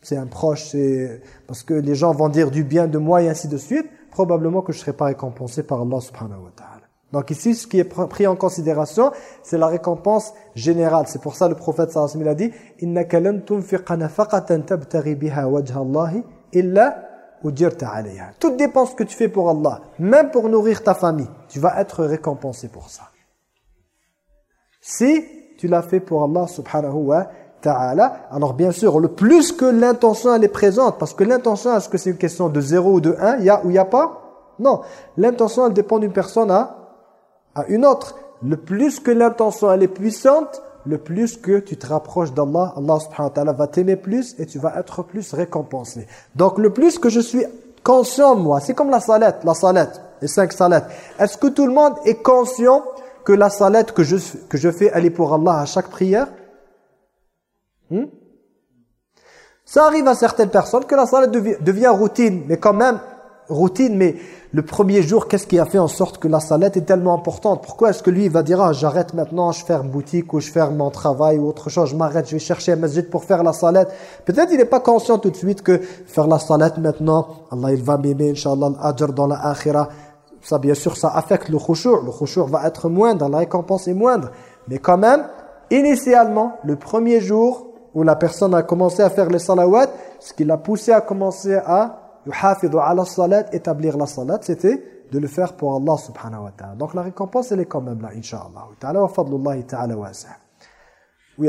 c'est un proche, c'est parce que les gens vont dire du bien de moi et ainsi de suite, probablement que je ne serai pas récompensé par Allah subhanahu wa ta'ala. Donc ici, ce qui est pris en considération, c'est la récompense générale. C'est pour ça le prophète sallallahu alayhi wa sallam a dit « Innaka lan tunfiqa nafaqatan tabtaghi biha wajha Allahi illa alayha » Toute dépense que tu fais pour Allah, même pour nourrir ta famille, tu vas être récompensé pour ça. Si tu l'as fait pour Allah subhanahu wa ta'ala, alors bien sûr, le plus que l'intention elle est présente, parce que l'intention, est-ce que c'est une question de 0 ou de 1, il y a ou il n'y a pas? Non, l'intention elle dépend d'une personne à, à une autre. Le plus que l'intention elle est puissante, le plus que tu te rapproches d'Allah, Allah subhanahu wa ta'ala va t'aimer plus et tu vas être plus récompensé. Donc le plus que je suis conscient moi, c'est comme la salette, la salette, les cinq salettes. Est-ce que tout le monde est conscient que la salette que je, que je fais, elle est pour Allah à chaque prière? Hmm? Ça arrive à certaines personnes que la salat devient, routine, mais quand même, routine, mais le premier jour, qu'est-ce qui a fait en sorte que la salette est tellement importante? Pourquoi est-ce que lui, il va dire, ah, j'arrête maintenant, je ferme boutique ou je ferme mon travail ou autre chose, je m'arrête, je vais chercher un masjid pour faire la salette? Peut-être il n'est pas conscient tout de suite que faire la salette maintenant, Allah il va m'aimer, Inch'Allah, l'ajr dans la akhira. Ça, bien sûr, ça affecte le khushu'. Le khushu' va être moindre, la récompense est moindre. Mais quand même, initialement, le premier jour où la personne a commencé à faire les salawats, ce qui l'a poussé à commencer à ala salat, établir la salat, c'était de le faire pour Allah subhanahu wa ta'ala. Donc la récompense, elle est quand même là, incha'Allah. Ta'ala wa ta'ala. Oui.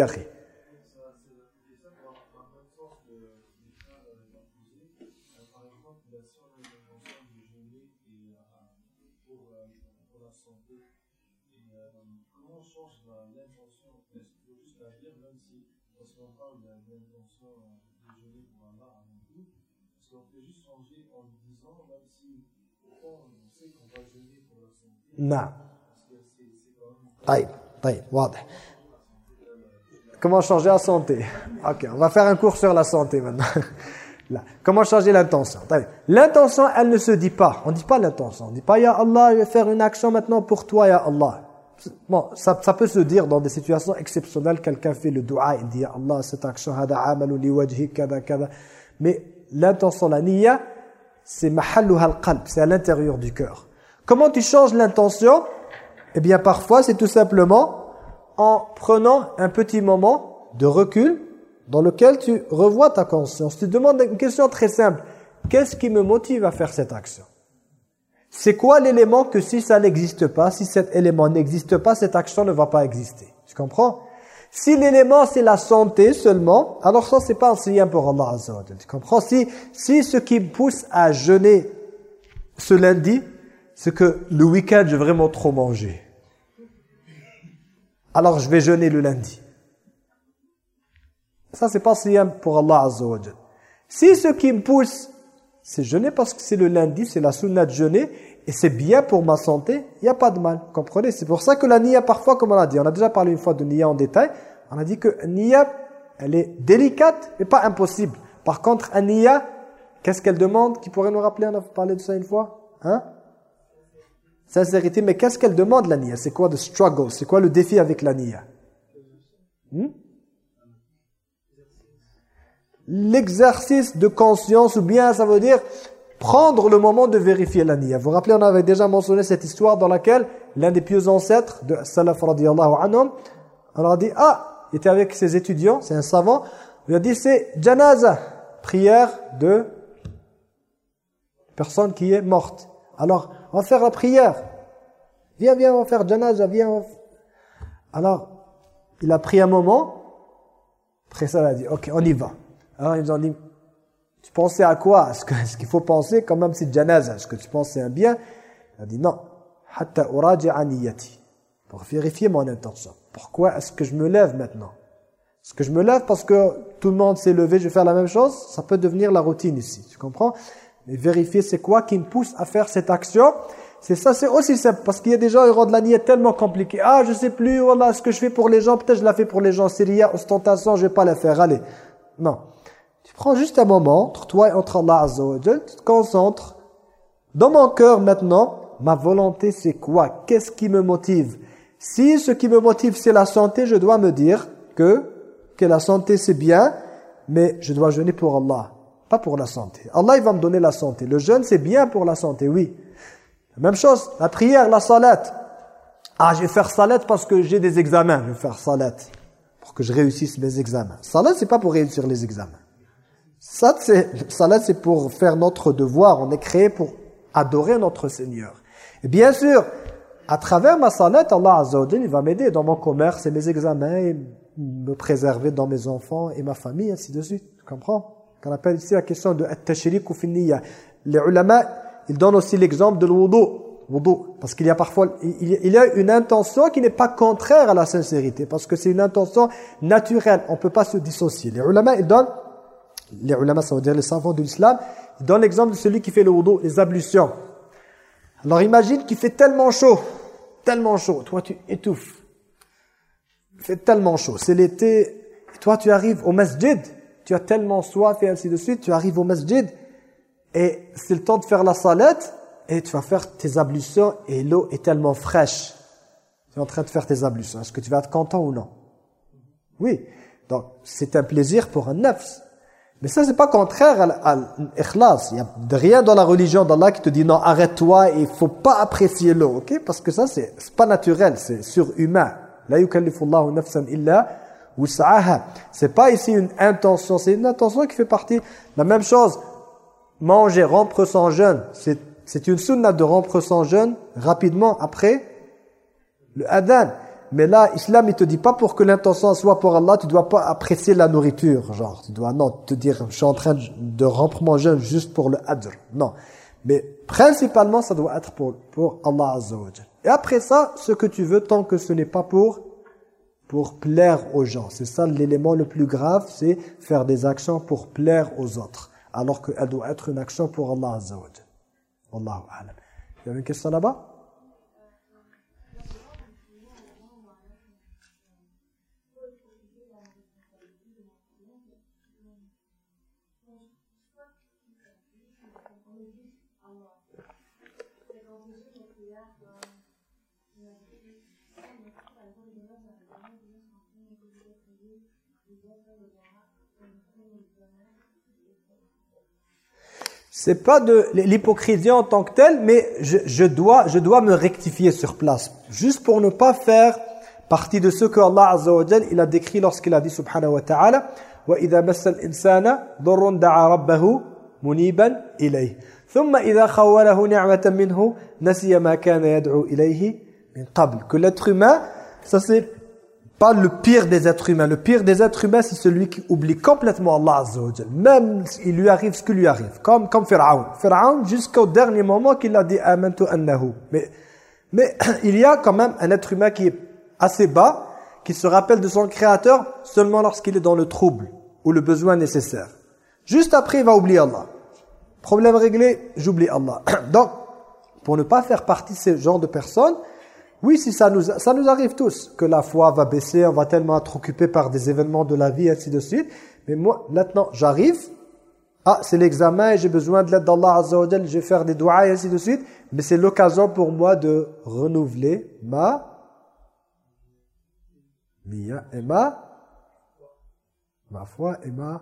نعم طيب طيب واضح Comment changer la santé Ok, on va faire un cours sur la santé maintenant. Là. Comment changer l'intention L'intention, elle ne se dit pas. On ne dit pas l'intention. On ne dit pas, Ya Allah, je vais faire une action maintenant pour toi, Ya Allah. Bon, ça, ça peut se dire dans des situations exceptionnelles. Quelqu'un fait le dua, il dit, Ya Allah, cette action, hada amalu li wajhi, kada, kada. Mais l'intention, la niya, c'est mahalluha al-qalb, c'est à l'intérieur du cœur. Comment tu changes l'intention? Eh bien, parfois, c'est tout simplement en prenant un petit moment de recul dans lequel tu revois ta conscience. Tu demandes une question très simple. Qu'est-ce qui me motive à faire cette action? C'est quoi l'élément que si ça n'existe pas, si cet élément n'existe pas, cette action ne va pas exister? Tu comprends? Si l'élément c'est la santé seulement, alors ça c'est pas un signe pour Allah Azza Tu comprends? Si, si ce qui me pousse à jeûner ce lundi, c'est que le week-end, j'ai vraiment trop mangé. Alors je vais jeûner le lundi. Ça, c'est pas siyam pour Allah Azza Si ce qui me pousse, c'est jeûner parce que c'est le lundi, c'est la sunna de jeûner, et c'est bien pour ma santé, il n'y a pas de mal. Comprenez? C'est pour ça que la niya, parfois, comme on a dit, on a déjà parlé une fois de niya en détail, on a dit que niya, elle est délicate, mais pas impossible. Par contre, un niya, qu'est-ce qu'elle demande? Qui pourrait nous rappeler On a parlé de ça une fois? Hein? Sincérité, mais qu'est-ce qu'elle demande la niya C'est quoi le struggle? C'est quoi le défi avec la niya hmm? L'exercice de conscience, ou bien ça veut dire prendre le moment de vérifier la niya. Vous vous rappelez, on avait déjà mentionné cette histoire dans laquelle l'un des pieux ancêtres de Salaf radiallahu anhum, on a dit, ah, il était avec ses étudiants, c'est un savant, il a dit c'est janaza, prière de personne qui est morte. Alors, on va faire la prière. Viens, viens, on va faire janaza, viens. Alors, il a pris un moment. Après ça, il a dit, ok, on y va. Alors, ils ont dit, tu pensais à quoi? Est-ce qu'il faut penser quand même c'est janaza? Est-ce que tu pensais un bien? Il a dit, non. Hatta Pour vérifier mon intention. Pourquoi est-ce que je me lève maintenant? Est-ce que je me lève parce que tout le monde s'est levé, je vais faire la même chose? Ça peut devenir la routine ici, tu comprends? Et vérifier c'est quoi qui me pousse à faire cette action? C'est ça, c'est aussi simple. Parce qu'il y a des gens, ils rendent la tellement compliquée. Ah, je sais plus, voilà, ce que je fais pour les gens, peut-être je la fais pour les gens. S'il y a ostentation, je vais pas la faire. Allez. Non. Tu prends juste un moment, entre toi et entre Allah Azza tu te concentres. Dans mon cœur maintenant, ma volonté c'est quoi? Qu'est-ce qui me motive? Si ce qui me motive c'est la santé, je dois me dire que, que la santé c'est bien, mais je dois jeûner pour Allah pas pour la santé. Allah il va me donner la santé. Le jeûne c'est bien pour la santé, oui. Même chose, la prière, la salat. Ah, je vais faire salat parce que j'ai des examens. Je vais faire salat pour que je réussisse mes examens. Salat c'est pas pour réussir les examens. Salat c'est pour faire notre devoir. On est créé pour adorer notre Seigneur. Et bien sûr, à travers ma salat, Allah Azza il va m'aider dans mon commerce et mes examens et me préserver dans mes enfants et ma famille, ainsi de suite. Tu comprends? Qu'on appelle ici la question de at-tashriq ou finniya. Les ulama, ils donnent aussi l'exemple de l'wudu. Parce qu'il y a parfois il y a une intention qui n'est pas contraire à la sincérité. Parce que c'est une intention naturelle. On ne peut pas se dissocier. Les ulama, ils donnent, les ulama, ça veut dire les savants de l'islam, ils donnent l'exemple de celui qui fait le wudu, les ablutions. Alors imagine qu'il fait tellement chaud, tellement chaud. Toi, tu étouffes. Il fait tellement chaud. C'est l'été. Toi, tu arrives au masjid tu as tellement soif et ainsi de suite, tu arrives au masjid et c'est le temps de faire la salette et tu vas faire tes ablutions et l'eau est tellement fraîche. Tu es en train de faire tes ablutions. Est-ce que tu vas être content ou non? Oui. Donc, c'est un plaisir pour un nefs. Mais ça, c'est pas contraire à l'ikhlas. Il n'y a rien dans la religion d'Allah qui te dit non, arrête-toi et il faut pas apprécier l'eau. ok? Parce que ça, c'est pas naturel, c'est surhumain. La nafsan illa wus'aha. C'est pas ici une intention, c'est une intention qui fait partie. La même chose, manger, rompre son jeûne. C'est une sunna de rompre son jeûne rapidement après le adhan. Mais là, islam, il te dit pas pour que l'intention soit pour Allah, tu dois pas apprécier la nourriture. Genre, tu dois, non, te dire, je suis en train de rompre mon jeûne juste pour le adr. Non. Mais principalement, ça doit être pour, pour Allah Azza Et après ça, ce que tu veux, tant que ce n'est pas pour pour plaire aux gens. C'est ça l'élément le plus grave, c'est faire des actions pour plaire aux autres. Alors qu'elle doit être une action pour Allah Azza wa. Il une question là-bas? C'est pas de l'hypocrisie en tant que telle, mais je, je, dois, je dois me rectifier sur place. Juste pour ne pas faire partie de ce que Allah Azza wa Jal, il a décrit lorsqu'il a dit subhanahu wa ta'ala وَإِذَا مَسَّ الْإِنسَانَ ضُرٌ دَعَى رَبَّهُ مُنِيبًا إِلَيْهِ ثُمَّ إِذَا خَوَّلَهُ نِعْمَةً مِنْهُ نَسِيَ مَا كَانَ يَدْعُو إِلَيْهِ مِنْ قَبْلِ Que l'être humain, ça c'est pas le pire des êtres humains. Le pire des êtres humains, c'est celui qui oublie complètement Allah Azza Même s'il lui arrive ce qui lui arrive. Comme, comme Pharaon. Pharaon, jusqu'au dernier moment qu'il a dit « Amantu annahu ». Mais, mais il y a quand même un être humain qui est assez bas, qui se rappelle de son créateur seulement lorsqu'il est dans le trouble ou le besoin nécessaire. Juste après, il va oublier Allah. Problème réglé, j'oublie Allah. Donc, pour ne pas faire partie de ce genre de personnes, oui, si ça nous, ça nous arrive tous, que la foi va baisser, on va tellement être occupé par des événements de la vie, ainsi de suite. Mais moi, maintenant, j'arrive, ah, c'est l'examen j'ai besoin de l'aide d'Allah Azza je vais faire des doigts et ainsi de suite. Mais c'est l'occasion pour moi de renouveler ma mia et ma ma foi et ma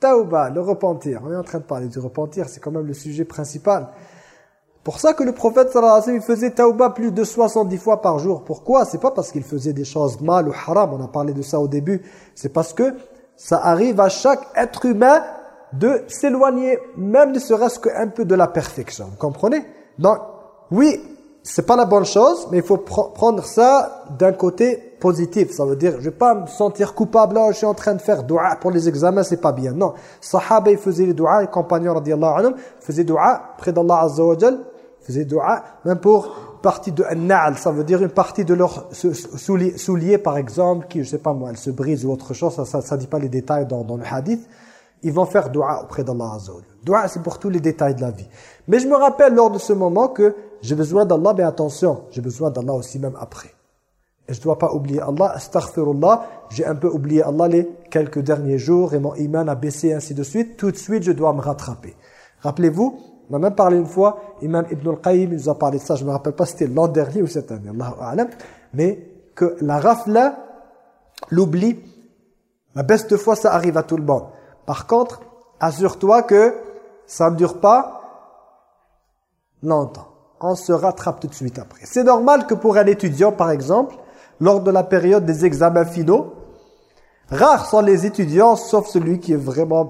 tauba, le repentir. On est en train de parler du repentir, c'est quand même le sujet principal. Pour ça que le prophète sallallahu alayhi wa faisait tauba plus de 70 fois par jour. Pourquoi? C'est pas parce qu'il faisait des choses mal ou haram, on a parlé de ça au début. C'est parce que ça arrive à chaque être humain de s'éloigner, même ne serait-ce qu'un peu de la perfection. Vous comprenez? Donc, oui, c'est pas la bonne chose, mais il faut prendre ça d'un côté positif. Ça veut dire, je vais pas me sentir coupable, là, je suis en train de faire dua pour les examens, c'est pas bien. Non, Sahaba, ils faisaient les dua, les compagnons, radiallahu anhum, faisaient dua près d'Allah Azza wa faisaient dua, même pour partie de na'al, ça veut dire une partie de leur soulier, par exemple, qui, je sais pas moi, elle se brise ou autre chose, ça ne dit pas les détails dans, dans, le hadith, ils vont faire dua auprès d'Allah Azza Dua, c'est pour tous les détails de la vie. Mais je me rappelle lors de ce moment que j'ai besoin d'Allah, mais attention, j'ai besoin d'Allah aussi même après. Et je dois pas oublier Allah, astaghfirullah, j'ai un peu oublié Allah les quelques derniers jours et mon iman a baissé ainsi de suite, tout de suite je dois me rattraper. Rappelez-vous, on a même parlé une fois, Imam Ibn al-Qayyim nous a parlé de ça, je ne me rappelle pas si c'était l'an dernier ou cette année, Allahu mais que la rafla, l'oubli, la baisse de ça arrive à tout le monde. Par contre, assure-toi que ça ne dure pas longtemps. On se rattrape tout de suite après. C'est normal que pour un étudiant, par exemple, lors de la période des examens finaux, rares sont les étudiants, sauf celui qui est vraiment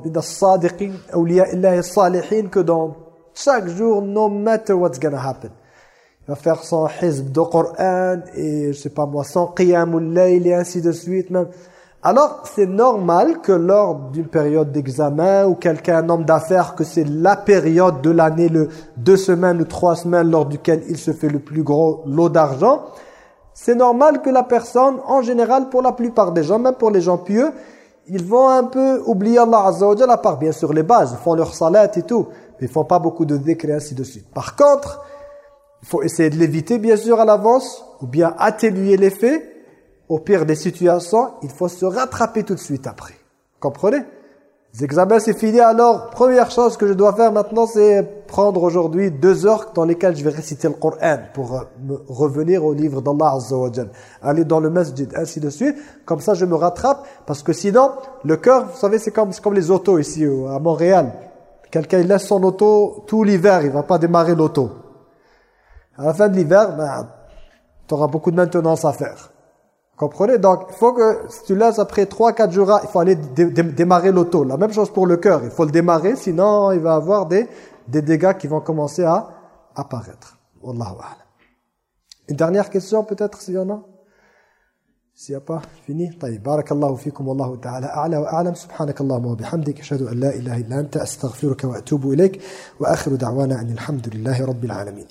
que dans chaque jour, no matter what's gonna happen. Il va faire son hizb de Coran et je sais pas moi, son qiyamul layl et ainsi de suite même. Alors, c'est normal que lors d'une période d'examen ou quelqu'un, un homme d'affaires, que c'est la période de l'année, le deux semaines ou trois semaines lors duquel il se fait le plus gros lot d'argent, c'est normal que la personne, en général, pour la plupart des gens, même pour les gens pieux, ils vont un peu oublier Allah Azza à part bien sûr les bases, font leur salat et tout, ils font pas beaucoup de dhikr et ainsi de suite. Par contre, il faut essayer de l'éviter bien sûr à l'avance, ou bien atténuer l'effet, au pire des situations, il faut se rattraper tout de suite après. Comprenez? Les examens, c'est fini. Alors, première chose que je dois faire maintenant, c'est prendre aujourd'hui deux heures dans lesquelles je vais réciter le Coran pour euh, me revenir au livre d'Allah Azza wa. Aller dans le masjid, ainsi de suite. Comme ça, je me rattrape. Parce que sinon, le cœur, vous savez, c'est comme, c'est comme les autos ici à Montréal. Quelqu'un, il laisse son auto tout l'hiver, il va pas démarrer l'auto. À la fin de l'hiver, ben, tu auras beaucoup de maintenance à faire. Comprenez? Donc, il faut que, si tu laisses après 3-4 jours, il faut aller dé dé démarrer l'auto. La même chose pour le cœur. Il faut le démarrer, sinon il va avoir des, des dégâts qui vont commencer à apparaître. Wallahu. Une dernière question peut-être, s'il y en a? Pas, fini. طيب. بارك الله فيكم والله تعالى أعلى وأعلم سبحانك اللهم وبحمدك أشهد أن لا إله إلا أنت أستغفرك وأتوب إليك وآخر دعوانا أن الحمد لله رب العالمين